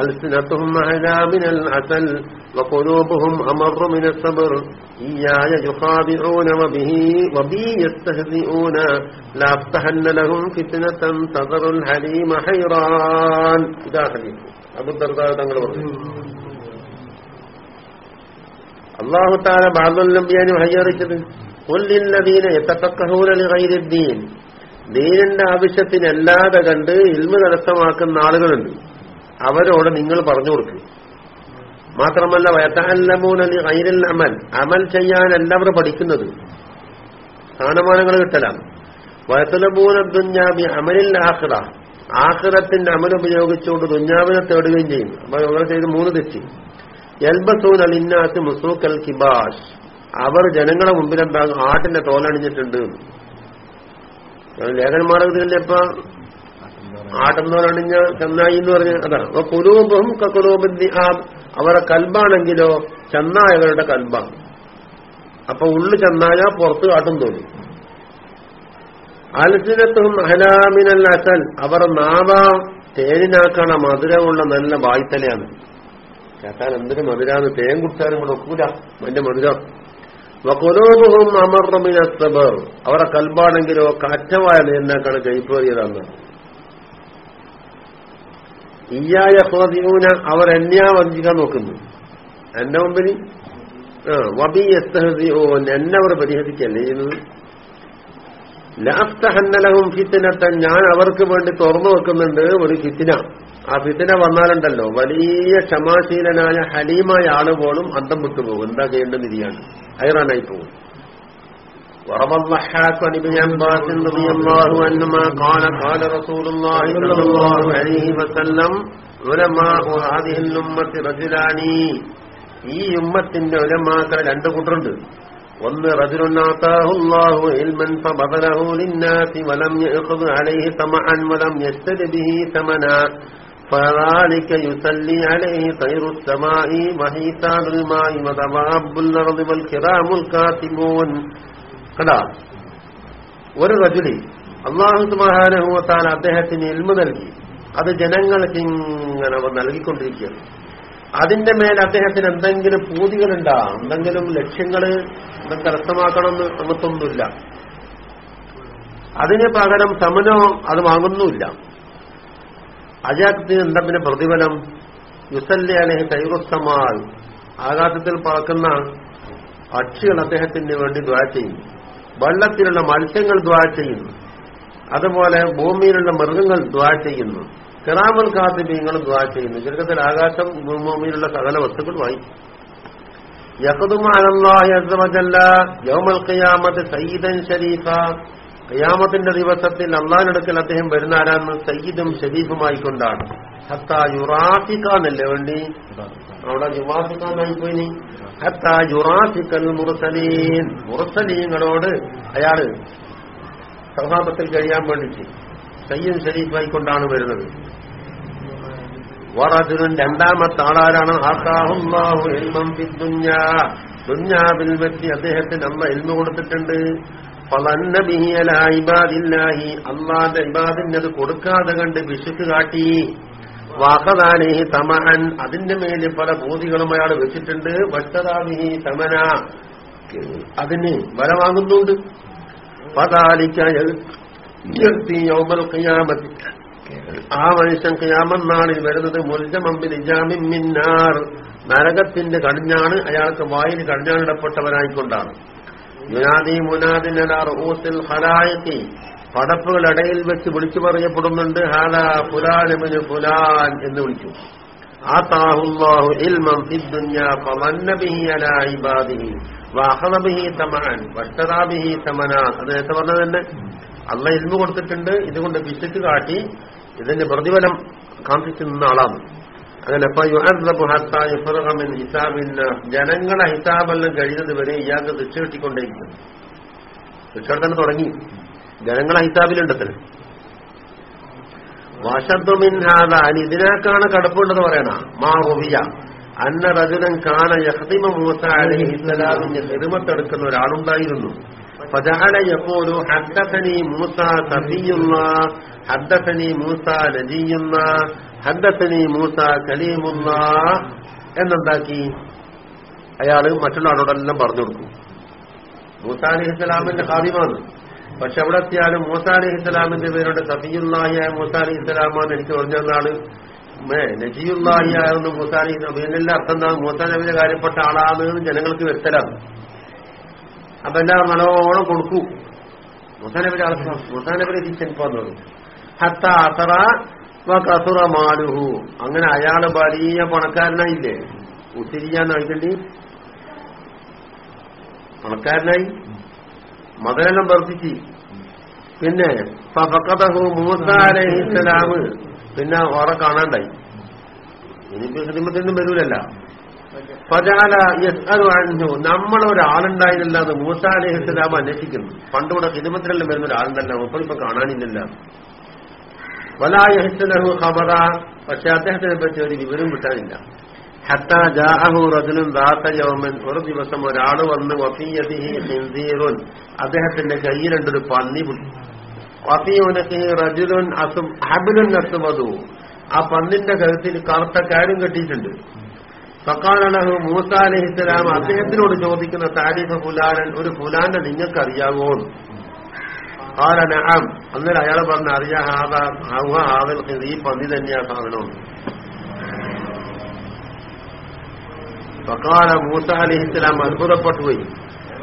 ألسنتهم أعلى من العسل وقلوبهم أمر من الصبر إياي يخادعون وبه وبي يستهزئون لأفتحن لهم فتنة تذر الحليم حيران إذا حديث أبو الدرداء തങ്ങൾ പറഞ്ഞു അള്ളാഹു താല ബാദുല്ലംബിയാനും ഹയ്യറിച്ചത് കൊല്ലില്ലദീന എത്തക്കഹൂല ഗൈരുദ്ദീൻ ദീനിന്റെ ആവശ്യത്തിനല്ലാതെ കണ്ട് ഇൽമ തടസ്സമാക്കുന്ന ആളുകളുണ്ട്. അവരോട് നിങ്ങൾ പറഞ്ഞു കൊടുക്കുക മാത്രമല്ല വയത്തല്ലമൂനലി ഗൈരിൽ അമൽ. അമൽ ചെയ്യാനല്ല അവർ പഠിക്കുന്നത്. സ്ഥാനമാനങ്ങൾ കിട്ടലാണ് വയത്തലമൂന ദുഞ്ഞാബി അമലിൽ ആഹ്റ ആഹ്റത്തിന്റെ അമൽ ഉപയോഗിച്ചുകൊണ്ട് ദുഞ്ഞാവിനെ തേടുകയും ചെയ്യും അപ്പൊ അവർ ചെയ്ത് മൂന്ന് തെറ്റി. എൽബസൂൻ അലിന്നാസ് മുസൂക്കൽ കിബാഷ്. അവർ ജനങ്ങളെ മുമ്പിൽ എന്താകും ആട്ടിന്റെ തോലണിഞ്ഞിട്ടുണ്ട്. ലേഖന്മാരതിൽ ഇപ്പൊ ആട്ടെന്നോലണിഞ്ഞ ചെന്നായി എന്ന് പറഞ്ഞ അതാണ്. അപ്പൊ കുലൂബും ആ അവരുടെ കൽബാണെങ്കിലോ ചെന്നായവരുടെ കൽബാണ് അപ്പൊ ഉള്ളു ചെന്നായ പുറത്ത് കാട്ടും തോന്നി. അലസിനത്തും അഹലാമിനൽ അസൽ അവർ നാവ തേനിനാക്കണ മധുരമുള്ള നല്ല വായ്ത്തലയാണ്. കേട്ടാൽ എന്തിനു മധുരാന്ന് തേൻ കുടിച്ചാലും കൂടെ ഒക്കൂല. അതിന്റെ മധുരം. വക്കൊലോബുഹും അമർമിന സബർ അവരുടെ കൽബാണെങ്കിലോ കാറ്റവായ നേരിനാക്കാണ് കൈപ്പേറിയതാണ് ഇയായ സ്വാധീന അവർ എന്നെയാ വഞ്ചിക്കാൻ നോക്കുന്നു. എന്റെ മുമ്പിൽ? ആ വബി എസ്തഹസിയോ എന്നെ അവർ പരിഹരിക്കല്ലേ ചെയ്യുന്നത്. ലാസ്തഹന്നലഹും ഫിത്തിനത്തൻ. ഞാൻ അവർക്ക് വേണ്ടി തുറന്നു വെക്കുന്നുണ്ട് ഒരു ഫിത്തിന. ആ ഫിത്തിന വന്നാലുണ്ടല്ലോ വലിയ ക്ഷമാശീലനായ ഹലീമായ ആള് പോലും അന്തം വിട്ടുപോകും എന്താ ചെയ്യേണ്ടത് ഇരിയാണ് ഹൈറാനായി പോകും وروى الضحاك عن ابن عباس رضي الله عنهما قال قال رسول الله صلى الله عليه وسلم علماء هذه الأمة رجلان ഈ ഉമ്മത്തിന്റെ ഉലമാക്കൾ രണ്ട് കൂട്ടരുണ്ട് ഒന്ന് റജുലുനാത്താഹുല്ലാഹു ഇൽമൻ ഫബദലഹു ലിന്നാസി വലം യഖുദ് അലൈഹി തമഅൻ വലം യസ്തദ് ബിഹി തമന فذلك يصلي عليه طير السماء وحيتان الماء وضباب الأرض والكرام الكاتبون കടാ ഒരു റജുലി അള്ളാഹു മഹാനഹുവത്താൻ അദ്ദേഹത്തിന് എൽമ നൽകി അത് ജനങ്ങൾക്ക് ഇങ്ങനെ അവർ നൽകിക്കൊണ്ടിരിക്കുകയാണ് അതിന്റെ മേൽ അദ്ദേഹത്തിന് എന്തെങ്കിലും പൂതികളുണ്ടാ എന്തെങ്കിലും ലക്ഷ്യങ്ങള് എന്തെങ്കിലും കരസ്ഥമാക്കണമെന്ന് അങ്ങത്തൊന്നുമില്ല അതിന് പകരം സമനോ അത് വാങ്ങുന്നുമില്ല അജാത്തിന് എന്താ പിന്നെ പ്രതിഫലം? യുസല്ലി അലഹ കൈവസ്തമാൽ ആകാശത്തിൽ പറക്കുന്ന പക്ഷികൾ അദ്ദേഹത്തിന് വേണ്ടി ദ്വാ ചെയ്യും. വെള്ളത്തിലുള്ള മത്സ്യങ്ങൾ ദ്വാ ചെയ്യുന്നു. അതുപോലെ ഭൂമിയിലുള്ള മൃഗങ്ങൾ ദ്വാ ചെയ്യുന്നു. കിറാമൽ കാത്തിബീങ്ങളും ദ്വാ ചെയ്യുന്നു. ചുരുക്കത്തിൽ ആകാശം ഭൂമിയിലുള്ള സകല വസ്തുക്കളുമായി യോമൽ കയാമത് സയ്യിദൻ ഷരീഫ ഖിയാമത്തിന്റെ ദിവസത്തിൽ അള്ളാഹിനടുക്കൽ അദ്ദേഹം വരുന്ന ആരാന്ന് സയ്യിദും ഷരീഫുമായിക്കൊണ്ടാണ് ഹത്താ യുറാഫിക്കാന്നല്ലേ വേണ്ടി? അവിടെ യുവാഫിക്കാന്നായി പോയിനി ഹത്താ യുറാഫിക്കൽ മുറസലീൻ മുറസലീങ്ങളോട് അയാൾ സൗഹാബത്തിൽ കഴിയാൻ വേണ്ടിട്ട് സയ്യിദ് ഷരീഫായിക്കൊണ്ടാണ് വരുന്നത്. വറജുരൻ രണ്ടാമത്തെ ആളാരാണ്? ദുഞ്ഞാവിൽ വെച്ച് അദ്ദേഹത്തിന് അമ്മ എൽമ കൊടുത്തിട്ടുണ്ട്. ഫലന്നബിഹിയലായിബാദില്ലാഹി. അള്ളാന്റെ കൊടുക്കാതെ കണ്ട് വിശുക്ക് കാട്ടി. വാഹദാനേഹി തമഹൻ. അതിന്റെ മേലിൽ പല ബോധികളും അയാൾ വെച്ചിട്ടുണ്ട്. വട്ടതാമിഹി തമന. അതിന് വല വാങ്ങുന്നുണ്ട്. ഖിയാമത്തി. ആ മനുഷ്യൻ ഖിയാമം നാളിൽ വരുന്നത് മുൽജമമ്പിൽ ഇജാമിൻ മിന്നാർ. നരകത്തിന്റെ കടിഞ്ഞാണ് അയാൾക്ക് വായിൽ കടിഞ്ഞാണിടപ്പെട്ടവനായിക്കൊണ്ടാണ്. യുനാദി മുനാദിൻ ഹലായത്തി പടപ്പുകളിടയിൽ വെച്ച് വിളിച്ചു പറയപ്പെടുന്നുണ്ട് ഹാല ഫുലാനിമിന് ഫുലാൻ എന്ന് വിളിച്ചു. ആതാഹുല്ലാഹു ഇൽമം ബിഹി ഇബാദിഹി. തമനാ. കൊടുത്തിട്ടുണ്ട്. ഇതുകൊണ്ട് വിശിച്ച് കാട്ടി ഇതിന്റെ പ്രതിഫലം കാണിച്ചു നിന്ന ആളാണ്. അങ്ങനെ ജനങ്ങളെ ഹിസാബെല്ലാം കഴിയുന്നത് വരെ ഇയാൾക്ക് ശിക്ഷ കിട്ടിക്കൊണ്ടേയിരിക്കും ശിക്ഷ തുടങ്ങി. ജനങ്ങളെ ഹിസാബിലുണ്ടത്തിന് വശദ്മിൻഹാദ അനി ഇതിനേക്കാണ് കടപ്പുണ്ടെന്ന് പറയണ മാ ഹുബിയ അന്ന റജുലൻ കാന യഹദിമ മൂസ അലൈഹി ഇസ്ലാമിന്റെ ഹിരുമത്തെടുക്കുന്ന ഒരാളുണ്ടായിരുന്നു. فجعل يقول حدثني موسى صفي الله حدثني موسى نجي الله حدثني موسى كليم الله എന്നെന്താക്കി അയാള് മറ്റുള്ള ആളോടെല്ലാം പറഞ്ഞു കൊടുക്കും മൂസ അലി ഇസ്ലാമിന്റെ ഹാദിമാണ് പക്ഷെ എവിടെ എത്തിയാലും മൂസ അലി ഇസ്ലാമിന്റെ പേരുണ്ട് സഫിയുല്ലാഹിയായ മൂസ അലി ഇസ്ലാമാന്ന് എനിക്ക് പറഞ്ഞ ആള് നജിയുല്ലാഹിയായിരുന്നു മൂസ അലി ഇതിനെല്ലാം അർത്ഥം എന്താണ് മൂസ നബിയുടെ കാര്യപ്പെട്ട ആളാണെന്ന് ജനങ്ങൾക്ക് വ്യക്തരാണ് അപ്പൊ എല്ലാം നല്ലോണം കൊടുക്കൂ. മുസാനബിന്റെ ആൾക്കാർ മുസാനബിനെ തിരിച്ചെനിപ്പാന്ന് ഹത്ത അസറ കസുറ മാലുഹു. അങ്ങനെ അയാൾ വലിയ പണക്കാരനായില്ലേ? ഉത്തിരിയാന്ന് കഴിക്കണ്ടി പണക്കാരനായി. മകനെല്ലാം വർദ്ധിച്ച് പിന്നെ ഫക്കതഹു മൂസ പിന്നെ ഓറെ കാണാണ്ടായി. ഇനിയിപ്പോ ഹിദിമത്തൊന്നും വരൂലല്ല. ഫജാല യസ്അലു അൻഹു. നമ്മളൊരാളുണ്ടായിരുന്നില്ല അത് മൂസ അലഹിസ്സലാം അന്വേഷിക്കുന്നു. പണ്ടുകൂടെ കിരുമത്തിലെല്ലാം വരുന്ന ഒരാളുണ്ടല്ല ഇപ്പോൾ ഇപ്പൊ വലാ വലായഹിസ്സലഹു ഖബറ. പക്ഷെ അദ്ദേഹത്തിനെ പറ്റി ഒരു വിവരം കിട്ടാനില്ല. ഹത്ത ജാഹു റജുലുൻ ദാത്ത യൗമൻ. ഒരു ദിവസം ഒരാൾ വന്ന് വഫിയതിഹി ഹിൻസീറുൻ അദ്ദേഹത്തിന്റെ കയ്യിലുണ്ടൊരു പന്നി വഫിയുനഹി റജുലുൻ അസും ഹബിലുൻ അസുമതു. ആ പന്നിന്റെ കഴുത്തിൽ കറുത്ത കാര്യം കെട്ടിയിട്ടുണ്ട്. ഫക്കാലഹു മൂസ അലഹിസ്സലാം അദ്ദേഹത്തിനോട് ചോദിക്കുന്ന താരിഫ് ഫുലാനൻ ഒരു ഫുലാന്റെ നിങ്ങൾക്കറിയാവോ ആരന ആം അന്നേരം അയാൾ പറഞ്ഞ അറിയാ ഈ പന്നി തന്നെയാ സാധനം. ഫക്കാല മൂസ അലഹിസ്സലാം അത്ഭുതപ്പെട്ടു പോയി.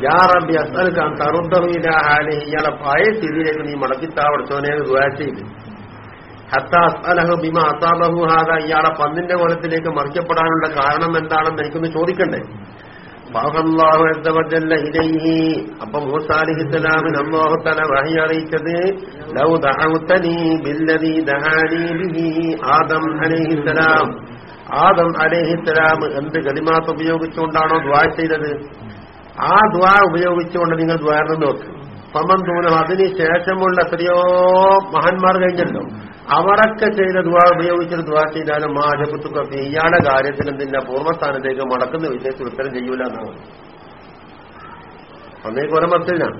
യാ റബ്ബി അസ്അൽക്കാൻ തറുദ്ദഹുല ഹാലിഹി. ഇയാളെ പഴയ സ്ഥിതിയിലേക്ക് നീ മടക്കിത്താവടച്ചോനെ ദുആ ഹത്ത അസ്അലഹു ഇയാളെ പന്നിന്റെ കോലത്തിലേക്ക് മറിക്കപ്പെടാനുള്ള കാരണം എന്താണെന്ന് എനിക്കൊന്ന് ചോദിക്കണ്ടേ? അപ്പൊ എന്ത് കലിമാത്ത് ഉപയോഗിച്ചുകൊണ്ടാണോ ദ്വാ ചെയ്തത്? ആ ദ്വാ ഉപയോഗിച്ചുകൊണ്ട് നിങ്ങൾ ദ്വാരണം നോക്ക്. സമം ദൂനം അതിന് ശേഷമുള്ള എത്രയോ മഹാന്മാർ കഴിഞ്ഞല്ലോ. അവരൊക്കെ ചെയ്ത ദ്വാ ഉപയോഗിച്ചൊരു ദ്വാ ചെയ്താലും ആ ജപത്തുക്കൊക്കെ ഇയാളുടെ കാര്യത്തിൽ എന്തിന്റെ പൂർവസ്ഥാനത്തേക്ക് മടക്കുന്ന വിഷയത്തിൽ ഉത്തരം ചെയ്യൂല എന്നാണ്. അന്നേ കൊലമത്തിലാണ്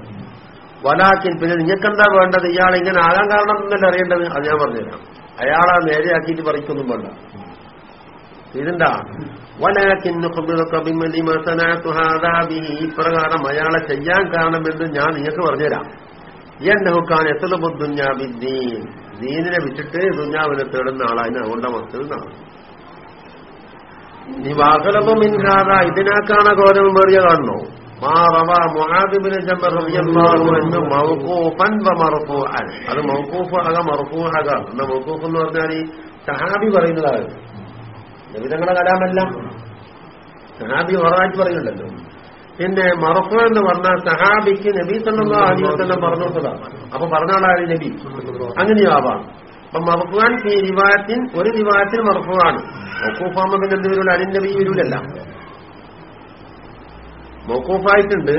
വലാക്കിൻ പിന്നെ നിങ്ങൾക്കെന്താ വേണ്ടത്? ഇയാൾ ഇങ്ങനെ ആകാൻ കാരണം എന്നല്ല അറിയേണ്ടത്? അത് ഞാൻ പറഞ്ഞുതരാം. അയാളെ നേരെയാക്കിയിട്ട് പറിക്കൊന്നും വേണ്ട. ഇതെന്താ? ഇപ്രകാരം അയാളെ ചെയ്യാൻ കാരണമെന്ന് ഞാൻ നിങ്ങൾക്ക് പറഞ്ഞുതരാം. എന്നഹുക്കാൻ എത്ര ദുഞ്ഞാബിദ്ദീൻ ദീനിനെ വിട്ടിട്ട് ദുഞ്ഞാവിനെ തേടുന്ന ആളാണ് അതുകൊണ്ട് മക്കൾ നീ വാസലപ്പം ഇൻഹാദ ഇതിനാക്കാണ് ഗൗരവം വേറിയ കാണണോ അത് മൗക്കൂഫ് ആക മറുഫൂഹക എന്ന മൗക്കൂഫ് എന്ന് പറഞ്ഞാൽ ഈ സഹാബി പറയുന്നതാണ് നബിതങ്ങളുടെ കലാമല്ല സഹാബി ഉറവായിട്ട് പറയുന്നുണ്ടല്ലോ. പിന്നെ മറഫു എന്ന് പറഞ്ഞാൽ സഹാബിക്ക് നബി സല്ലാ അലിവസല്ലം പറഞ്ഞു കൊടുത്തതാണ് അപ്പൊ പറഞ്ഞാളാണ് നബി. അങ്ങനെയാവാം അപ്പൊ മറഫുവാൻ ഈ റിവായത്തിൻ ഒരു റിവായത്തിൽ മറഫുവാണ് മൗക്കൂഫാമതിന് എന്ത് വരില്ല അലിൻ നബി വരൂലല്ല. മൊക്കൂഫായിട്ടുണ്ട്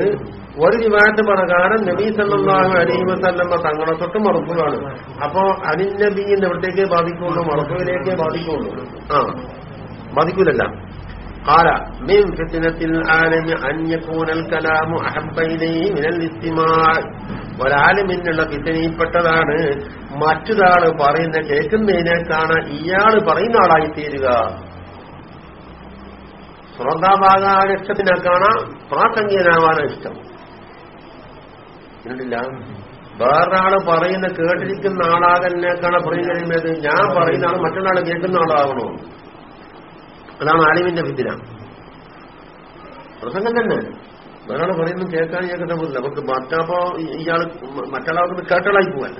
ഒരു റിവായത്ത് പ്രകാരം നബി സല്ലാഹു അലൈഹി വസല്ലമ്മ തങ്ങളെ തൊട്ട് മറഫുവാണ് അപ്പോ അലിൻ നബി എവിടത്തേക്ക് ബാധിക്കുള്ളൂ മറഫുവിലേക്കേ ബാധിക്കുള്ളൂ. ആ. ബാധിക്കൂലല്ല قال من فتنة العالم أن يكون الكلام أحب إليه من الاستماع ഒരാലിമിനുള്ള ഫിത്തനയിൽപ്പെട്ടതാണ് മറ്റൊരാള് പറയുന്ന കേൾക്കുന്നതിനേക്കാണ് ഇയാള് പറയുന്ന ആളായി തീരുക ശ്രോതാഭാഗാൻ ഇഷ്ടത്തിനേക്കാണ് പ്രാസംഗികനാവാൻ ഇഷ്ടം കണ്ടില്ല വേറൊരാള് പറയുന്ന കേട്ടിരിക്കുന്ന ആളാകലിനേക്കാണ് പറയുന്നത് ഞാൻ പറയുന്ന ആൾ മറ്റൊരാൾ കേൾക്കുന്ന ആളാകണോ അതാണ് ആലിമിന്റെ വിദ്യ പ്രസംഗം തന്നെ വേറെ പറയുന്നത് കേൾക്കാൻ കേൾക്കുന്ന പോലില്ല നമുക്ക് മറ്റപ്പോ ഇയാൾ മറ്റൊരാൾക്ക് കേട്ടളായി പോവല്ല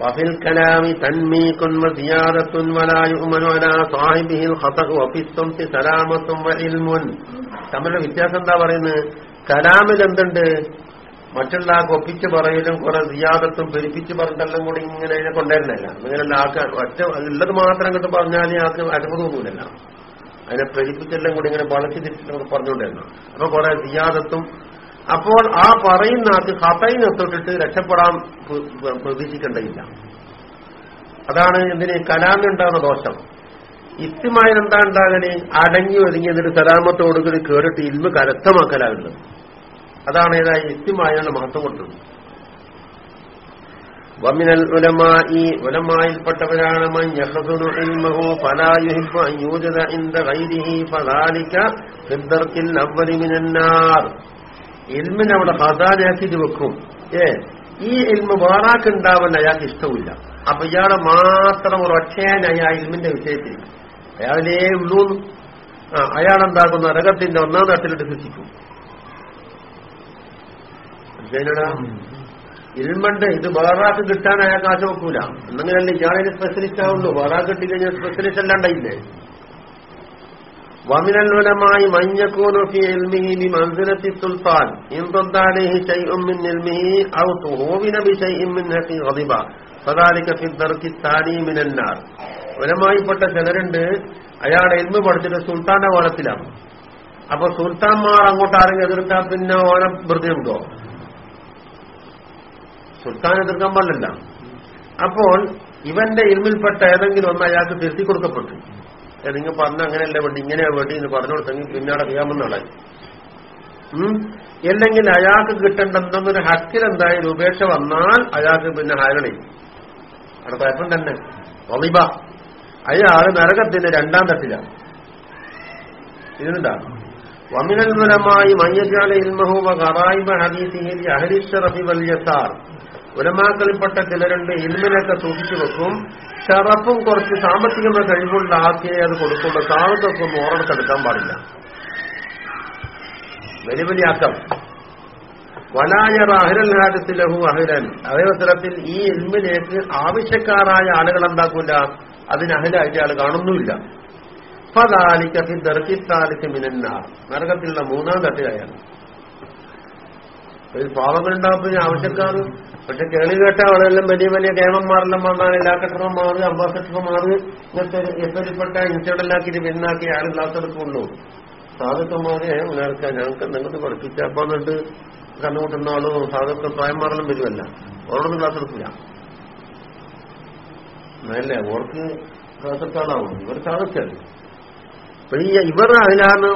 وفي الكلام تنميك وزيادة ولا يؤمن على صاحبه الخطأ وفي الصمت سلامة وعلم തമ്മിലുള്ള വ്യത്യാസം എന്താ പറയുന്നത് കലാമിൽ എന്തുണ്ട് മറ്റുള്ള കൊപ്പിച്ച് പറയലും കുറെ സിയാദത്തും പെരുപ്പിച്ച് പറഞ്ഞിട്ടെല്ലാം കൂടി ഇങ്ങനെ കൊണ്ടുവരുന്നില്ല അങ്ങനെയല്ല ആൾക്ക് ഒറ്റ ഉള്ളത് മാത്രം കിട്ടും പറഞ്ഞാൽ ആൾക്ക് അനുഭവമൊന്നുമില്ല അതിനെ പ്രരിപ്പിച്ചെല്ലാം കൂടി ഇങ്ങനെ വളച്ചു തിരിച്ചിട്ട് പറഞ്ഞുകൊണ്ടിരുന്നു. അപ്പൊ കുറെ സിയാദത്തും അപ്പോൾ ആ പറയുന്ന ആൾക്ക് ഹതയിനെത്തൊട്ടിട്ട് രക്ഷപ്പെടാൻ പ്രതീക്ഷിക്കേണ്ടതില്ല. അതാണ് ഇതിന് കലാമുണ്ടാകുന്ന ദോഷം. ഇത്തിമായൻ എന്താ ഉണ്ടാകൽ? അടങ്ങി ഒതുങ്ങി എന്നിട്ട് സലാമത്തോടുകൂടി കേറിട്ട് ഇൽമ കരസ്ഥമാക്കലാകുന്നത് അതാണ് ഏതായ യുക്തിമായാണ് മഹത്വം കൊടുത്തത്. വമിനൽ ഉലമായി ഉലമായിൽപ്പെട്ടവരാണ് ഇൽമിനെ അവിടെ ഹസാനാക്കിട്ട് വെക്കും. ഏ ഈ ഇൽമ വേറാക്കുണ്ടാവാൻ അയാൾക്ക് ഇഷ്ടമില്ല അപ്പൊ ഇയാളെ മാത്രം ഒരു ഒറ്റയാനായി ആ ഇൽമിന്റെ വിഷയത്തിൽ അയാളിലേ ഉള്ളൂ അയാളെന്താക്കുന്ന? നരകത്തിന്റെ ഒന്നാം തട്ടിലിട്ട് ശിക്ഷിക്കും മനസ്സിലായില്ലടാ ഇരുമ്പണ്ട് ഇത് വേറാക്ക് കിട്ടാൻ അയാൾ കാശ് വെക്കൂല. എന്നെങ്കിലല്ല ഇയാളിന് സ്പെഷ്യലിസ്റ്റ് ആവുള്ളൂ. വേറാക്ക് കിട്ടിക്കഴിഞ്ഞാൽ സ്പെഷ്യലിസ്റ്റ് അല്ലാണ്ടായില്ലേ? വമിനല്ലുലമായി മഞ്ഞക്കോനൊക്കെ സുൽത്താൻ. ചിലരുണ്ട്. അയാൾ എൽമ് പഠിച്ചിട്ട് സുൽത്താന്റെ വളത്തിലാണ് അപ്പൊ സുൽത്താൻമാർ അങ്ങോട്ട് ആരെങ്കിലും എതിർത്താൽ പിന്നെ ഓനെ വൃതിയുണ്ടോ സുൽത്താൻ എതിർക്കാൻ പാടില്ല. അപ്പോൾ ഇവന്റെ ഇൽമിൽപ്പെട്ട ഏതെങ്കിലും ഒന്ന് അയാൾക്ക് തിരുത്തി കൊടുക്കപ്പെട്ടു. നിങ്ങൾ പറഞ്ഞ അങ്ങനെയല്ല വേണ്ടി ഇങ്ങനെയാ വേണ്ടി എന്ന് പറഞ്ഞു കൊടുത്തെങ്കിൽ പിന്നാടെ ചെയ്യാമെന്നാണ് അല്ലെങ്കിൽ അയാൾക്ക് കിട്ടേണ്ട എന്തെന്നൊരു ഹക്കിൽ എന്തായാലും ഉപേക്ഷ വന്നാൽ അയാൾക്ക് പിന്നെ ഹാരണി അവിടെ കുഴപ്പം തന്നെ. ഒളിബ അയാൾ നരകത്തിന്റെ രണ്ടാം തട്ടിലാണ്. ഇതിനെന്താ വമിനൽമുലമായി മയ്യജാല ഇൽമഹൂബ കറായിബ ഹദീസിഹിൽ അഹരിഷറഫി വല്യസാർ ഉലമാക്കളിൽപ്പെട്ട ചിലരുണ്ട് ഇൽമിനൊക്കെ സൂക്ഷിച്ചു വെക്കും. ചെറുപ്പം കുറച്ച് സാമ്പത്തികമായ കഴിവുള്ള ആക്കിയേ അത് കൊടുക്കുള്ളൂ. താഴത്തൊക്കെ ഒന്നും ഓർമ്മക്കെടുക്കാൻ പാടില്ല. വലിയ വലിയ ആക്കം വലായർ അഹിരൽ ഹാജത്തിലഹു അഹിരൻ അതേവസരത്തിൽ ഈ ഇൽമിലേക്ക് ആവശ്യക്കാരായ ആളുകൾ എന്താക്കൂല? അതിന് അഹിലായിട്ട് ആൾ കാണുന്നുമില്ല. ഫതാലിക്കത്തിൽ ദർക്കിത്താലിക്ക് മിനന്ന നരകത്തിലുള്ള മൂന്നാം തട്ടിലായാണ് ഒരു പാവങ്ങളുണ്ടാകുമ്പോൾ ആവശ്യക്കാർ പക്ഷെ കേളി കേട്ട ആളെല്ലാം വലിയ വലിയ കേമന്മാരെല്ലാം വന്നാൽ എല്ലാ കെട്ടർമാർ അംബാസഡർമാർ ഇങ്ങനത്തെ എത്തരിപ്പെട്ട ആരും ക്ലാസ് എടുക്കുള്ളൂ സാധുക്കന്മാരെ ഉണർക്കാൻ ഞങ്ങൾക്ക് നിങ്ങൾക്ക് പഠിപ്പിച്ചപ്പോന്നിട്ട് കണ്ണുകൂട്ടുന്ന ആളും സാധുക്കൾ പ്രായന്മാരെല്ലാം വരുമല്ല അവരോടൊന്നും ക്ലാസ്സെടുക്കില്ല അല്ലേ? ഓർക്ക് ക്ലാസ്സെടുക്കാളാവും ഇവർ സാധിച്ചത് ഇവർ അതിലാണ്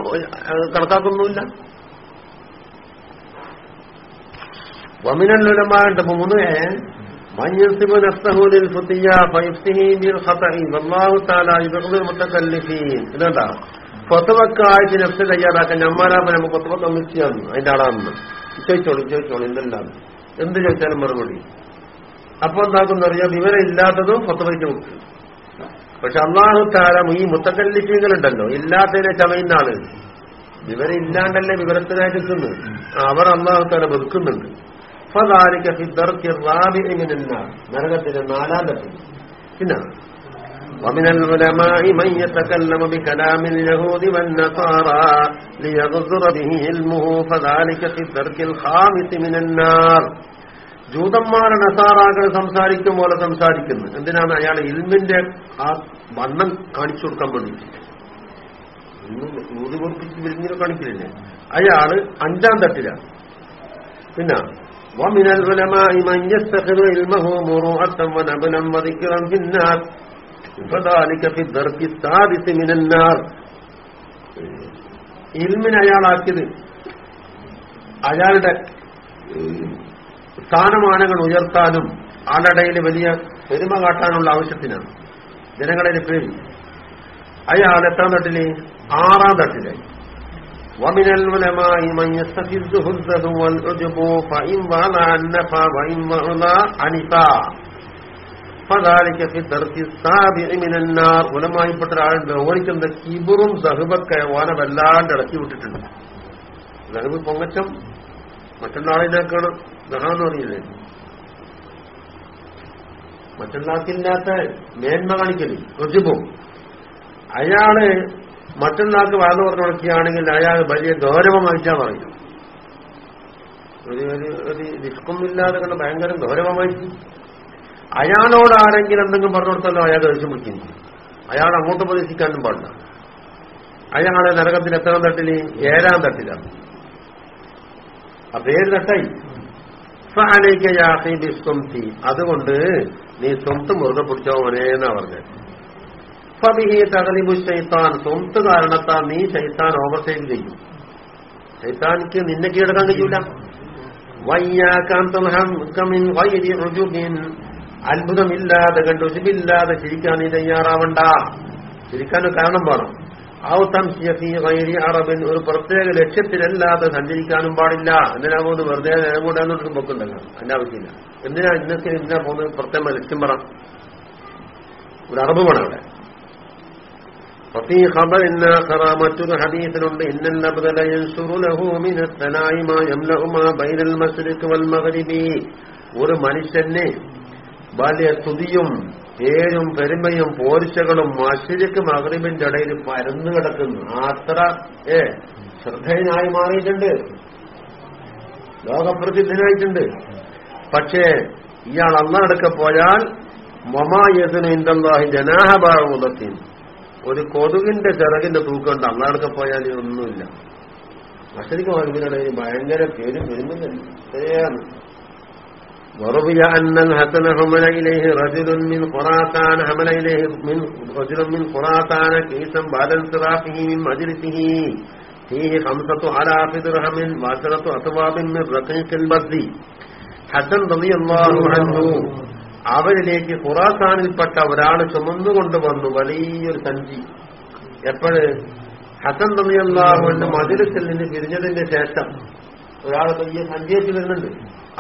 കണക്കാക്കൊന്നുമില്ല. നമ്മാരാപ്പ നമുക്ക് ഫത്വ തന്നിച്ചാന്ന് അതിന്റെ ആളാണെന്ന് ചോദിച്ചോളൂ ചോദിച്ചോളൂ എന്തെല്ലാം എന്ത് ചോദിച്ചാലും മറുപടി അപ്പൊ എന്താക്കുന്നറിയാം വിവരം ഇല്ലാത്തതും ഫത്വയ്ക്ക് കൊടുക്കും പക്ഷെ അള്ളാഹു താരം ഈ മുത്തക്കല്ലിഫീങ്ങളുണ്ടല്ലോ ഇല്ലാത്തതിനെ ചമയുന്ന വിവരം ഇല്ലാണ്ടല്ലേ വിവരത്തിനായി കിട്ടുന്നു അവർ അള്ളാഹു താരം വെറുക്കുന്നുണ്ട് فذلك في الدرك الرابع من النار നരകത്തിന്റെ നാലാം തട്ടിൽ പിന്നെ ومن العلماء من يتكلم بكلام اليهود والنصارى ليغزر به علمه فذلك في الدرك الخامس من النار ജൂതന്മാരെ നസാറാകൾ സംസാരിക്കും പോലെ സംസാരിക്കുന്നു എന്തിനാണ് അയാൾ ഇൽമിന്റെ ആ വണ്ണം കാണിച്ചു കൊടുക്കാൻ വേണ്ടിയിട്ട് ഊതി പൊറപ്പിച്ച് വിരിഞ്ഞിനെ കാണിക്കില്ലേ അയാള് അഞ്ചാം തട്ടിലാണ് പിന്നെ ومن العلماء من يتخذ علمه مروءة ونبلا وذكرا في الناس فذلك في الدرك السادس من النار ഇൽമിന് അയാളാക്കിയത് അയാളുടെ ഉം, സ്ഥാനമാനങ്ങൾ ഉയർത്താനും ആളുടെയിൽ വലിയ പെരുമ കാട്ടാനുള്ള ആവശ്യത്തിനാണ് ജനങ്ങളുടെ പേര് അയാൾ എത്രാം തട്ടില് ആറാം തട്ടില് ومن العلماء من يستفزه الزهد والعجب فإن وضع النفى وإن وضع عنفا فذلك في الدرك السابع من النار ഉലമായിപ്പെട്ട ഒരാളുണ്ട് ഓനിക്കെന്താ കിബുറും സഹുബൊക്കെ ഓനെ വല്ലാണ്ട് ഇളക്കി വിട്ടിട്ടുണ്ട് സഹബ് പൊങ്ങച്ചം മറ്റുള്ള ആളിനേക്കാണ് ദഹാന്ന് പറഞ്ഞില്ലേ മറ്റുള്ള ആൾക്കില്ലാത്ത മേന്മ കാണിക്കല് രുചിപ്പും അയാള് മറ്റുള്ള വാദം പറഞ്ഞു കൊടുക്കുകയാണെങ്കിൽ അയാൾ വലിയ ഗൗരവമായിട്ടാ പറയും ഒരു ഒരു നിഷ്കൊമ്മില്ലാതെ കണ്ട് ഭയങ്കര ഗൗരവമായിട്ട് അയാളോട് ആരെങ്കിലും എന്തെങ്കിലും പറഞ്ഞു കൊടുത്തല്ലോ അയാൾ ദേഷ്യം പിടിക്കുന്നു അയാൾ അങ്ങോട്ട് പ്രതീക്ഷിക്കാനും പാടില്ല. അയാളെ നരകത്തിൽ എത്ര തട്ടിൽ? ഏഴാം തട്ടില്ല ആ പേര് തട്ടായി സ്വംതി. അതുകൊണ്ട് നീ സ്വന്തം മുറുകെ പിടിച്ചോ മോനേന്നാ പറഞ്ഞത്. ഫബിഹി തകലിബു ശൈത്താൻ. സ്വന്ത് കാരണത്താൽ നീ ശൈത്താൻ ഓവർടേക്ക് ചെയ്യും. ശൈത്താനിക്ക് നിന്നെ കീഴടക്കാൻ കഴിയൂല. അത്ഭുതമില്ലാതെ കണ്ട് രുചിമില്ലാതെ ചിരിക്കാൻ നീ തയ്യാറാവണ്ട. ചിരിക്കാൻ കാരണം വേണം. അറബിൻ. ഒരു പ്രത്യേക ലക്ഷ്യത്തിലല്ലാതെ സഞ്ചരിക്കാനും പാടില്ല. എന്തിനാ പോകുന്നത്? വെറുതെ നേരം കൊണ്ടാന്നോട്ടും പൊക്കുണ്ടല്ലോ. അതിന്റെ ആവശ്യമില്ല. എന്തിനാ ഇന്നത്തെ എന്തിനാ പോകുന്നത്? പ്രത്യേക ലക്ഷ്യം പറ. ഒരു അറബ് വേണം അവിടെ. മറ്റൊരു ഹദീസിലുണ്ട് ഒരു മനുഷ്യന് വലിയ സ്തുതിയും പേരും പെരുമയും പോരിച്ചകളും മഷിരിക്ക് മകരിബിന്റെ ഇടയിൽ പരന്നു കിടക്കുന്നു. അത്ര ഏ ശ്രദ്ധേയനായി മാറിയിട്ടുണ്ട്. ലോകപ്രസിദ്ധനായിട്ടുണ്ട്. പക്ഷേ ഇയാൾ അന്നടക്കെ പോയാൽ മമാ യസനു ഇന്ദാഹി ജനാഹബാഹുലത്തിന് ഒരു കൊതുകിന്റെ ചിറകിന്റെ തൂക്കമുണ്ട് അന്നടക്ക പോയാൽ ഒന്നുമില്ല മഷരിക്ക് മകരിബിനിടയിൽ ഭയങ്കര പേരും പെരുമയാണ് ശരിയാണ് وروي أن الحسن حمل إليه رجل من خراسان حمل إليه من رجل من خراسان كيسا بعد انصرافه من مجلسه فيه خمسة آلاف درهم وعشرة أثواب من رقيق البزي ഹസൻ റളിയല്ലാഹു അൻഹു അവരിലേക്ക് ഖുറാസാനിൽപ്പെട്ട ഒരാൾ ചുമന്നുകൊണ്ട് വന്നു വലിയൊരു സഞ്ചി. എപ്പോഴ്? ഹസൻ റളിയല്ലാഹു മതിലത്തിൽ നിന്ന് പിരിഞ്ഞതിന്റെ ശേഷം ഒരാൾ വലിയ സഞ്ചിയേറ്റ് വരുന്നുണ്ട്.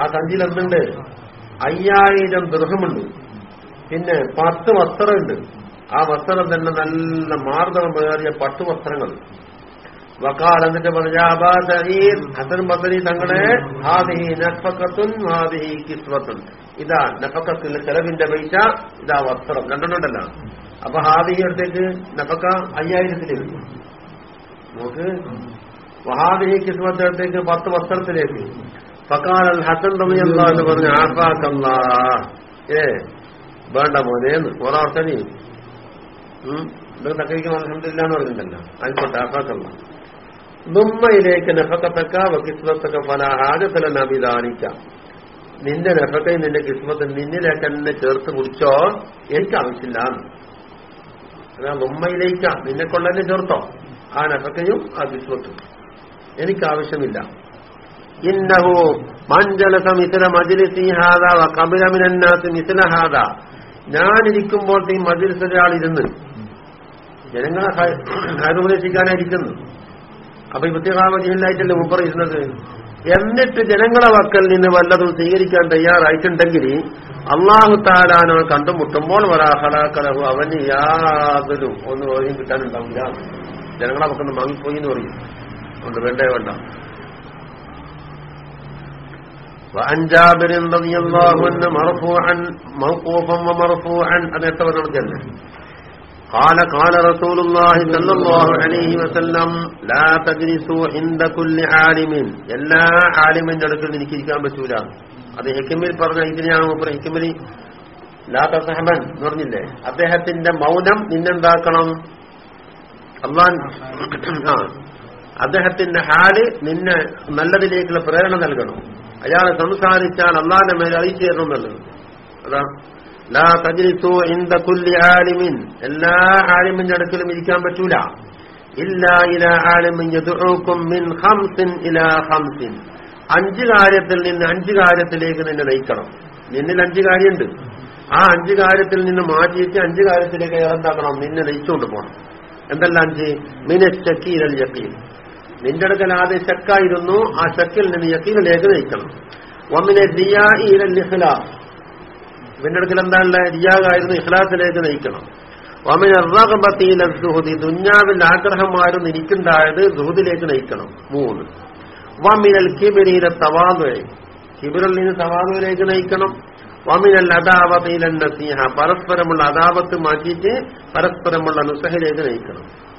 ആ സഞ്ചിയിൽ എന്തുണ്ട്? അയ്യായിരം ദൃഹമുണ്ട് പിന്നെ പത്ത് വസ്ത്രമുണ്ട്. ആ വസ്ത്രം തന്നെ നല്ല മാർദ്ദവം പേറിയ പത്ത് വസ്ത്രങ്ങൾ വക്കാൽ എന്നിട്ട് പറഞ്ഞ അബാ ഹസൻ ബസരി തങ്ങളെ ഹാദിഹി നഫക്കത്തുൻ ഹാദിഹി കിസ്വത്തുൻ. ഇതാ നഫക്കത്തിന്റെ ചെലവിന്റെ പൈസ ഇതാ വസ്ത്രം. രണ്ടെണ്ണുണ്ടല്ലോ അപ്പൊ ഹാദിഹി അടുത്തേക്ക് നഫക്ക അയ്യായിരത്തിലേക്ക് നോക്ക്. വഹാദിഹി കിസ്മത്തിനടുത്തേക്ക് പത്ത് വസ്ത്രത്തിലേക്ക് ഫക്കാൽ ഹസൻ റളിയല്ലാഹു എന്ന് പറഞ്ഞു ആഫാക്കല്ലാ ഏ വേണ്ട മോനേന്ന് ഒരാർത്തനി ഇത് തക്കയ്ക്ക് എന്ന് പറഞ്ഞിട്ടല്ലോ ആയിക്കോട്ടെ ആഫാക്കല്ല ദുമ്മയിലേക്ക് നെഫക്കത്തക്ക കിസ്മത്തൊക്കെ പല ഹാജത്തല നബിദാനിക്ക നിന്റെ നെഫക്കയും നിന്റെ കിസ്മത്ത് നിന്നിലേക്ക് തന്നെ ചേർത്ത് കുടിച്ചോ എനിക്ക് ആവശ്യമില്ല അതാ ദുമ്മയിലേക്ക നിന്നെ കൊള്ളന്നെ ചേർത്തോ? ആ നെഫക്കയും ആ കിസ്മത്തും. എനിക്ക് ആവശ്യമില്ല. ഇന്നഹു മഞ്ജലസ മിഥില മജിലിസി ഹാദ കപില മിനന്നാസ് മിഥില ഹാദ. ഞാനിരിക്കുമ്പോൾ ഈ ജനങ്ങളെ ഹരുപദേശിക്കാനായിരിക്കുന്നു അപ്പൊ ഇവത്തികാമതിയില്ലായിട്ടല്ലേ മുമ്പർ ഇരുന്നത് എന്നിട്ട് ജനങ്ങളെ വക്കൽ നിന്ന് വല്ലതും സ്വീകരിക്കാൻ തയ്യാറായിട്ടുണ്ടെങ്കിൽ അള്ളാഹു താലാനോ കണ്ടുമുട്ടുമ്പോൾ വരാഹലാക്കലഹു അവന് യാതൊരു ഒന്നും ഓരോ കിട്ടാനുണ്ടാവില്ല ജനങ്ങളെ വക്കൊന്ന് വാങ്ങിപ്പോയി എന്ന് പറയും അതുകൊണ്ട് വേണ്ടേ വേണ്ട وعن جابر رضي الله عنه مرفوعا موقوفا ومرفوعا أن يتبرر الجنة قال قال رسول الله صلى الله عليه وسلم لا تجلسوا عند كل عالم എല്ലാ ആലിമിന്റെ അടുക്കൽ എനിക്ക് ഇരിക്കാൻ പറ്റൂല അത് ഹെക്കിമിൽ പറഞ്ഞ ഇതിനെയാണ് മൂപ്പർ ഹെക്കിമിൽ ലാത്ത സഹബൻ എന്ന് പറഞ്ഞില്ലേ അദ്ദേഹത്തിന്റെ മൗനം നിന്നെന്താക്കണം അള്ളാൻ ആ അദ്ദേഹത്തിന്റെ ഹാല് നിന്നെ നല്ലതിലേക്കുള്ള പ്രേരണ നൽകണം അയാൾ സംസാരിച്ചാൽ അള്ളാന്റെ മേലെ അറിയിച്ചു തരണം എന്നുള്ളത് അതാ ലാ തജ്ലിസു ഇന്ദ കുല്ലി ആലിമിൻ. എല്ലാ ആലിമിന്റെ അടുക്കലും ഇരിക്കാൻ പറ്റൂല. ഇല്ല ഇല ആലിമിൻ മിൻ ഹംസിൻ ഇലാ ഖംസിൻ. അഞ്ച് കാര്യത്തിൽ നിന്ന് അഞ്ച് കാര്യത്തിലേക്ക് നിന്നെ നയിക്കണം. നിന്നിൽ അഞ്ച് കാര്യമുണ്ട്. ആ അഞ്ച് കാര്യത്തിൽ നിന്ന് മാറ്റിയിട്ട് അഞ്ച് കാര്യത്തിലേക്ക് എന്താക്കണം? നിന്നെ നയിച്ചുകൊണ്ട് പോകണം എന്തെല്ലാം അഞ്ച്? മിനച്ചക്കീരൽ യക്കീൽ നിന്റെ അടുക്കൽ ആദ്യം ശക്കായിരുന്നു. ആ ശക്കിൽ നിന്ന് യക്കീലിലേക്ക് നയിക്കണം. ഒന്നിനെ ദിയാ ഈരൽ ഇഖ്ലാസ്. ഇവന്റെ അടുക്കൽ എന്താ റിയാഗായിരുന്നു ഇഖ്ലാസിലേക്ക് നയിക്കണം. ഒമിന റഗബത്തീല സുഹുദി. ദുഞ്ഞാവിൽ ആഗ്രഹമായിരുന്നു എനിക്കുണ്ടായത് ദുഹുദിലേക്ക് നയിക്കണം. മൂന്ന്. വമിനൽ കിബിരിയില തവാതുവെ കിബിരിൽ നിന്ന് തവാതുവിലേക്ക് നയിക്കണം. വമിനൽ അദാവതയില നസീഹ. പരസ്പരമുള്ള അദാവത്ത് മാറ്റിയിട്ട് പരസ്പരമുള്ള നുസഹയിലേക്ക് നയിക്കണം.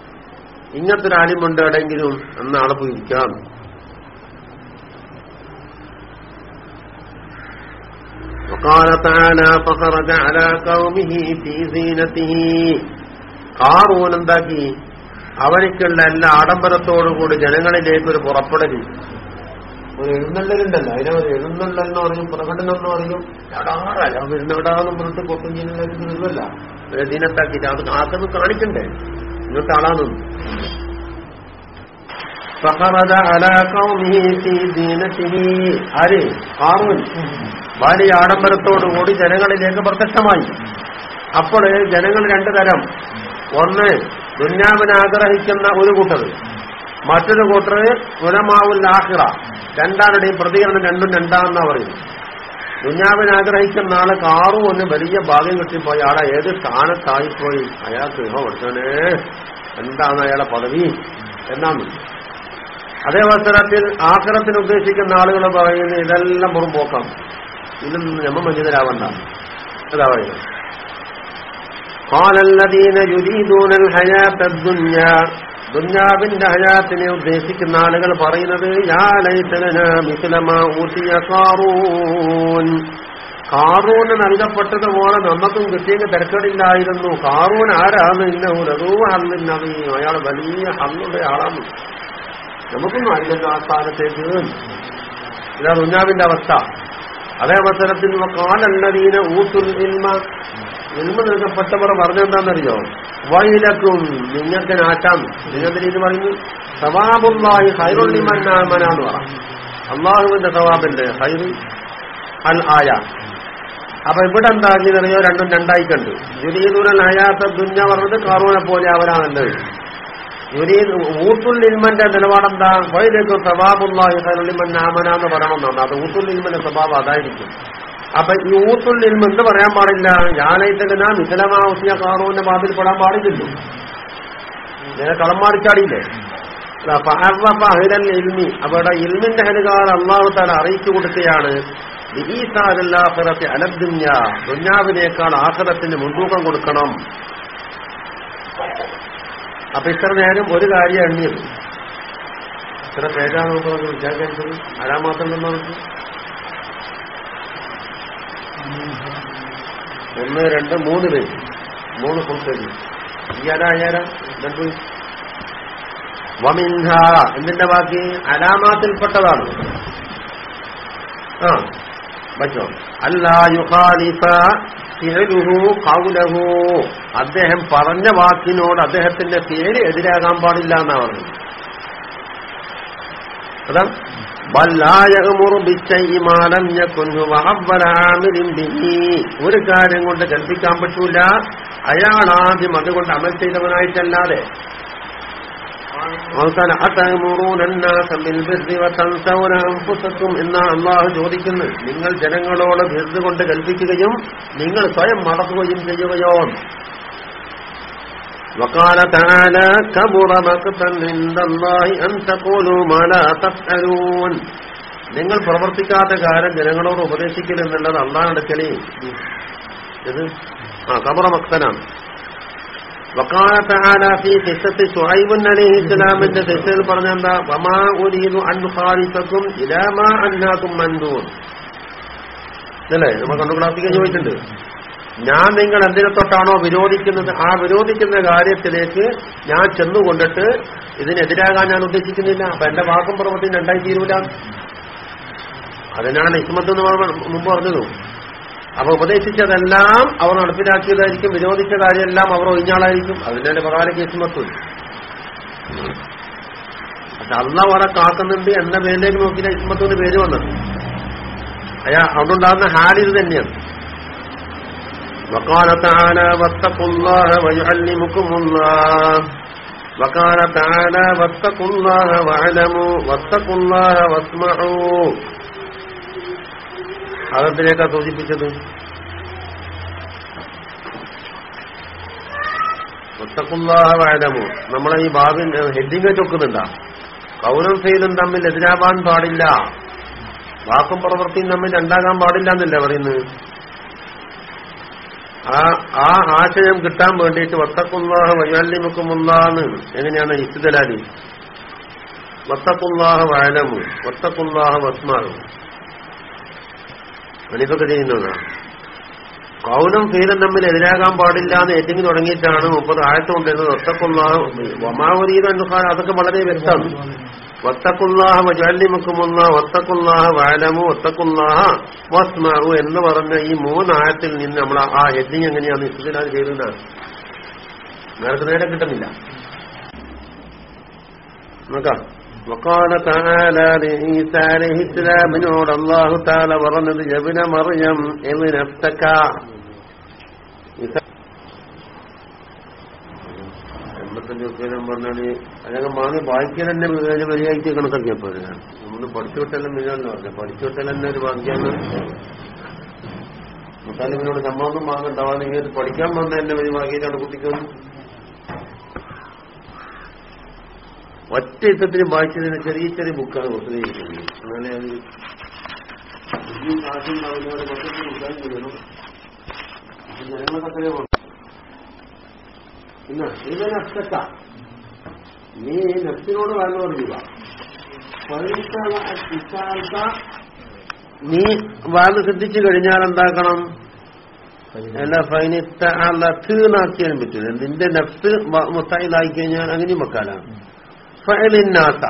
ഇങ്ങനത്തെ ഒരു ആലിമുണ്ട് എവിടെയെങ്കിലും എന്നാളെ പോയി ഇരിക്കാം وقال تعالى فخرج على قومه في زينته കാറൂൻ എന്താക്കി അവനിക്കുള്ള എല്ലാ ആഡംബരത്തോടുകൂടി ജനങ്ങളിലേക്ക് ഒരു പുറപ്പെടൽ ഒരു എഴുന്നള്ളലുണ്ടല്ലോ അതിനെ ഒരു എഴുന്നള്ളെന്ന് പറയും പ്രകടനം എന്ന് പറയും എടാ വരുന്നവിടാന്നും പറഞ്ഞിട്ട് പൊട്ടും ചെയ്യുന്നതിന് വരുമല്ല ദീനത്താക്കിയിട്ട് അത് ആർക്കൊന്ന് കാണിക്കണ്ടേ ഇന്നത്തെ ആളാണെന്ന് فخرج على قومه في زينته ആര് കാറൂൻ വലിയ ആഡംബരത്തോടുകൂടി ജനങ്ങളിലേക്ക് പ്രത്യക്ഷമായി അപ്പോൾ ജനങ്ങൾ രണ്ടു തരം ഒന്ന് ദുന്യാവിനെ ആഗ്രഹിക്കുന്ന ഒരു കൂട്ടർ മറ്റൊരു കൂട്ടർ ഗുണമാവുൽ ആഹിറ രണ്ടാളുടെയും പ്രതികരണം രണ്ടും രണ്ടാമെന്നാ പറയുന്നു ദുന്യാവിനെ ആഗ്രഹിക്കുന്ന ആള് കാറും ഒന്ന് വലിയ ഭാഗ്യം കിട്ടിപ്പോയി ആളെ ഏത് സ്ഥാനത്തായിപ്പോയി അയാൾക്ക് ഇഹോ പഠിച്ചോനെ എന്താണ് അയാളെ പദവി എന്നാണ് അതേ അവസരത്തിൽ ഉദ്ദേശിക്കുന്ന ആളുകൾ പറയുന്നത് ഇതെല്ലാം പുറം പോക്കാം ഇതൊന്നും നമ്മൾ മഞ്ഞിതരാവണ്ട അതാ പറയുന്നത്. ദുഞ്ഞാവിന്റെ ഹയാത്തിനെ ഉദ്ദേശിക്കുന്ന ആളുകൾ പറയുന്നത് കാറൂന് നൽകപ്പെട്ടതുപോലെ നമ്മക്കും കിട്ടിയത് തിരക്കടില്ലായിരുന്നു. കാറൂൻ ആരാന്ന് ഇന്ന ഒരു അതുവാണെന്നറിയും അയാൾ വലിയ അന്നുള്ള ആളാണ്. നമുക്കൊന്നും അറിയില്ലല്ലോ ആ സ്ഥാനത്തേക്ക്. ഇതാ ദുഞ്ഞാവിന്റെ അവസ്ഥ. അതേ അവസരത്തിൽ കാലല്ലതീന ഊത്തുൽ നിന്മ ഇൽമ നൽകപ്പെട്ടവർ പറഞ്ഞെന്താണെന്നറിയോ? വൈലക്കും നിങ്ങൾക്ക് നാട്ടാം നിങ്ങളുടെ രീതി പറയുന്നു? സവാബുള്ളായി ഹൈറുള്ളിമന്നാമനാന്ന് പറ. അള്ളാഹുവിന്റെ സവാബിന്റെ ഹൈർ അൽ ആയ. അപ്പൊ ഇവിടെ എന്താ അറിയോ രണ്ടും രണ്ടായി കണ്ടു ജുരീദുനൽ അയാത്ത ദുഞ്ഞ പറഞ്ഞത് കാറൂനെ പോലെ അവരാണല്ലോ. യുരീദ് ഊത്തുൽ നിലപാടെന്താ? വൈദ്യു സ്വഭാവമുള്ള ഹൈറുലിമൻ ഹൈറുള്ളിമൻ ആമനാന്ന് പറയണമെന്നാണ്. അത് ഊത്തുൽ ഇൽമന്റെ സ്വഭാവം അതായിരിക്കും. അപ്പൊ ഈ ഊത്തുൽ ഇൽമ എന്ത് പറയാൻ പാടില്ല? ഞാനൈത്തകന മിഥലമാവസിയ കാറൂന്റെ ബാബിൽ പെടാൻ പാടില്ലല്ലോ. ഇങ്ങനെ കളം മാറിച്ചാടിയില്ലേ? ഇൽമി. അവിടെ ഇൽമിന്റെ ഹരികാർ അള്ളാഹു താൻ അറിയിച്ചു കൊടുക്കുകയാണ്. ദുന്യാവിനേക്കാൾ ആഖിറത്തിന് മുൻതൂക്കം കൊടുക്കണം. അപ്പൊ ഇത്ര നേരം ഒരു കാര്യം എണ്ണിയത്. ഇത്ര പേരാണ് നമുക്ക് വിചാരിക്കുന്നത് ആരാ മാത്രം നമുക്ക് ഒന്ന് രണ്ട് മൂന്ന് പേര്. മൂന്ന് ഫുൾ ഈ ആരാ ആരാ? രണ്ട് വമിൻഹ. എന്തിന്റെ ബാക്കി അലാമാത്തിൽപ്പെട്ടതാണ്. ആ. പറ്റോ അല്ലാഹു അദ്ദേഹം പറഞ്ഞ വാക്കിനോട് അദ്ദേഹത്തിന്റെ പേര് എതിരാകാൻ പാടില്ല എന്നാ പറഞ്ഞത്. അതാ ഒരു കാര്യം കൊണ്ട് കൽപ്പിക്കാൻ പറ്റൂല. അയാൾ ആദ്യം അതുകൊണ്ട് അമൽ ചെയ്തവനായിട്ടല്ലാതെ അവസാനം എന്നാ അള്ളാഹു ചോദിക്കുന്നു നിങ്ങൾ ജനങ്ങളോട് ബിർദ് കൊണ്ട് കൽപ്പിക്കുകയും നിങ്ങൾ സ്വയം മടക്കുകയും ചെയ്യുകയോ وقال تعالى كبر مقتا عند الله أن تقولوا ما لا تفعلون നിങ്ങൾ പ്രവർത്തിക്കാത്ത കാര്യം ജനങ്ങളോട് ഉപദേശിക്കലെന്നുള്ളത് അള്ളാഹ് അടുക്കലേ ഇത് ആ കബറ മക്തനാണ് വക്കാലത്ത് ആലാഫി കിസത്ത് ഷുഹൈബുൻ അലൈഹി ഇസ്ലാമിന്റെ ദിശയിൽ പറഞ്ഞെന്താ? വമാ ഉരീദു അൻ ഖാലിസക്കും ഇലാമാ അന്നാക്കും മൻദൂൻ അല്ലേ നമ്മൾ കണ്ടു ക്ലാസ്സിക്ക് ചോദിച്ചിട്ടുണ്ട്. ഞാൻ നിങ്ങൾ എന്തിനെ വിരോധിക്കുന്നത്? ആ വിരോധിക്കുന്ന കാര്യത്തിലേക്ക് ഞാൻ ചെന്നുകൊണ്ടിട്ട് ഇതിനെതിരാകാൻ ഞാൻ ഉദ്ദേശിക്കുന്നില്ല. അപ്പൊ എന്റെ വാക്കും പ്രവൃത്തിയും രണ്ടായി തീരൂല അതിനാണ് ഇസ്മത്ത് എന്ന് മുമ്പ് പറഞ്ഞതും. അപ്പൊ ഉപദേശിച്ചതെല്ലാം അവർ നടപ്പിലാക്കിയതായിരിക്കും വിരോധിച്ച കാര്യമെല്ലാം അവർ ഒഴിഞ്ഞാളായിരിക്കും അതിന്റെ പ്രകാരം ഇസ്മത്തും പക്ഷെ അല്ല അവിടെ കാക്കുന്നുണ്ട് എന്ന പേരിലേക്ക് നോക്കിയില്ല ഇസ്മത്തിന് പേര് വന്നത് അയാ അതുകൊണ്ടാകുന്ന ഹാൽ ഇത് തന്നെയാണ് وقال تعالى واتقوا الله ويعلمكم الله وقال تعالى واتقوا الله واعلموا واتقوا الله واسمعوا അതെന്തിനേക്കാ സൂചിപ്പിച്ചത് ഒത്തക്കുല്ലാഹവാലമു നമ്മളെ ഈ ബാബിൻ ഹെഡിങ് ചൊക്കുന്നുണ്ടാ കൗരം സൈലും തമ്മിൽ എതിരാവാൻ പാടില്ല. വാക്കും പ്രവൃത്തിയും തമ്മിൽ രണ്ടാകാൻ പാടില്ല എന്നല്ലേ പറയുന്നത്? ആ ആ ആശയം കിട്ടാൻ വേണ്ടിയിട്ട് വത്തക്കുല്ലാഹ വയ്യാലിമുക്കുമുല്ലാന്ന് എങ്ങനെയാണ് ഇസ്തലാലി വത്തക്കുല്ലാഹ വയലമു വത്തക്കുല്ലാഹ വസ്മാറും അനിതൊക്കെ ചെയ്യുന്നതാണ് കൗലും ഫീലും തമ്മിൽ എതിരാകാൻ പാടില്ല എന്ന് ഏറ്റെങ്കിൽ തുടങ്ങിയിട്ടാണ് മുപ്പത് ആഴത്ത് കൊണ്ടിരുന്നത് ഒത്തക്കുല്ലാഹ വമാവരീത അനുസാരം അതൊക്കെ വളരെ വ്യക്തമാണ്. വത്തക്കുല്ലാഹ വജാലിമുക്കുമുള്ള ഒത്തക്കുള്ളാഹ വാലമു ഒത്തക്കുള്ളാഹ വസ്മാവു എന്ന് പറഞ്ഞ ഈ മൂന്നായത്തിൽ നിന്ന് നമ്മൾ ആ ഹെഡിങ് എങ്ങനെയാണ് ഇഷ്ടത്തിലാണ് ചെയ്തതാണ് നേരത്തെ നേരെ കിട്ടുന്നില്ല. നോക്കാം. وقال تعالى لعيسى عليه السلام نور الله تعالى പറഞ്ഞത് ابن مريم ابن افتك എൺപത്തഞ്ച് ഉപ്പേരം പറഞ്ഞാല് അതിനൊക്കെ മാങ്ങി വായിക്കാൻ തന്നെ മികച്ച വരിയായിട്ട് കണക്കാക്കിയപ്പോ നമ്മൾ പഠിച്ചുവിട്ടെല്ലാം മികവെന്ന് പറഞ്ഞു പഠിച്ചുവിട്ടെല്ലാം തന്നെ ഒരു വാക്യാന്ന് മുത്താലിമിനോട് സമ്മതം വാങ്ങണ്ടാവാണെങ്കിൽ അത് പഠിക്കാൻ വന്ന എന്നെ വരി വാങ്ങിയിട്ടാണ് കുട്ടിക്കൊന്നും ഒറ്റ യുദ്ധത്തിന് വായിച്ചതിന് ചെറിയ ചെറിയ ബുക്കാണ് പുസ്തകം അങ്ങനെ അത് അഷ്ടക്ക നീ നഫ്സിനോട് വരണം പറയുക. നീ വാത് ശ്രദ്ധിച്ചു കഴിഞ്ഞാൽ എന്താക്കണം അല്ല ഫൈനിത്ത ലീന്നാക്കിയാലും പറ്റൂല. നിന്റെ നഫ്സ് മുത്തായി കഴിഞ്ഞാൽ അങ്ങനെയും വെക്കാനാണ്. ഫയലിന്നാസ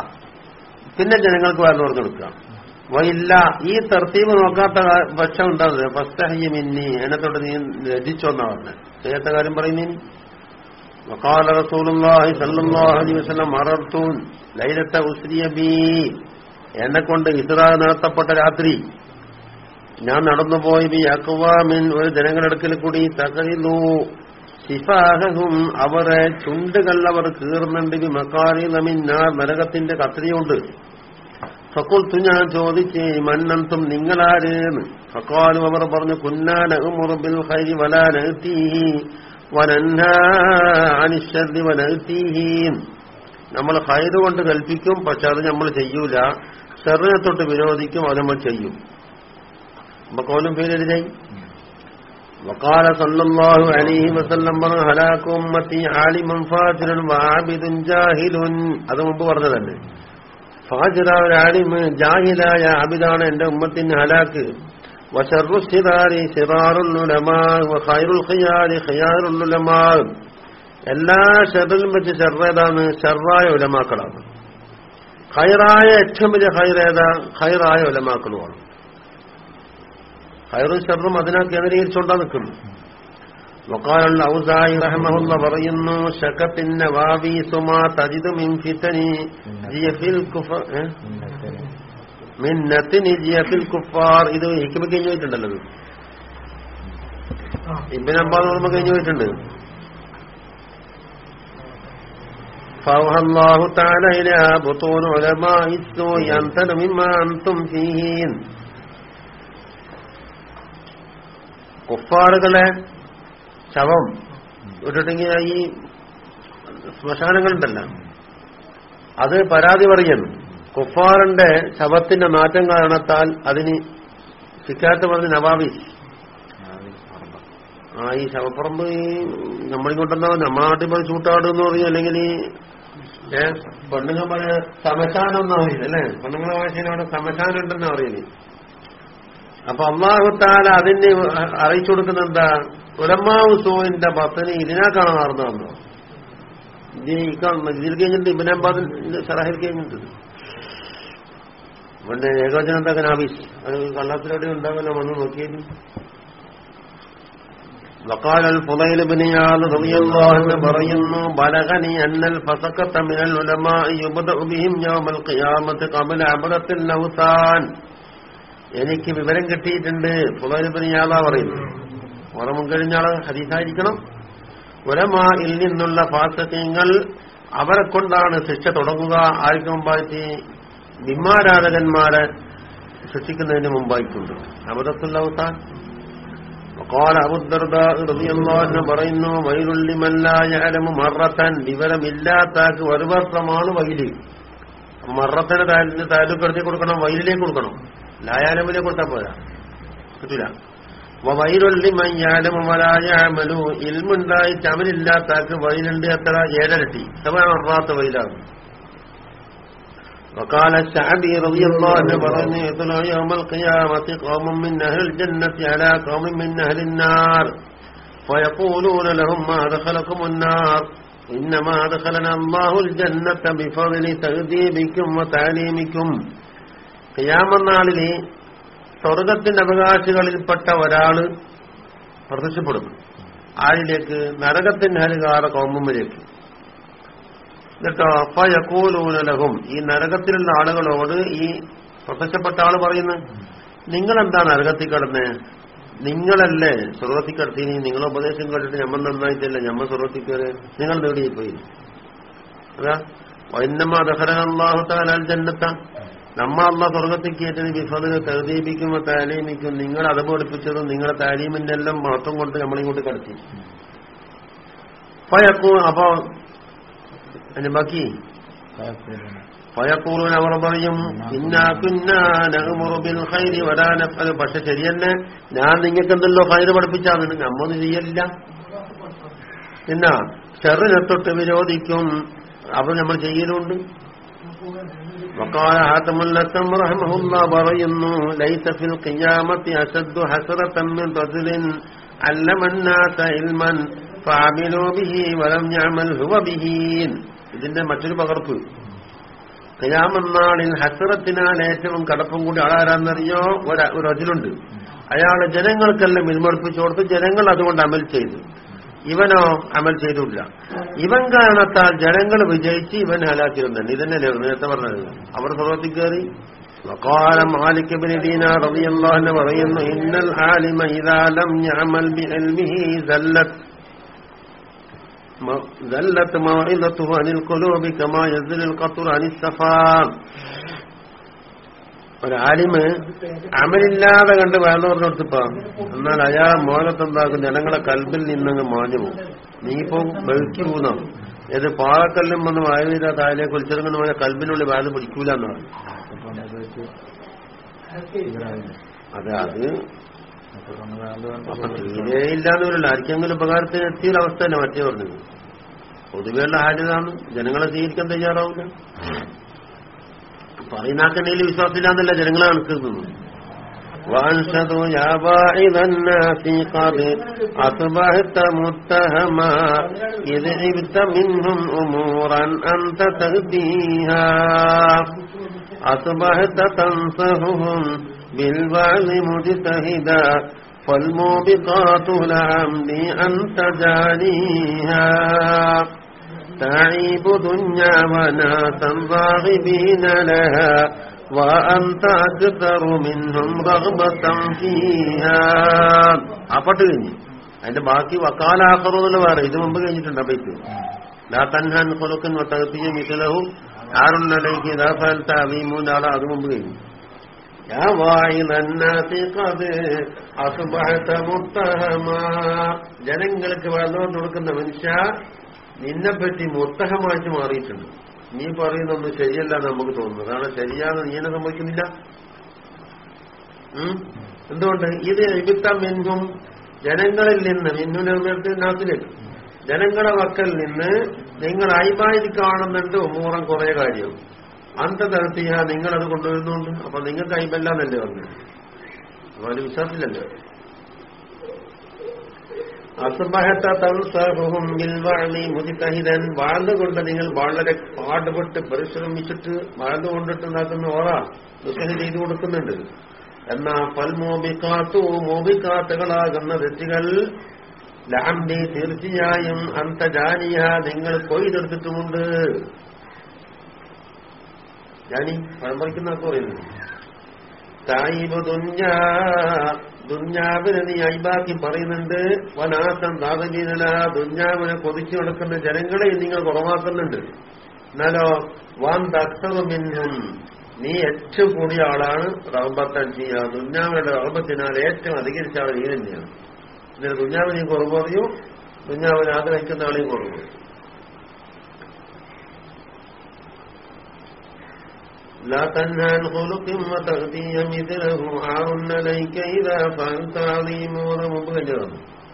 പിന്നെ ജനങ്ങൾക്ക് പറഞ്ഞു പറഞ്ഞു കൊടുക്കുക വയില്ല ഈ തർത്തീവ് നോക്കാത്ത പക്ഷം ഉണ്ടാകുന്നത് ഫസ്തഹി മിന്നി എന്നെ തൊട്ട് നീ രചിച്ചോന്നാ പറഞ്ഞത് ചെയ്യാത്ത കാര്യം പറയുന്നീ وقال رسول الله صلى الله عليه وسلم مررت ليلة أسري بي എന്നെ കൊണ്ട് ഇസ്രാ നടത്തപ്പെട്ട രാത്രി ഞാൻ നടന്നുപോയി ബി അക്വാമിൻ ഒരു ജനങ്ങളടുക്കൽ കൂടി തകരിലു ശിഫാഹും അവരെ ചുണ്ടുകൾ അവർ കീറുന്നുണ്ട് മക്കാരി നമിന്നാർ നരകത്തിന്റെ കത്രിയുണ്ട്. ഫക്കുൽത്തു ഞാൻ ചോദിച്ച് മന്നന്തും നിങ്ങളാരേന്ന്? ഫക്കാലും അവർ പറഞ്ഞു കുന്നാനഹുമുറുബിൽ ഹൈരി വലാനീഹി വനന്നാനിശ്ശി വനീഹീൻ നമ്മൾ ഹൈറ് കൊണ്ട് കൽപ്പിക്കും പക്ഷെ അത് നമ്മൾ ചെയ്യൂല. ചെറിയ തൊട്ട് വിരോധിക്കും അത് നമ്മൾ ചെയ്യും. അപ്പൊ കോലും പേരെഴുതായി وقال صلى الله عليه وسلم هلاك امتي عالم فاجر وعابد جاهل അത് മുമ്പ് പറഞ്ഞതല്ലേ ഫാജിറ ഒരു ആലിം ജാഹിലായ ആബിദാണ് എന്റെ ഉമ്മത്തിന് ഹലാക്ക് وشر الصغار صغار العلماء وخير الخيار خيار العلماء എല്ലാ ഷെറിലും വെച്ച് ഷെറേതാണ് ഷെറായ ഉലമാക്കളാണ് ഹൈറായ ഏറ്റവും വലിയ ഹൈറേതാ ഹൈറായ ഉലമാക്കളുമാണ് ഹൈറും ഷെറും അതിനെ കേന്ദ്രീകരിച്ചുകൊണ്ടാ നിൽക്കുന്നു വക്കാലുള്ള ഔസായി റഹ്മഹുല്ല പറയുന്നു ഷക്കത്തിന്റെ വാവി സുമാ തജിദു മിൻ ഫിതനി ജിയഫിൽ കുഫ മിന്നത്തിന് ജിയഫിൽ കുഫാർ ഇത് ഹിക്കുമ കഴിഞ്ഞു പോയിട്ടുണ്ടല്ലോ ഇബിൻ അബ്ബാദ് ഓർമ്മ കഴിഞ്ഞു പോയിട്ടുണ്ട് فأوحى الله تعالى إلى بطون علماء السوء أنتن مما أنتم فيهين കുഫാറുകളെ ശവം ഇട്ടിട്ടെങ്കിൽ ഈ ശ്മശാനങ്ങളുണ്ടല്ല. അത് പരാതി പറയുന്നു. കുഫാറിന്റെ ശവത്തിന്റെ മാറ്റം കാരണത്താൽ അതിന് ശിക്കാത്ത പറഞ്ഞ നവാബി. ആ ഈ ശവപ്പറമ്പ് ഈ നമ്മളിങ്ങോട്ടെന്താ നമ്മുടെ നാട്ടിൽ പോയി ചൂട്ടാടുന്ന് പറയും അല്ലെങ്കിൽ ഈ പെണ്ണുങ്ങൾ പറയാ സമശാനം എന്നാ പറയുന്നത് അല്ലെ? പെണ്ണുങ്ങളെ ഭാഷയിൽ അവിടെ സമശാനം ഉണ്ടെന്നാ പറയുന്നത് അപ്പൊ അള്ളാഹുത്താല അതിന് അറിയിച്ചു കൊടുക്കുന്ന എന്താ ഉലമാവ് സോയിന്റെ ബത്തന് ഇതിനാക്കാണ് നടന്നു വന്നു ഇതിന് ഈ കാണുന്ന ഇതിൽ കഴിഞ്ഞിട്ട് ഇബിനാബാദിൽ സലാഹിൽ കഴിഞ്ഞിട്ടുണ്ട് പണ്ട് ഏകോചനത്തൊക്കെ നാബീസ് അത് കള്ളത്തിലൂടെ ഉണ്ടാവില്ല വന്ന് നോക്കിയത് وقال الفضيل بن عياض رضي الله عنه പറയുന്നു بلغني أن الفسقة من العلماء يبدأ بهم يوم القيامة قبل عبرة الأوثان എനിക്ക് വിവരം കിട്ടിയിട്ടുണ്ട് ഫുലൈൽ ബിൻ ഇയാള പറയുന്നു ഓർമ്മ കഴിഞ്ഞ ആള് ഹദീസായിരിക്കണം ഉലമായിൽ നിന്നുള്ള ഫാസകങ്ങൾ അവരെ കൊണ്ടാണ് ശിക്ഷ തുടങ്ങുക ആർക്ക് മുമ്പായിട്ട് ബിംബാരാധകന്മാരെ സൃഷ്ടിക്കുന്നതിന് മുമ്പായിട്ടുണ്ട് അബദത്തുൽ അവസാൻ وقال അബു الدرداء رضي الله عنه പറയുന്നു വൈലുള്ളി മല്ലായലമു മറത്തൻ വിവരമില്ലാത്താക്ക് ഒരു വർഷമാണ് വൈല് മറത്തിന് താലൂക്കെടുത്തി കൊടുക്കണം വൈലിലേക്ക് കൊടുക്കണം ലായാലമിലേക്ക് കൊടുത്താൽ പോരാ കിട്ടില്ല വൈലുള്ളി മയ്യാലമു മലായമലു ഇൽമുണ്ടായിട്ട് അമലില്ലാത്താക്ക് വൈലുണ്ട് എത്ര ഏഴരട്ടി മറാത്ത വൈലാണ് وقال الشعبي رضي الله عنه برني يطلع يوم القيامة قوم من أهل الجنة على قوم من أهل النار فيقولون لهم ما دخلكم النار إنما دخلنا الله الجنة بفضل تهذيبكم وتعليمكم ക്യാമനാളിൽ സ്വർഗത്തിന്റെ അവകാശികളിൽപ്പെട്ട ഒരാൾ പ്രത്യക്ഷപ്പെടും ആരിലേക്ക്? നരകത്തിന്റെ ഹരികാറ കോമ്പരേക്ക് എന്നിട്ടോ അപ്പ ഈ നരകത്തിലുള്ള ആളുകളോട് ഈ പ്രത്യക്ഷപ്പെട്ട ആൾ പറയുന്നു നിങ്ങളെന്താ നരകത്തിൽ കിടന്നേ? നിങ്ങളല്ലേ സ്വർഗത്തിൽ കിടത്തി? നിങ്ങളെ ഉപദേശം കേട്ടിട്ട് ഞമ്മ നന്നായിട്ടല്ല. ഞമ്മ സ്വർഗത്തിൽ കയറി നിങ്ങൾ നേടിയിപ്പോയി അതാ വൈന്നമ്മ ദഹരഹാഹുത്താലാൽ താലാൽ നമ്മ അമ്മ സ്വർഗത്തിൽ കയറ്റിന് വിഫലിനെ തെഴുതീപിക്കും താലീമിക്കും നിങ്ങൾ അത് പഠിപ്പിച്ചതും നിങ്ങളുടെ താലീമിന്റെ എല്ലാം മഹത്വം കൊണ്ട് നമ്മളിങ്ങോട്ട് കടത്തി. പയക്കൂ അപ്പൊ ബാക്കി? ഫയക്കൂറുൻ അവർ പറയും വരാനഫൽ പക്ഷെ ശരിയല്ലേ? ഞാൻ നിങ്ങൾക്ക് എന്തല്ലോ ഹൈര് പഠിപ്പിച്ചാണ് നമ്മൊന്നും ചെയ്യലില്ല. പിന്നെ ചെറിനെ തൊട്ട് വിരോധിക്കും. അവർ നമ്മൾ ചെയ്യലുണ്ട്. وقال حاتم اللثم رحمه الله പറയുന്നു ليس في القيامة أشد حسرة من رجل علم الناس علما فعملوا به ولم يعمل هو به ഇതിന്റെ മറ്റൊരു പകർപ്പ് കയാമന്നാളിൽ ഹസറത്തിനാൽ ഏറ്റവും കടപ്പും കൂടി ആളാരാന്നറിയോ ഒരു അതിലുണ്ട് അയാള് ജനങ്ങൾക്കെല്ലാം മിൽമടുപ്പിച്ചു കൊടുത്ത് ജനങ്ങൾ അതുകൊണ്ട് അമൽ ചെയ്തു ഇവനോ അമൽ ചെയ്തില്ല ഇവൻ കാരണത്താൽ ജനങ്ങൾ വിജയിച്ച് ഇവൻ ഹലാക്കിരുന്നുണ്ട് ഇതന്നെ നേരത്തെ പറഞ്ഞത് അവർ സ്വർഗത്തിൽ കയറി وقال مالك بن دينار رضي الله عنه പറയുന്നു إن العالم إذا لم يعمل بعلمه زلت زلت موعظته عن القلوب كما يزل القطر عن السفام ഒരാലിമ് അമലില്ലാതെ കണ്ട് വേണ്ട പറഞ്ഞെടുത്തിപ്പോ. എന്നാൽ അയാൾ മോനത്തെന്താക്കും? ജനങ്ങളെ കൽബിൽ നിന്നങ്ങ് മാഞ്ഞു പോകും നീ ഇപ്പൊ വെളുക്കി പോകുന്ന ഏത് പാറക്കല്ലും വന്ന് വായുവീര താഴെ കുളിച്ചിറങ്ങുന്ന പോലെ കൽബിനുള്ളിൽ വാൽ പിടിക്കൂല എന്നാണ് അതെ അത് അപ്പൊ തീരെ ഇല്ലാന്ന് വരില്ല ആർക്കെങ്കിലും ഉപകാരത്തിന് എത്തിയൊരവസ്ഥ തന്നെ മറ്റേ പറഞ്ഞത്. പൊതുവെയുള്ള ഹാജരാണ്. ജനങ്ങളെ സ്വീകരിക്കാൻ തയ്യാറാവില്ല പറയുന്നാക്കണ്ടയിൽ വിശ്വാസമില്ലാന്നല്ല ജനങ്ങളെ കണക്കുന്നത് وأنشدوا يا باعظ الناس قد أصبحت متهما إذ عبت منهم أمورا أنت تهديها أصبحت تنصحهم بالوعظ مجتهدا فالموبقات العمد أنت جانيها تعيب دنيا وناسا راغبين لها وأنت أكثر منهم رغبة فيها അപ്പട്ട് കഴിഞ്ഞു അതിന്റെ ബാക്കി വക്കാലാക്കറോന്നുള്ള വേറെ ഇത് മുമ്പ് കഴിഞ്ഞിട്ടുണ്ട് അപ്പയ്ക്ക് ലാ തൻഹാൻ കൊലുക്കൻ തകത്തിയ മിസലവും ആറുണ്ണലേക്ക് ഇതാ ഫലത്തെ അവീമൂന്നാളെ അത് മുമ്പ് കഴിഞ്ഞു يا واعظ الناس قد أصبحت متهما ജനങ്ങൾക്ക് വെള്ളം കൊടുക്കുന്ന മനുഷ്യ നിന്നെപ്പറ്റി മുത്തഹമായിട്ട് മാറിയിട്ടുണ്ട്. നീ പറയുന്നൊന്നും ശരിയല്ല നമുക്ക് തോന്നുന്നു. കാരണം ശരിയാണെന്ന് എന്നെ സംഭവിക്കുന്നില്ല എന്തുകൊണ്ട്? ഇത് ഇവിത്തം എന്നും ജനങ്ങളിൽ നിന്ന് മിന്നു നാട്ടിലേക്ക്. ജനങ്ങളുടെ വക്കൽ നിന്ന് നിങ്ങൾ അയിമായി കാണുന്നുണ്ട് ഒമ്മൂറം കുറെ കാര്യം. അന്ത തരത്തിയ നിങ്ങളത് കൊണ്ടുവരുന്നുണ്ട്. അപ്പൊ നിങ്ങൾക്ക് അയിമല്ലാന്നല്ലേ പറഞ്ഞു അപ്പൊ അതിന് വിശ്വാസത്തിലല്ലേ അസുബഹത്തും മുതിതഹിതൻ വാഴ്ന്നുകൊണ്ട് നിങ്ങൾ വളരെ പാടുപെട്ട് പരിശ്രമിച്ചിട്ട് വാഴ്ന്നുകൊണ്ടിട്ട് ഉണ്ടാക്കുന്ന ഓറ ദുഃഖം ചെയ്തു കൊടുക്കുന്നുണ്ട്. എന്നാ പൽമോബിക്കാത്തു മോബിക്കാത്തുകളാകുന്ന തെറ്റുകൾ ലാംബി തീർച്ചയായും അന്തജാനിയ നിങ്ങൾ കൊയ്തെടുത്തിട്ടുമുണ്ട്. ജാനി പഴമ്പറിക്കുന്നൊക്കെ പറയുന്നു. തായിബ ദുഞ്ഞാവിനെ നീ അയിബാക്കി പറയുന്നുണ്ട്. വനാസം ദാതജീനല ദുഞ്ഞാവിനെ കൊതിച്ചു നടക്കുന്ന ജനങ്ങളെ നിങ്ങൾ കുറവാക്കുന്നുണ്ട് എന്നാലോ വാൻ തക്തമിന്നും നീ ഏറ്റവും കൂടിയ ആളാണ് റഹബത്തൻ ചെയ്യുക ദുഞ്ഞാവിന്റെ റഹബത്തിനാൽ ഏറ്റവും അധികരിച്ച ആൾ നീ തന്നെയാണ്. എന്നിട്ട് ദുഞ്ഞാവിനെയും കുറവ് പറയൂ. ദുഞ്ഞാവിനെ ആഗ്രഹിക്കുന്ന ആളെയും കുറവ് പറയും. لا تنهى عن خلق وتغذي مثله عار عليك إذا فعلت عظيم ومبهجر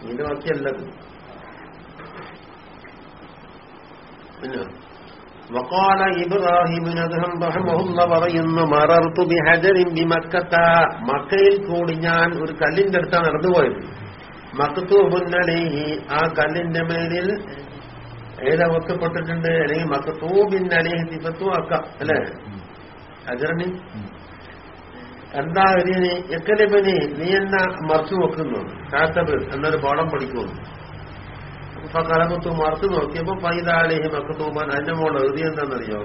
ഇതിന്റെ വാക്യല്ലത് പിന്നെ وقال إبراهيم നദ്ഹം റഹ്മഹുല്ല പറയുന്നു മറർത്തു ബിഹജറിൻ ബിമക്കത്ത മക്കയിൽ കൂടി ഞാൻ ഒരു കല്ലിന്റെ അടുത്താണ് നടന്നുപോയത് മക്കത്തൂബുന്നലേഹി ആ കല്ലിന്റെ മേലിൽ ഏതാ ഒത്തപ്പെട്ടിട്ടുണ്ട് അല്ലെങ്കിൽ മക്കത്തൂബിന്നലേഹി സിഫത്തു അക്ക അല്ലേ അജറണി എന്താ ഇനി എക്കലിബനി നീ എന്നാ മറച്ചു നോക്കുന്നു കാത്തബ് എന്നൊരു പാഠം പഠിക്കുന്നു അപ്പൊ കലമത്തു മറച്ചു നോക്കിയപ്പോ പൈതാലേഹി മക്കത്തൂമാൻ അതിന്റെ മോൾ എഴുതി എന്താണെന്നറിയോ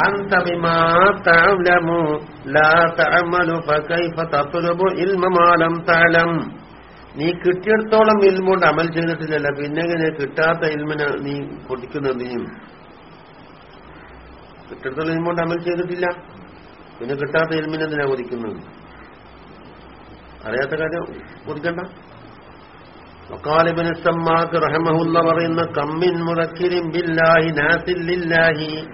أنت بما تعلم لا تعمل فكيف تطلب علم ما لم تعلم നീ കിട്ടിയിടത്തോളം ഇൽമുകൊണ്ട് അമൽ ചെയ്തിട്ടില്ലല്ല പിന്നെ ഇങ്ങനെ കിട്ടാത്ത ഇൽമിനെ നീ പൊടിക്കുന്നത് നീയും കിട്ടിയിടത്തോളം ഇൽമുകൊണ്ട് അമൽ ചെയ്തിട്ടില്ല. പിന്നെ കിട്ടാത്ത ഇൽമിനെ എന്തിനാ കൊതിക്കുന്നത്? അറിയാത്ത കാര്യം കൊതിക്കണ്ട. വക്കാലിബിന് സമ്മാക്ക് റഹമഹുല്ല പറയുന്ന കമ്മിൻ മുറക്കിരിൻ ബില്ലാഹി നാസില്ലാഹി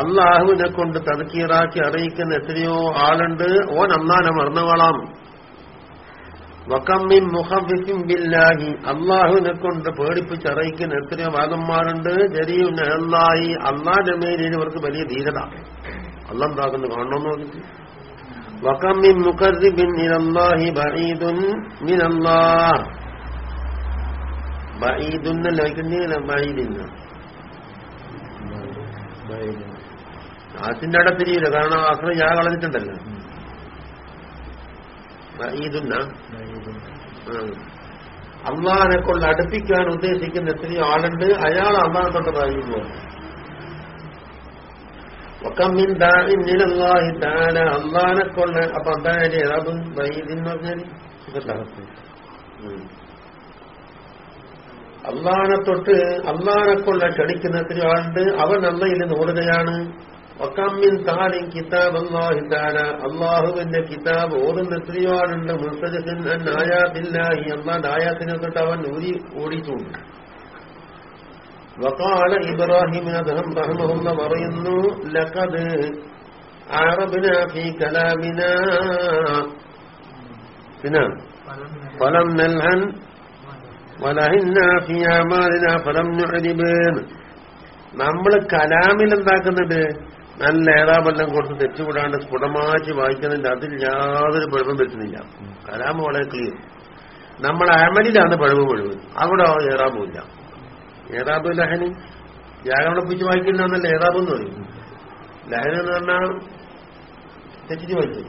അള്ളാഹുവിനെ കൊണ്ട് തതുക്കീറാക്കി അറിയിക്കുന്ന എത്രയോ ആളുണ്ട്. ഓൻ അന്നാനെ മറന്നുകൊള്ളാം വക്കമ്മിൻ മുഹബിക്കും ബില്ലാഹി. അള്ളാഹുവിനെ കൊണ്ട് പേടിപ്പിച്ചറിയിക്കുന്ന എത്രയോ ഭാഗന്മാരുണ്ട്. ജരിയും അള്ളാഹി അള്ളാന്റെ മേലിൽ ഇവർക്ക് വലിയ ധീരത. അള്ളാഹ് കാണണമെന്ന് നോക്കിട്ട് വക്കമ്മിൻ മുഖർബിൻ ഇലല്ലാഹി ബഈദുൻ മിനല്ലാഹ്. ബഈദുന്നല്ല വയ്ക്കുന്നില്ല ബഈദിന്ന ആസിന്റെ അടത്തിരിയില്ല തിരിയില്ല. കാരണം അക്രം ഞാൻ കളഞ്ഞിട്ടുണ്ടല്ലോ. അള്ളാഹിനെ കൊണ്ട് അടുപ്പിക്കാൻ ഉദ്ദേശിക്കുന്ന എത്രയോ ആളുണ്ട്. അയാൾ അള്ളാഹെ കൊണ്ട് പറയുന്നു. അള്ളാഹിനെ കൊണ്ട് അപ്പൊ അതായത് ഏതാബ് ബഈദിന്ന് പറഞ്ഞാൽ അള്ളാഹിനെ തൊട്ട് അള്ളാഹിനെ കൊണ്ട് ക്ഷണിക്കുന്ന എത്രയോ ആളുണ്ട്. അവൻ അള്ളയിൽ ഓടുകയാണ്. വക്കമ്മിൻ താലിൻ കിതാബ് അള്ളാഹു താല അള്ളാഹുവിന്റെ കിതാബ് ഓടുന്ന എത്രയോ ആളുണ്ട് മുസ്തജസിൻ അൻ ആയാത്തില്ലാഹി അള്ളാന്റെ ആയാത്തിനെ തൊട്ട് അവൻ ഊരി ഓടിച്ചുണ്ട് വക്കാല ഇബ്രാഹിം അദ്ദേഹം റഹ്മഹുന്ന പറയുന്നു ലഖദ് അറബിന ഫീ കലാമിന. പിന്നെ? ഫലം നൽഹൻ വലഹിന്ന ഫി അമാലിന. ഫലം നുഅരിബേൻ നമ്മൾ കലാമിൽ എന്താക്കുന്നുണ്ട് നല്ല ഏറാബെല്ലാം കൊടുത്ത് തെറ്റുകൂടാണ്ട് സ്ഫുടമാറ്റി വായിക്കുന്നതിന്റെ അതിൽ യാതൊരു പിഴവും പറ്റുന്നില്ല കലാമ് വളരെ ക്ലിയർ നമ്മൾ അമലിലാണ് പിഴവ് പിഴവ് അവിടെ ഏറാബുമില്ല ഏറാബ് ലഹനി വ്യാകരണപ്പിച്ച് വായിക്കില്ല എന്നല്ല ഏറാബ് എന്ന് പറയും. ലഹന എന്ന് പറഞ്ഞാൽ തെറ്റിച്ച് വായിക്കും.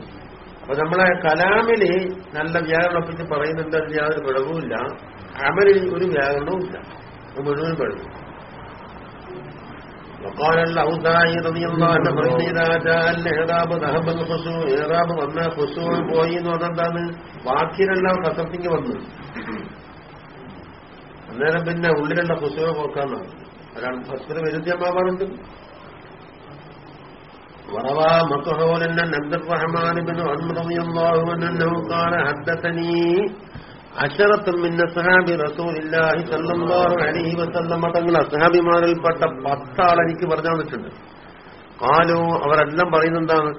അപ്പൊ നമ്മളെ കലാമിൽ നല്ല വ്യാകരണപ്പിച്ച് പറയുന്നുണ്ട് അതിൽ യാതൊരു പിഴവുമില്ല. അമലിൽ ഒരു വ്യാകരണവും ഇല്ല മുഴുവൻ പിഴവ്. وقال الأوزاعي رضي الله عنه പറയുന്നത് ഇതാ ജാൽ എഹ്റാബ് ദഹബൽ ഹുസു എഹ്റാബ് വന്ന ഹുസു പോയി എന്ന് പറഞ്ഞെന്താണ് ബാക്കിയിലെല്ലാം കസത്തിങ് വന്നു അന്നേരം പിന്നെ ഉള്ളിലുള്ള ഹുസുവെ പോക്കാന്നാണ് അതാണ് ഹസ്ബിന് വിരുദ്ധമാവാറുണ്ട് وروى مكحول أن عبد الرحمن بن عمرو رضي الله عنه قال حدثني തങ്ങൾ അസഹാബിമാരിൽപ്പെട്ട പത്താൾ എനിക്ക് പറഞ്ഞു തന്നിട്ടുണ്ട് ആലോ അവരെല്ലാം പറയുന്നെന്താണ്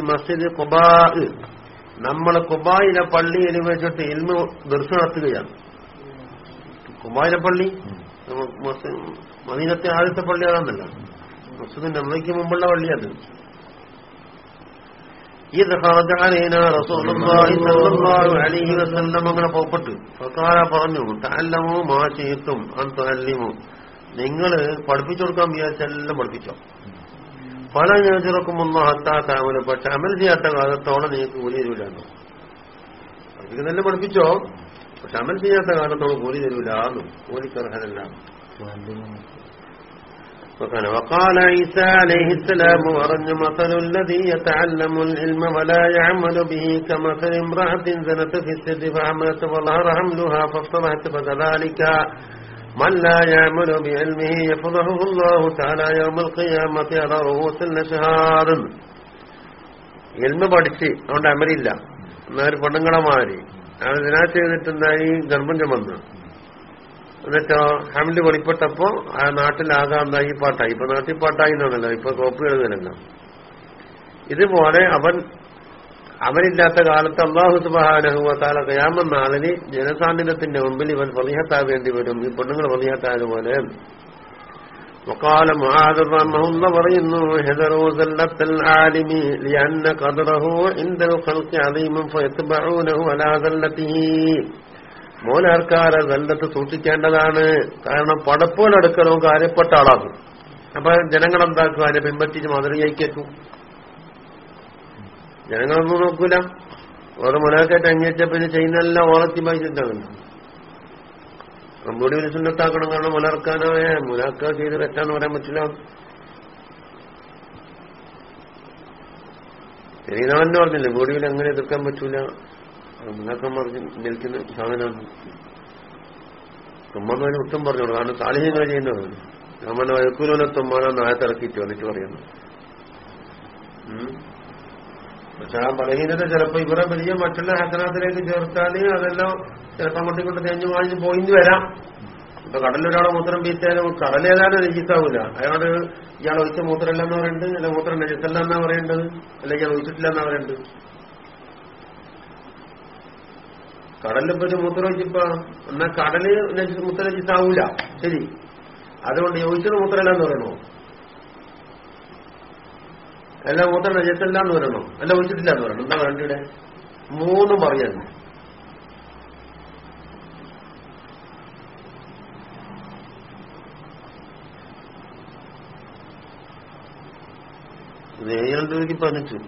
മസ്ജിദ് കുബാ നമ്മൾ കുബായിലെ പള്ളിയിൽ വെച്ചിട്ട് ഇൽമ ദർശനം നടത്തുകയാണ്. കുബായിലെ പള്ളി? മദീനത്തെ ആദ്യത്തെ പള്ളി അതാണല്ലോ മസ്ജിദിന്റെ അമ്മയ്ക്ക് മുമ്പുള്ള പള്ളിയാണ് അങ്ങനെ പുറപ്പെട്ട്. ഫസാല പറഞ്ഞു തല്ലമോ മാശയിത്തും അല്ലിമോ നിങ്ങൾ പഠിപ്പിച്ചു കൊടുക്കാൻ വിചാരിച്ചെല്ലാം പഠിപ്പിച്ചോ. പല ഞാനൊക്കെ ഒന്നും ഹത്താക്കാമൽ പക്ഷെ അമൽ ചെയ്യാത്ത കാലത്തോളം നിങ്ങൾക്ക് കൂലി തരൂലാണ് പഠിപ്പിക്കുന്ന തന്നെ പഠിപ്പിച്ചോ. പക്ഷെ അമൽ ചെയ്യാത്ത കാലത്തോളം കൂലി തരൂലാന്നു. കൂലിക്കർഹനല്ല وقال عيسى عليه السلام ورن مثل الذي يتعلم العلم ولا يعمل به كمثل امرأة زنت في السد فعملت وظهر حملها فافتضحت فكذلك من لا يعمل بعلمه يفضحه الله تعالى يوم القيامة على رؤوس الأشهار എൽമ പഠിച്ച് അതുകൊണ്ട് അമരില്ല എന്നൊരു പെണ്ണുങ്ങളെ മാറി അയാൾ ദിനാ ചെയ്തിട്ടുണ്ടായി ഗർഭം ചുമന്ന് എന്നിട്ടോ ഹമില് വെളിപ്പെട്ടപ്പോ ആ നാട്ടിലാകെ എന്തായി പാട്ടായി ഇപ്പൊ നാട്ടിൽ പാട്ടായി എന്നാണല്ലോ ഇപ്പൊ കോപ്പി എഴുതലല്ല ഇതുപോലെ അവൻ അവനില്ലാത്ത കാലത്ത് അള്ളാഹു സുബാനഹുവത്താല കയാമ നാളിന് ജനസാന്നിധ്യത്തിന്റെ മുമ്പിൽ ഇവൻ പ്രതിഹത്താവേണ്ടി വരും ഈ പെണ്ണുങ്ങൾ പ്രതിഹത്തായതുപോലെ وقال معاذ رحمه الله പറയുന്നു هذروا زلة العالم لأن قدره عند الخلق عظيم فيتبعونه على زلته മൂലാർക്കാരെ ദല്ലത്ത് സൂക്ഷിക്കേണ്ടതാണ്. കാരണം പടപ്പോലെടുക്കലും കാര്യപ്പെട്ട ആളാകും. അപ്പൊ ജനങ്ങൾ എന്താക്കും അതിനെ പിൻപറ്റിച്ച് മാതൃകയ്ക്കും ജനങ്ങളൊന്നും നോക്കൂല. ഓരോ മുലാക്കായിട്ട് അങ്ങേറ്റ പിന്നെ ചെയ്യുന്നതെല്ലാം ഓളത്തി വായിച്ചിട്ടാണ് നമ്മുടെ ഒരു സുന്നത്താക്കണം. കാരണം മുലർക്കാനായ മുലാക്ക ചെയ്ത് തെറ്റാന്ന് പറയാൻ പറ്റില്ല. ശരീരമെന്ന് പറഞ്ഞില്ലേ? ബോഡിയിൽ അങ്ങനെ എതിർക്കാൻ പറ്റൂല. മുലാക്കം പറഞ്ഞ് നിൽക്കുന്ന സാധനമാണ് തുമ്മെന്ന് ഉത്തം പറഞ്ഞോളൂ. കാരണം സാലിഹ്യങ്ങൾ ചെയ്യുന്നതാണ് നമ്മുടെ വഴക്കൂലോനെ തുമ്മാനോ നായത്തിറക്കിയിട്ട് വന്നിട്ട് പറയുന്നു. പക്ഷെ ആ ബലഹീനത ചിലപ്പോ ഇവരെ വലിയ മറ്റുള്ള ഹസനാത്തിലേക്ക് ചേർത്താൽ അതെല്ലാം ചിലപ്പോ അങ്ങോട്ടും കൊണ്ട് തേഞ്ഞു വാങ്ങിച്ച് പോയിന്ന് വരാം. ഇപ്പൊ കടലിലൊരാളെ മൂത്രം പീച്ചാലും കടലേതാനും രജിത്താവൂല അയാളോട് ഇയാൾ ഒഴിച്ച മൂത്രമല്ല എന്ന് പറയുന്നത് അല്ല മൂത്രം രജിത്തല്ല എന്നാ പറയേണ്ടത്? അല്ലെങ്കിൽ ഇയാൾ ഒഴിച്ചിട്ടില്ല എന്നാ പറയേണ്ടത്? പറ്റി മൂത്ര വെച്ചിപ്പോ എന്നാ കടൽ രജിത്ത് വെച്ചിട്ടാവൂല ശരി. അതുകൊണ്ട് യോജിച്ചത് മൂത്രമല്ല എന്ന് പറയണോ? അല്ല മൂത്രം നജത്തല്ല എന്ന് പറയണോ? അല്ല ഒഴിച്ചിട്ടില്ല എന്ന് പറയണം? എന്താ പറയണ്ടേ മൂന്നും പറയുന്നു നേരിട്ട് പറഞ്ഞിട്ടു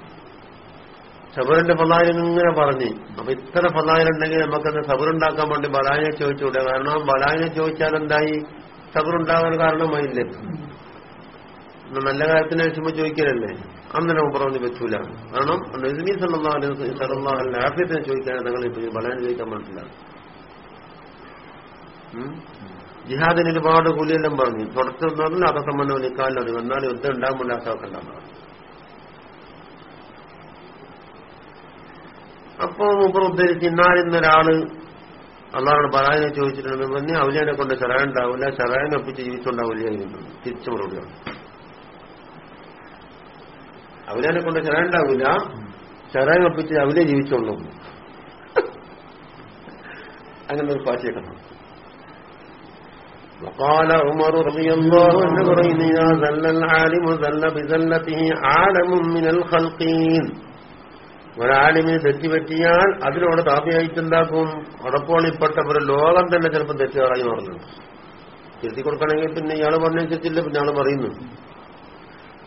സബറിന്റെ ഫലായനം ഇങ്ങനെ പറഞ്ഞു. അപ്പൊ ഇത്ര ഫലായനുണ്ടെങ്കിൽ നമുക്കത് സബറുണ്ടാക്കാൻ വേണ്ടി ബലായനെ ചോദിച്ചുകൂടെ? കാരണം ബലായനെ ചോദിച്ചാൽ എന്തായി? സബറുണ്ടാകാൻ കാരണമായില്ലേ നല്ല കാര്യത്തിന് വിഷമം ചോദിക്കലല്ലേ? അന്നലെ പറഞ്ഞു പറ്റൂല. കാരണം നസ്മി സല്ലാ ആഫ്യത്തിന് ചോദിക്കാൻ നിങ്ങൾ ബലായനെ ചോദിക്കാൻ പറ്റില്ല? ജിഹാദിന് ഒരുപാട് കൂലിയെല്ലാം പറഞ്ഞു. തുടച്ചു അതൊക്കെ സംബന്ധം നിൽക്കാനുള്ളത് എന്നാലും യുദ്ധം ഉണ്ടാകുമ്പോൾ അതൊക്കെ അപ്പോ മൂപ്പർ ഉദ്ധരിച്ച് ഇന്നാലിന്നൊരാള് അള്ളാഹോട് ബലായനെ ചോദിച്ചിട്ടുണ്ടെന്ന് പറഞ്ഞ് അവലിയനെ കൊണ്ട് ചെറായ ഉണ്ടാവില്ല ചെറായനെ ഒപ്പിച്ച് ജീവിച്ചുണ്ടാവില്ലായിരുന്നു തിരിച്ചു മറുപടിയാണ് അവലിയനെ കൊണ്ട് ചെറായ ഉണ്ടാവില്ല ചെറായ ഒപ്പിച്ച് അവലെ ജീവിച്ചോളൂ അങ്ങനെ ഒരു പാച്ചിക്കണം وقال عمر رضي الله عنه പറയുന്നു يا ذل العالم ذل بذلته عالم من الخلقين ഒരാളിമിന് തെറ്റുപറ്റിയാൽ അതിനോട് താപിയായിട്ടുണ്ടാക്കും. ഉടപ്പോളിപ്പെട്ട ഒരു ലോകം തന്നെ ചിലപ്പോൾ തെറ്റുകാറായി മാറുന്നു തിരുത്തി കൊടുക്കണമെങ്കിൽ പിന്നെ ഇയാൾ പറഞ്ഞിട്ടില്ല പിന്നെ ആൾ പറയുന്നു.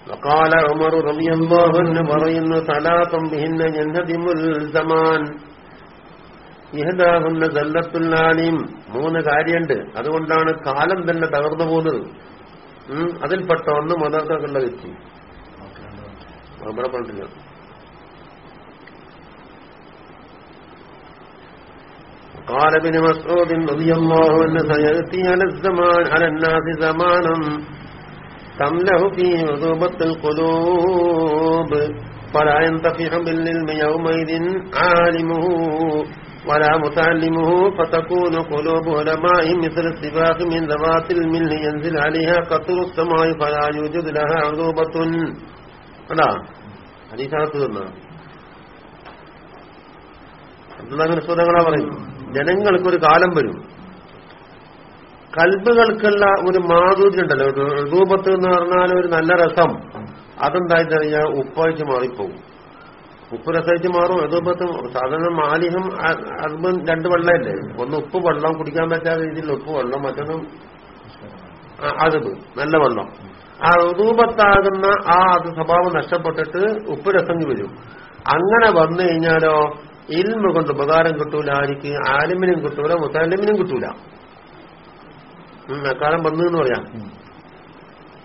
വക്കാല ഉമർ റബിയല്ലാഹുന്ന് പറയുന്നു സലാത്തം ബിഹിന്ന ജന്നതിമുൽ സമാൻ. ഇഹദാഹുന്ന സല്ലത്തുല്ലാലിം മൂന്ന് കാര്യമുണ്ട് അതുകൊണ്ടാണ് കാലം തന്നെ തകർന്നു പോകുന്നത്. അതിൽപ്പെട്ട ഒന്ന് മതക്കുള്ള വ്യക്തി. അവിടെ قال ابن مسعود رضي الله عنه سيأتي على الزمان على الناس زمانا تمله فيه عذوبة القلوب فلا ينتفع بالعلم يومئذ عالمه ولا متعلمه فتكون قلوب علماء مثل السباق من ذوات المل ينزل عليها قطر السماء فلا يوجد لها عذوبة. لا حديث عبد الله. بن مسعود ജനങ്ങൾക്കൊരു കാലം വരും. കൽബുകൾക്കുള്ള ഒരു മാധുര്യം ഉണ്ടല്ലോ രൂപത്ത് എന്ന് പറഞ്ഞാൽ ഒരു നല്ല രസം. അതെന്തായിട്ട് കഴിഞ്ഞാൽ ഉപ്പഴിച്ച് മാറിപ്പോവും. ഉപ്പ് രസമായിട്ട് മാറും രൂപത്ത് സാധാരണ മാലിഹം അർബൻ രണ്ട് വെള്ളമല്ലേ ഒന്ന് ഉപ്പ് വെള്ളം കുടിക്കാൻ പറ്റാത്ത രീതിയിൽ ഉപ്പ് വെള്ളം മറ്റൊന്ന് അതത് നല്ല വെള്ളം. ആ രൂപത്താകുന്ന ആ അത് സ്വഭാവം നഷ്ടപ്പെട്ടിട്ട് ഉപ്പ് രസം വരും. അങ്ങനെ വന്നു കഴിഞ്ഞാലോ ഇൽമ കൊണ്ട് ഉപകാരം കിട്ടൂല ആർക്ക് ആലിമിനും കിട്ടൂല മുത്താലിമിനും കിട്ടൂല. അക്കാലം വന്നു എന്ന് പറയാം.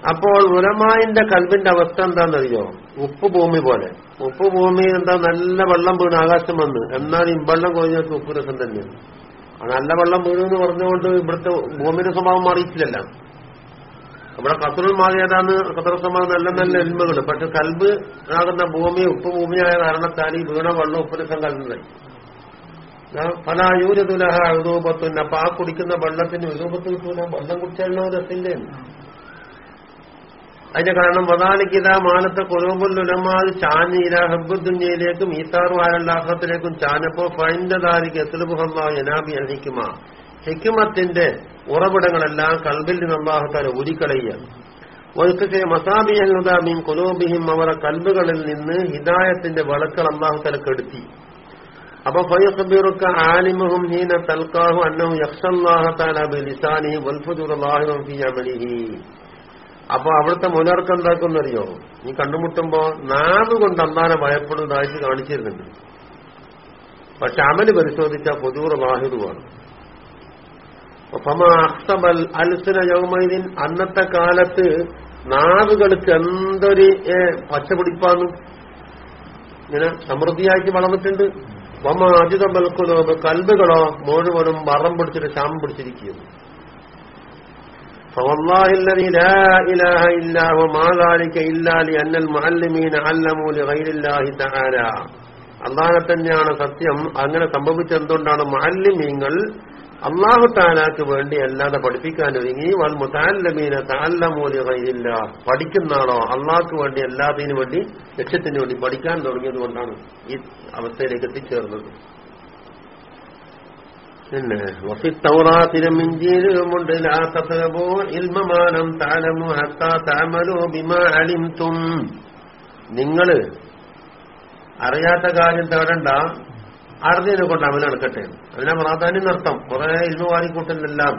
അപ്പോൾ ഉലമായിന്റെ കൽബിന്റെ അവസ്ഥ എന്താണെന്നറിയോ? ഉപ്പ് ഭൂമി പോലെ. ഉപ്പ് ഭൂമി എന്താ നല്ല വെള്ളം വീണ് ആകാശം വന്ന്. എന്നാൽ വെള്ളം കുറഞ്ഞാൽ ഉപ്പ് രസം തന്നെയാണ്. നല്ല വെള്ളം വീണെന്ന് പറഞ്ഞുകൊണ്ട് ഇവിടുത്തെ ഭൂമിയുടെ സ്വഭാവം മാറിയിട്ടില്ലല്ല. ഇവിടെ ഖത്തറുൽ മാറിയതാണ് ഏതാന്ന് സ്വഭാവം നല്ല നല്ല എൽമകൾ പക്ഷെ കൽബ് ആകുന്ന ഭൂമി ഉപ്പ് ഭൂമിയായ കാരണത്താൽ ഈ വീണ വെള്ളം ഉപ്പ് രസം കലർന്നതായി പല യൂരതുലഹ വിരൂപത്തുന്ന അപ്പൊ ആ കുടിക്കുന്ന വെള്ളത്തിന് വിരൂപത്ത് കിട്ടൂല. വെള്ളം കുടിച്ചാലോ രസിന്റെ അതിന്റെ കാരണം വതാലിക്കിത മാനത്തെ കൊലോബുല്ലുലമാൽ ചാഞ്ഞ് ഇല ഹബ്ബുദ്ദുഞ്ഞയിലേക്കും ഈത്താറു ആരല്ലാഹത്തിലേക്കും ചാഞ്ഞപ്പോ ഫൈൻഡതാരിക്ക് എത്തുലുബുഹമ്മ എനാബി അൽഹിക്കുമ ഹിക്കുമത്തിന്റെ ഉറവിടങ്ങളെല്ലാം കൽബിൽ നിന്ന് അള്ളാഹുത്താല ഉരിക്കളയുകയാണ് ഒതുക്കെ മസാബിഹുദാമീൻ കൊലോബിഹിം അവരുടെ കൽബുകളിൽ നിന്ന് ഹിദായത്തിന്റെ വളക്കൾ അള്ളാഹുത്തല കെടുത്തി. അപ്പൊ ഫയഖബിറുക്ക ആലിമുഹും ഹീന തൽക്കാഹു അന്നഹു യഖ്ഷല്ലാഹ തആല ബിലിസാനിഹി ഫീ അപ്പൊ അവിടുത്തെ മുലർക്ക് എന്താക്കുന്നറിയോ നീ കണ്ടുമുട്ടുമ്പോ നാവ് കൊണ്ട് അന്നാനെ ഭയപ്പെടുന്നതായിട്ട് കാണിച്ചിരുന്നുണ്ട്. പക്ഷെ അമൽ പരിശോധിച്ച പൊതുവർ വാഹിറുവാണ് അക്സബൽ അൽസുന യൗമൈദിൻ അന്നത്തെ കാലത്ത് നാവുകൾക്ക് എന്തൊരു ഏ, പച്ചപിടിപ്പാന്ന് ഇങ്ങനെ സമൃദ്ധിയായിട്ട് വളർന്നിട്ടുണ്ട് വമ അജിതബൽക്കുലോ കൽബുകളോ മുഴുവനും വറം പിടിച്ചിട്ട് ശാമം പിടിച്ചിരിക്കുന്നു فوالله الذي لا إله إلا هو ما ذلك إلا لأن المعلمين علموا لغير الله تعالى അള്ളാഹെ തന്നെയാണ് സത്യം അങ്ങനെ സംഭവിച്ചെന്തുകൊണ്ടാണ് മാലിന്യങ്ങൾ അള്ളാഹു താലാക്ക് വേണ്ടി അല്ലാതെ പഠിപ്പിക്കാൻ ഒരുങ്ങി വൽ മുതാലമീന താല്ലമൂലി കയ്യില്ല പഠിക്കുന്നാണോ അള്ളാഹ്ക്ക് വേണ്ടി അല്ലാത്തതിനു വേണ്ടി ലക്ഷ്യത്തിന് വേണ്ടി പഠിക്കാൻ തുടങ്ങിയത് കൊണ്ടാണ് ഈ അവസ്ഥയിലേക്ക് എത്തിച്ചേർന്നത്. പിന്നെ വഫി തൗറാത്തിലും ഇഞ്ചിയിലുമുണ്ട് ലാ ഹത്താ ബിമാ നിങ്ങൾ അറിയാത്ത കാര്യം തേടണ്ട അറിഞ്ഞതിനെ കൊണ്ട് അവൻ നടക്കട്ടെ. അതിനാ പ്രാധാന്യം നർത്തം കുറെ ഇൽമ വാരിക്കൂട്ടലെല്ലാം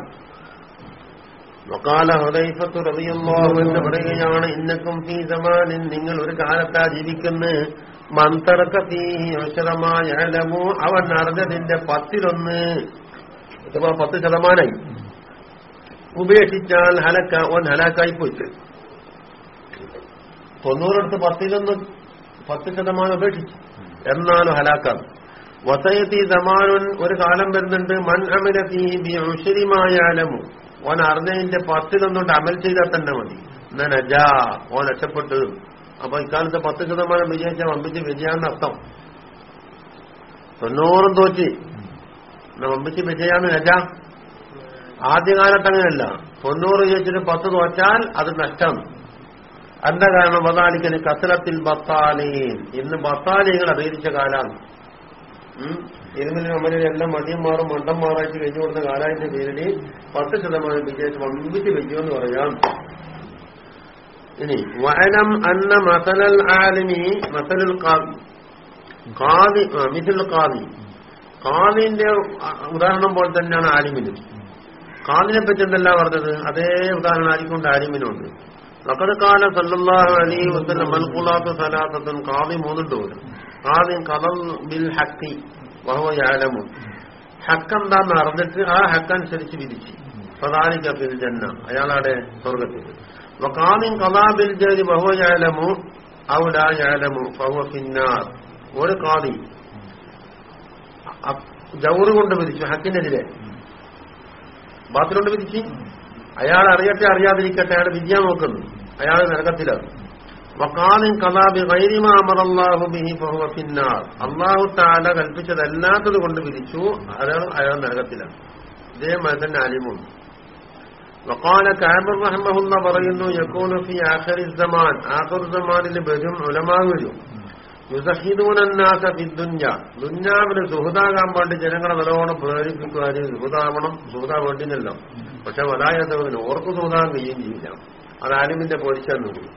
വക്കാല ഹുദൈഫത്തു റളിയല്ലാഹു എന്ന് പറയുകയാണ് ഇന്നക്കും ഫീ സമാനിൻ നിങ്ങൾ ഒരു കാലത്താ ജീവിക്കുന്ന. മന്തറക്ക തീ അക്ഷരമായ അലമു അവൻ അറിഞ്ഞതിന്റെ പത്തിലൊന്ന്. പത്ത് ശതമാനായി. ഉപേക്ഷിച്ചാൽ ഹലക്ക ഓൻ ഹലാക്കായി പോയിട്ട്. തൊണ്ണൂറടുത്ത് പത്തിലൊന്ന് പത്ത് ശതമാനം ഉപേക്ഷിച്ചു. എന്നാലും ഹലാക്കാം വസയത്തി സമാനുൻ ഒരു കാലം വരുന്നുണ്ട്. മൻ അമല ഫീഹിമായാലമു ഓൻ അറിഞ്ഞതിന്റെ പത്തിലൊന്നുകൊണ്ട് അമൽ ചെയ്താൽ തന്നെ മതി. എന്നാ നജാ ഓൻ രക്ഷപ്പെട്ടു. അപ്പൊ ഇക്കാലത്ത് പത്ത് ശതമാനം വിജയിച്ച വമ്പിച്ച് വിജയാന്ന് അർത്ഥം. തൊണ്ണൂറും തോറ്റി. വമ്പിച്ച് വിജയാന്ന് നജ. ആദ്യകാലത്ത് അങ്ങനെയല്ല. തൊണ്ണൂറ് വിജയിച്ചിട്ട് പത്ത് തോറ്റാൽ അത് നഷ്ടം. എന്താ കാരണം? വതാലിക്കന് കസലത്തിൽ ബത്താലീൻ. ഇന്ന് ബത്താലികൾ അറിയിച്ച കാലാണ്. ഇരുന്നിലും അമലിലും എല്ലാം മതിയം മാറും മണ്ടം മാറാക്കി കഴിഞ്ഞു കൊടുത്ത കാലായിട്ട് പേരിൽ പത്ത് ശതമാനം വിജയിച്ച് വമ്പിച്ച് വെക്കുമെന്ന് പറയാം. ഇനി വയനം അന്ന മസലൽ ആലിമി മസലുൽ കാവി മിസുൽ കാവി ഖാദിന്റെ ഉദാഹരണം പോലെ തന്നെയാണ് ആലിമിനും. കാവിനെ പറ്റി എന്തല്ല പറഞ്ഞത്? അതേ ഉദാഹരണം ആയിരിക്കൊണ്ട് ആലിമിനുണ്ട്. ലഖദ് കാല സല്ലല്ലാഹു അലി വസല്ലം മൽഖുലാത്തു സലാസത്തുൻ കാവി മൂന്നിട്ട് പോലും ഖാദി ഖദൽ ബിൽ ഹഖി വഹുവ യഅലമു ഹക്ക് എന്താന്ന് അറിഞ്ഞിട്ട് ആ ഹക്കനുസരിച്ച് വിധിച്ചു. ഫദാലിക ബിൽ ജന്ന അയാളാടെ സ്വർഗത്തിൽ വഖാദിൻ കഥാ ബിൽ ജരി വഹുവ യഅലമു ഔ ലാ യഅലമു ഫഹുവ ഫിന്നാർ. ഒരു കാതി ജൗറ് കൊണ്ട് വിധിച്ചു ഹക്കിനെതിരെ. ബാത്തിലുണ്ട് വിധിച്ച്. അയാൾ അറിയട്ടെ അറിയാതിരിക്കട്ടെ അയാൾ വിദ്യ നോക്കുന്നു. അയാൾ നരകത്തിലാണ് വക്കാലിൻ കലാബി ഗൈരിമാമറല്ലാഹു ബിഹി ഫഹുവ ഫിന്നാർ. അള്ളാഹു താല കൽപ്പിച്ചതല്ലാത്തത് കൊണ്ട് വിധിച്ചു. അയാൾ അയാൾ നരകത്തിലാണ്. ഇതേമാതിരി തന്നെ അലിമും വക്കാല കാബർ റഹ്മഹുല്ല പറയുന്നു യക്കൂനു ഫി ആഖിറി സമാൻ. ആഖിർ സമാനിൽ വരും ഉലമാ വരും. യുസഹിദൂനാസ ഫിദ്ദുഞ്ഞ ദുഞ്ഞാവിന് സുഹൃതാകാൻ വേണ്ടി ജനങ്ങളെ നല്ലോണം പ്രേരിപ്പിക്കുവാനും സുഹൃതാവണം സുഹൃത വേണ്ടിനല്ലോ പക്ഷെ വലായതവന് ഓർക്ക് സുഹൃതാൻ കഴിയുകയും ചെയ്യില്ല. അത് ആലിമിന്റെ പറയും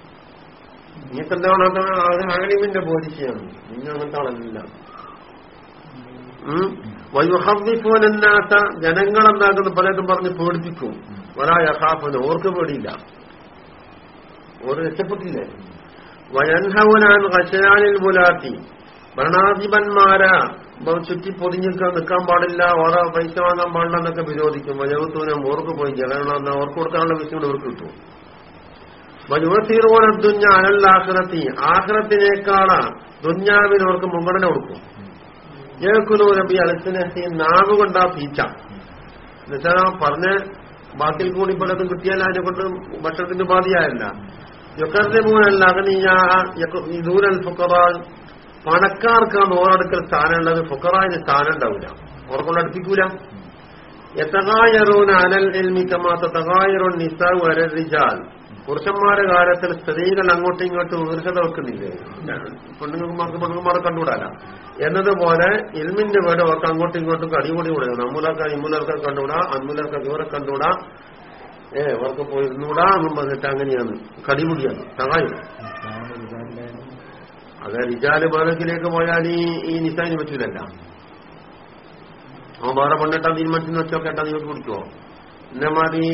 നീ എന്താണ് അത് ആലിമിന്റെ ബോധിക്കുകയാണ് നിങ്ങൾ അങ്ങനത്തെ ആളല്ല ജനങ്ങളെന്താക്കുന്നു പലതും പറഞ്ഞ് പേടിപ്പിക്കും. ഒരാ യഹാഫന് ഓർക്ക് പേടിയില്ല. ഓർ രക്ഷപ്പെട്ടില്ലേ? വയൻഹവനാൻ കശനാനിൽ പുലാത്തി ഭരണാധിപന്മാരാ. ചുറ്റി പൊതിഞ്ഞിരിക്കാൻ നിൽക്കാൻ പാടില്ല. ഓരോ പൈസ വാങ്ങാൻ പാടില്ല എന്നൊക്കെ വിരോധിക്കും. വയോത്തൂനം ഓർക്ക് പോയി ജനങ്ങളെന്നാ ഓർക്ക് കൊടുക്കാനുള്ള വിഷയം ഇവർക്ക് കിട്ടും. വജുവത്തീറോന ദുഞ്ഞ അനല്ലാഹ്റത്തി ആഹ്റത്തിനേക്കാളാ ദുഞ്ഞാവിന് മുൻഗണന കൊടുക്കും. ജയക്കുലു നബി അലസിനെ നാവ് കൊണ്ടാ പീച്ച. എന്നുവെച്ചാൽ പറഞ്ഞ ബാക്കിൽ കൂടി പലതും കിട്ടിയാൽ അതിനെ കൊണ്ട് ഭക്ഷണത്തിന്റെ ഉപാധിയായല്ല. യൊക്കറിമൂനല്ല മൂലല്ല ദൂരൽ ഫുക്കറാൻ പണക്കാർക്കാണ് ഓരോടുക്കൽ സ്ഥാനമുള്ളത് ഫുക്കറായിന് സ്ഥാനം ഉണ്ടാവില്ല ഓർക്കൊണ്ട് അടുപ്പിക്കൂല എത്തകായറൂൻ അനൽ എൽമിക്കമാത്ത തകായറോൺ നിസാവ് അരരിജാൽ പുരുഷന്മാരുടെ കാലത്തിൽ സ്ത്രീകൾ അങ്ങോട്ടും ഇങ്ങോട്ടും ഈർഷത വെക്കുന്നില്ലേ പെണ്ണുങ്ങൾക്ക് പെണ്ണുങ്ങന്മാരെ കണ്ടുകൂടാല എന്നതുപോലെ ഇൽമിന്റെ വീട് അവർക്ക് അങ്ങോട്ടും ഇങ്ങോട്ടും കടികൂടി കൊടുക്കണം. അമ്മൂലർക്ക് ഇമ്മൂലർക്ക് കണ്ടുകൂടാ അമ്മൂലർക്ക് ഇവരെ കണ്ടുകൂടാ. ഏ അവർക്ക് പോയി ഇരുന്നൂടാ എന്നും പറഞ്ഞിട്ട് അങ്ങനെയാണ്. കടിമുടിയാണ് സഹായം. അത് റിജാൽ ബാലക്കിലേക്ക് പോയാൽ ഈ ഈ നിസാന് പറ്റൂലല്ല. അവൻ വേറെ പെണ്ണിട്ടാ തീരുമാനിച്ചെന്ന് വെച്ചോ കേട്ടാ നിങ്ങൾക്ക് പിടിക്കുവോ? എന്നെ മാറി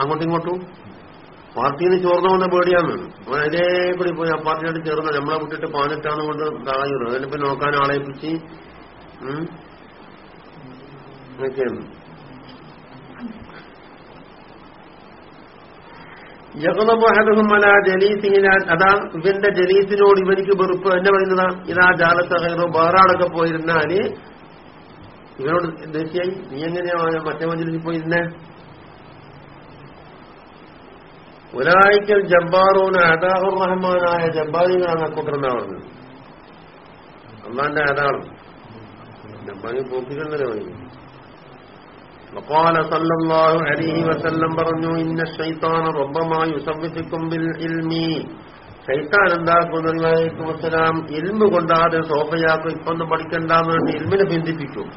അങ്ങോട്ടും ഇങ്ങോട്ടും പാർട്ടിയിൽ നിന്ന് ചോർന്നു വന്ന പേടിയാണ്. അവൻ അതിലേ കൂടി പോയി ആ പാർട്ടിയായിട്ട് ചേർന്ന് നമ്മളെ വിട്ടിട്ട് പാനിട്ടാണ് കൊണ്ട് താഴെ അതിനിപ്പോ നോക്കാൻ ആളെ പിടിച്ച് അങ്ങനെയൊക്കെയാണ് യകുലമഹദുമല ജലീസിങ്ങിന അതാ ഇവന്റെ ജലീസിനോട് ഇവനിക്ക് വെറുപ്പ്. എന്നെ പറയുന്നതാ ഇതാ ജാലത്തകരോ വേറാടൊക്കെ പോയിരുന്നാൽ ഇവനോട് ദേശീയായി നീ എങ്ങനെയാ മറ്റേ മഞ്ചലിൽ പോയിരുന്നേ? ഒരാഴ്ചൽ ജബ്ബാറൂന് അദാഹുർ റഹ്മാനായ ജബ്ബാരികളാണ് അക്കൂട്ടർന്നാ പറഞ്ഞത് അള്ളാന്റെ അതാണ് ജബ്ബാരി പോക്കിക്കുന്നല്ലേ പറയുന്നത് وقال صلى الله عليه وسلم പറഞ്ഞു ഇന്ന الشيطان ربما يثبتكم بالعلم ഷൈത്താൻ എന്താക്കും വസ്സലാം ഇൽമ കൊണ്ടാതെ സോഫയാക്കും ഇപ്പൊ ഒന്നും പഠിക്കണ്ടെന്ന് വേണ്ടി ഇൽമിനെ ബന്ധിപ്പിക്കും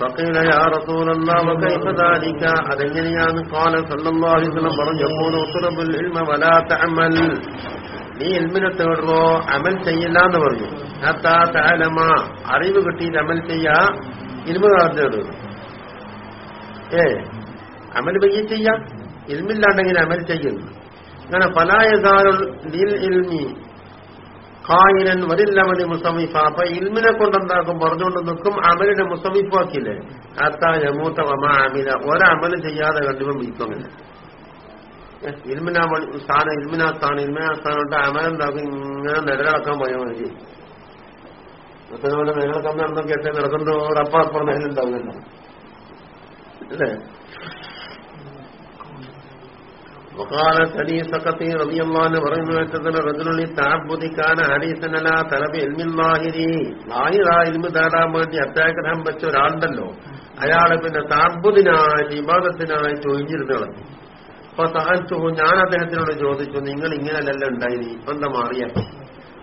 فقيل يا رسول الله وكيف ذلك അതെങ്ങനെയാണ് قال صلى الله عليه وسلم പറഞ്ഞു يقول اطلب العلم ولا تعمل നീ ഇൽമിനെ തേടുമ്പോ അമൽ ചെയ്യില്ല എന്ന് പറഞ്ഞു ഹത്താ തഅലമ അറിവ് കിട്ടിയിട്ട് അമൽ ചെയ്യാ ഇൽമ തേടുന്നു ഏ അമൽ പയ്യ ചെയ്യാം ഇൽമില്ലാണ്ടെങ്കിൽ അമൽ ചെയ്യുന്നു അങ്ങനെ പലായതാരുൽ ഇൽമി ഖായിരൻ വരില്ലമതി മുസമിഫ. അപ്പൊ ഇൽമിനെ കൊണ്ടെന്താക്കും? പറഞ്ഞുകൊണ്ട് നിൽക്കും അമലിനെ മുസമിഫാക്കില്ലേ? അത്താ യമൂത്ത വമ അമില. ഒരമൽ ചെയ്യാതെ കണ്ടുമ്പോൾ വിൽക്കുന്നില്ല ഇൽമിനാ സ്ഥാനം ഇൽമിനാ സ്ഥാനം ഇൽമിനാ സ്ഥാനം കൊണ്ട് അമലെന്താക്കും ഇങ്ങനെ നിലനിളക്കാൻ പോയാൽ മതി. പോലെ നിലനിളക്കാൻ നടന്നൊക്കെ നടക്കുന്നതോട് അപ്പം അപ്പുറം നിലനിലുണ്ടാവുമല്ലോ അല്ലേ? وقال سلي سقطي رضي الله عنه പറയുന്നു വെച്ചതിന് റജുലി താബുദി കാന ഹരീസനല തലബി ഇൽമില്ലാഹിരി ലാഹിറ ഇൽമു തേടാൻ വേണ്ടി അത്യാഗ്രഹം വെച്ച ഒരാളുണ്ടല്ലോ അയാള് പിന്നെ താബുദിനായിട്ട് ഇബാദത്തിനായിട്ട് ഒഴിഞ്ഞിരുന്ന് കളഞ്ഞു അപ്പൊ സഹായിച്ചു ഞാൻ അദ്ദേഹത്തിനോട് ചോദിച്ചു നിങ്ങൾ ഇങ്ങനെയല്ല ഉണ്ടായിനി ഇപ്പൊ എന്താ മാറിയ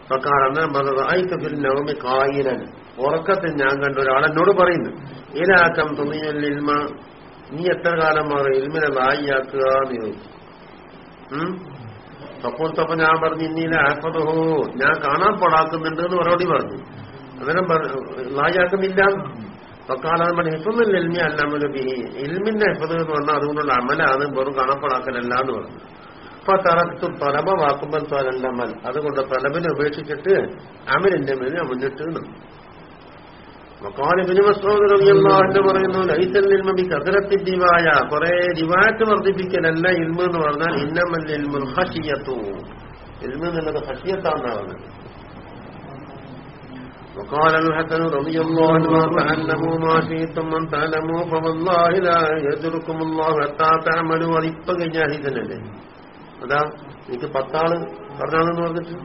പ്രക്കാർ അന്നേരം പറഞ്ഞത് ആയിക്കത്തിൽ നവമി കായിരൻ ഉറക്കത്തിൽ ഞാൻ കണ്ട ഒരാളെന്നോട് പറയുന്നു ഇലാക്കം തുണിയൽ ഇൽമ നീ എത്ര കാലം മാറി ഇൽമിനെ വായിയാക്കുക എന്ന് ചോദിച്ചു അപ്പോൾ തപ്പ ഞാൻ പറഞ്ഞു ഇന്നീല ആഫതഹോ ഞാൻ കാണാൻ പാടാക്കുന്നുണ്ട് എന്ന് മറുപടി പറഞ്ഞു. അന്നേരം ലായാക്കുന്നില്ല പക്കാലാകുമ്പോൾ പറഞ്ഞു ഹിഫുന്നില്ല ഇൽമി അല്ലാമൽ എൽമിന്റെ ഹിഫത് എന്ന് പറഞ്ഞാൽ അതുകൊണ്ടുള്ള അമലാണ് വെറും കാണപ്പെടാക്കലല്ല എന്ന് പറഞ്ഞു. അപ്പൊ തറത്തു തലബ വാക്കുമ്പോൾ തോലല്ലമൽ അതുകൊണ്ട് തലബിനെ ഉപേക്ഷിച്ചിട്ട് അമലിന്റെ മേലെ മുന്നിട്ട് നിന്നു. മക്കാലിബിന് മസൂദ് റബിയല്ലാഹു പറയുന്നു ലൈസൽ ഇൽമബി കസരത്തി ദിവായ കുറെ ദിവാറ്റ് വർദ്ധിപ്പിക്കലല്ല ഇൽമ എന്ന് പറഞ്ഞാൽ ഇന്നമല്ല ഇൽമുൽ ഹഷിയത്തു ഇൽമ എന്നുള്ളത് ഹഷിയത്താണ്ടാവുന്നത് وقال الحسن رضي الله عنه تعلموا ما شئتم من تعلموا فوالله لا يدركم الله حتى تعملوا അതിപ്പോ കഴിഞ്ഞ ഹീതനല്ലേ അതാ എനിക്ക് പത്താള് പറഞ്ഞാണെന്ന് പറഞ്ഞിട്ട്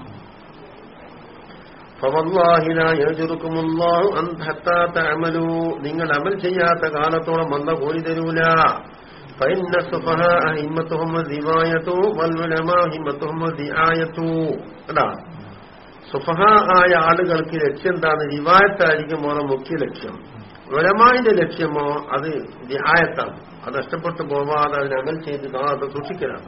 നിങ്ങൾ അമൽ ചെയ്യാത്ത കാലത്തോളം വന്ന പോയി തരൂല. സുഫഹ ആയ ആളുകൾക്ക് ലക്ഷ്യം എന്താണ് റിവായത്തായിരിക്കും ഓരോ മുഖ്യ ലക്ഷ്യം. ഉലമാന്റെ ലക്ഷ്യമോ അത് ആയത്താണ് അത് നഷ്ടപ്പെട്ടു പോവാതെ അതിനെ അമൽ ചെയ്ത് കാണാതെ സൂക്ഷിക്കലാണ്.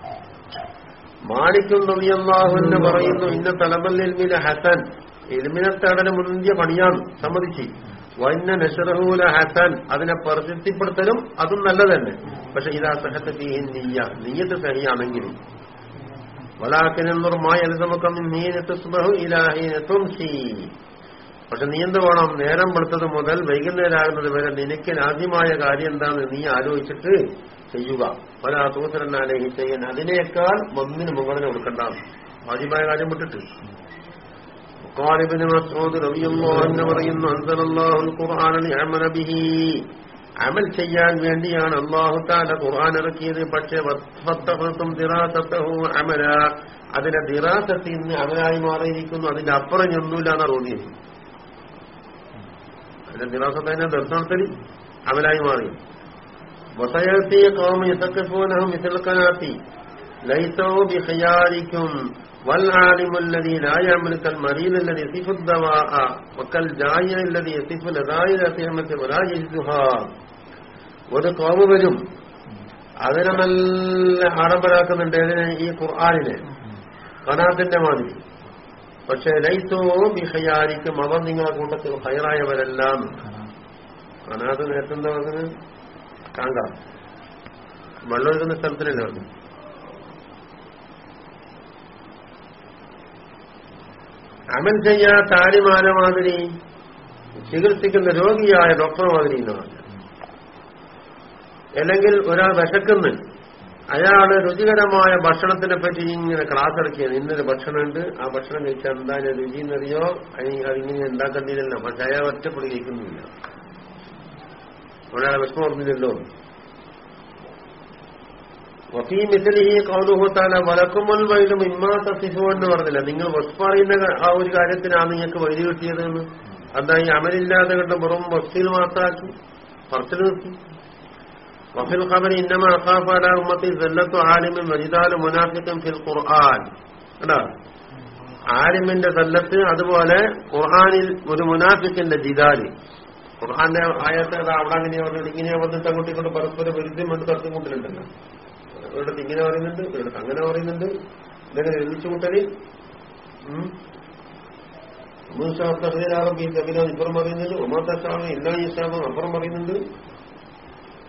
മാണിക്കും നബിയല്ലാഹുന്ന് പറയുന്നു ഇന്ന തലമല്ലിൽ ഹസൻ. ഇൽമിനെ തേടന് മുന്തിയ പണിയാണ് സമ്മതിച്ച്. വന്ന നഷറഹൂല ഹസാൻ അതിനെ പ്രശസ്തിപ്പെടുത്തലും അതും നല്ലതന്നെ. പക്ഷെ ഇതാ സഹത്ത് നീയ നീയത്ത് സഹിയാണെങ്കിലും. വലാക്കിനെന്നുറമായ പക്ഷെ നീ എന്ത് വേണം? നേരം വെളുത്തത് മുതൽ വൈകുന്നേരമാകുന്നത് വരെ നിനക്ക് ആദ്യമായ കാര്യം എന്താണെന്ന് നീ ആലോചിച്ചിട്ട് ചെയ്യുക. പല തൂസരനാലേഹി ചെയ്യാൻ അതിനേക്കാൾ ഒന്നിന് മുകളിൽ കൊടുക്കണ്ട. ആദ്യമായ കാര്യം വിട്ടിട്ട്. ഖാലിബിന് മസ്ഊദ് റളിയല്ലാഹു അൻഹു പറയുന്നു അൻസലല്ലാഹുൽ ഖുർആനൽ യഅമല ബിഹി. അമൽ ചെയ്യാൻ വേണ്ടിയാണ് അള്ളാഹു താല ഖുർആൻ ഇറക്കിയത്. പക്ഷേ അമല. അതിന്റെ ദിറാസത്തിൽ നിന്ന് അമലായി മാറിയിരിക്കുന്നു. അതിന്റെ അപ്പുറം ഒന്നുമില്ല എന്നാ തോന്നിയത്. അതിന്റെ ദിറാസത്തിന്റെ ദർശനത്തിൽ അമലായി മാറി. വസയത്തിയ കോമി യസക്കഫൂനഹും മിസൽക്കനാത്തി ലൈസോ ബിഖിയാരിക്കും. والعالم الذي لا يملك المريض الذي يصف الدواء وكالجاي الذي يصف لذائل الأطعمة ولا يجدها ഒരു കോമ വരും അതിനെ നല്ല ആഡംബരാക്കുന്നുണ്ട് അതിനെ ഈ ഖുർആാനിനെ കനാത്തിന്റെ മാതിരി പക്ഷെ ലൈസോ ബിഹയാരിക്കും അവർ നിങ്ങളെ കൂട്ടത്തിൽ ഹയറായവരെല്ലാം കനാത്ത് നേരത്തെ എന്താ പറഞ്ഞത് കാങ്ക വെള്ളം ഒഴുകുന്ന സ്ഥലത്തിനല്ലേ പറഞ്ഞു അമൽ ചെയ്യാത്ത ആര്യമാരെ മാതിരി ചികിത്സിക്കുന്ന രോഗിയായ ഡോക്ടർ മാതിരി എന്നാണ് അല്ലെങ്കിൽ ഒരാൾ വിശക്കുന്നു. അയാൾ രുചികരമായ ഭക്ഷണത്തിനെ പറ്റി ഇങ്ങനെ ക്ലാസ് ഇറക്കിയാണ് ഇന്നൊരു ഭക്ഷണമുണ്ട്. ആ ഭക്ഷണം കഴിച്ചാൽ എന്താണ് രുചി എന്നറിയോ? അതിങ്ങനെ ഉണ്ടാക്കേണ്ടിയില്ലല്ലോ പക്ഷെ അയാൾ ഒറ്റപ്പെടി ഒരാളെ വിഷമം ഓർമ്മില്ലല്ലോ വഫീ മിസലിഹി കൗതുഹത്താല വലക്കുമൽ വൈലും ഇമ്മാ എന്ന് പറഞ്ഞില്ല. നിങ്ങൾ വസ് പറയുന്ന ആ ഒരു കാര്യത്തിനാണ് നിങ്ങൾക്ക് വൈദ്യു കിട്ടിയത് എന്ന് അതാ ഈ അമലില്ലാതെ കണ്ട് വെറും വസ്തിയിൽ മാത്രമാക്കി പറച്ചിൽ നിർത്തി. വഫിൽ ഖബർ ഇന്നമ അഖാഫ് അല ഉമ്മത്തി സല്ലത്തു ആലിമിൻ മുനാഫിക്കും ഫിൽ ഖുർആൻ. കേട്ടോ ആലിമിന്റെ സല്ലത്ത് അതുപോലെ ഖുർആാനിൽ ഒരു മുനാഫിക്കിന്റെ ജിദാൽ. ഖുർആാന്റെ ആയത്തെ അവിടെ അങ്ങനെയാ പറഞ്ഞിട്ട് ഇങ്ങനെയാ പറഞ്ഞിട്ട് അങ്ങോട്ടും പരസ്പര വിരുദ്ധം എന്ന് തർക്കം ഒരിടത്ത് ഇങ്ങനെ പറയുന്നുണ്ട് ഒരിടത്ത് അങ്ങനെ പറയുന്നുണ്ട്. ഇതെങ്ങനെ ഒരുമിച്ച് കൂട്ടലി മൂസാഹം ഈ കബില ഇപ്പുറം പറയുന്നുണ്ട് ഒമാത്ത എല്ലാ ഈ ശാസ്ത്രം അപ്പുറം പറയുന്നുണ്ട്.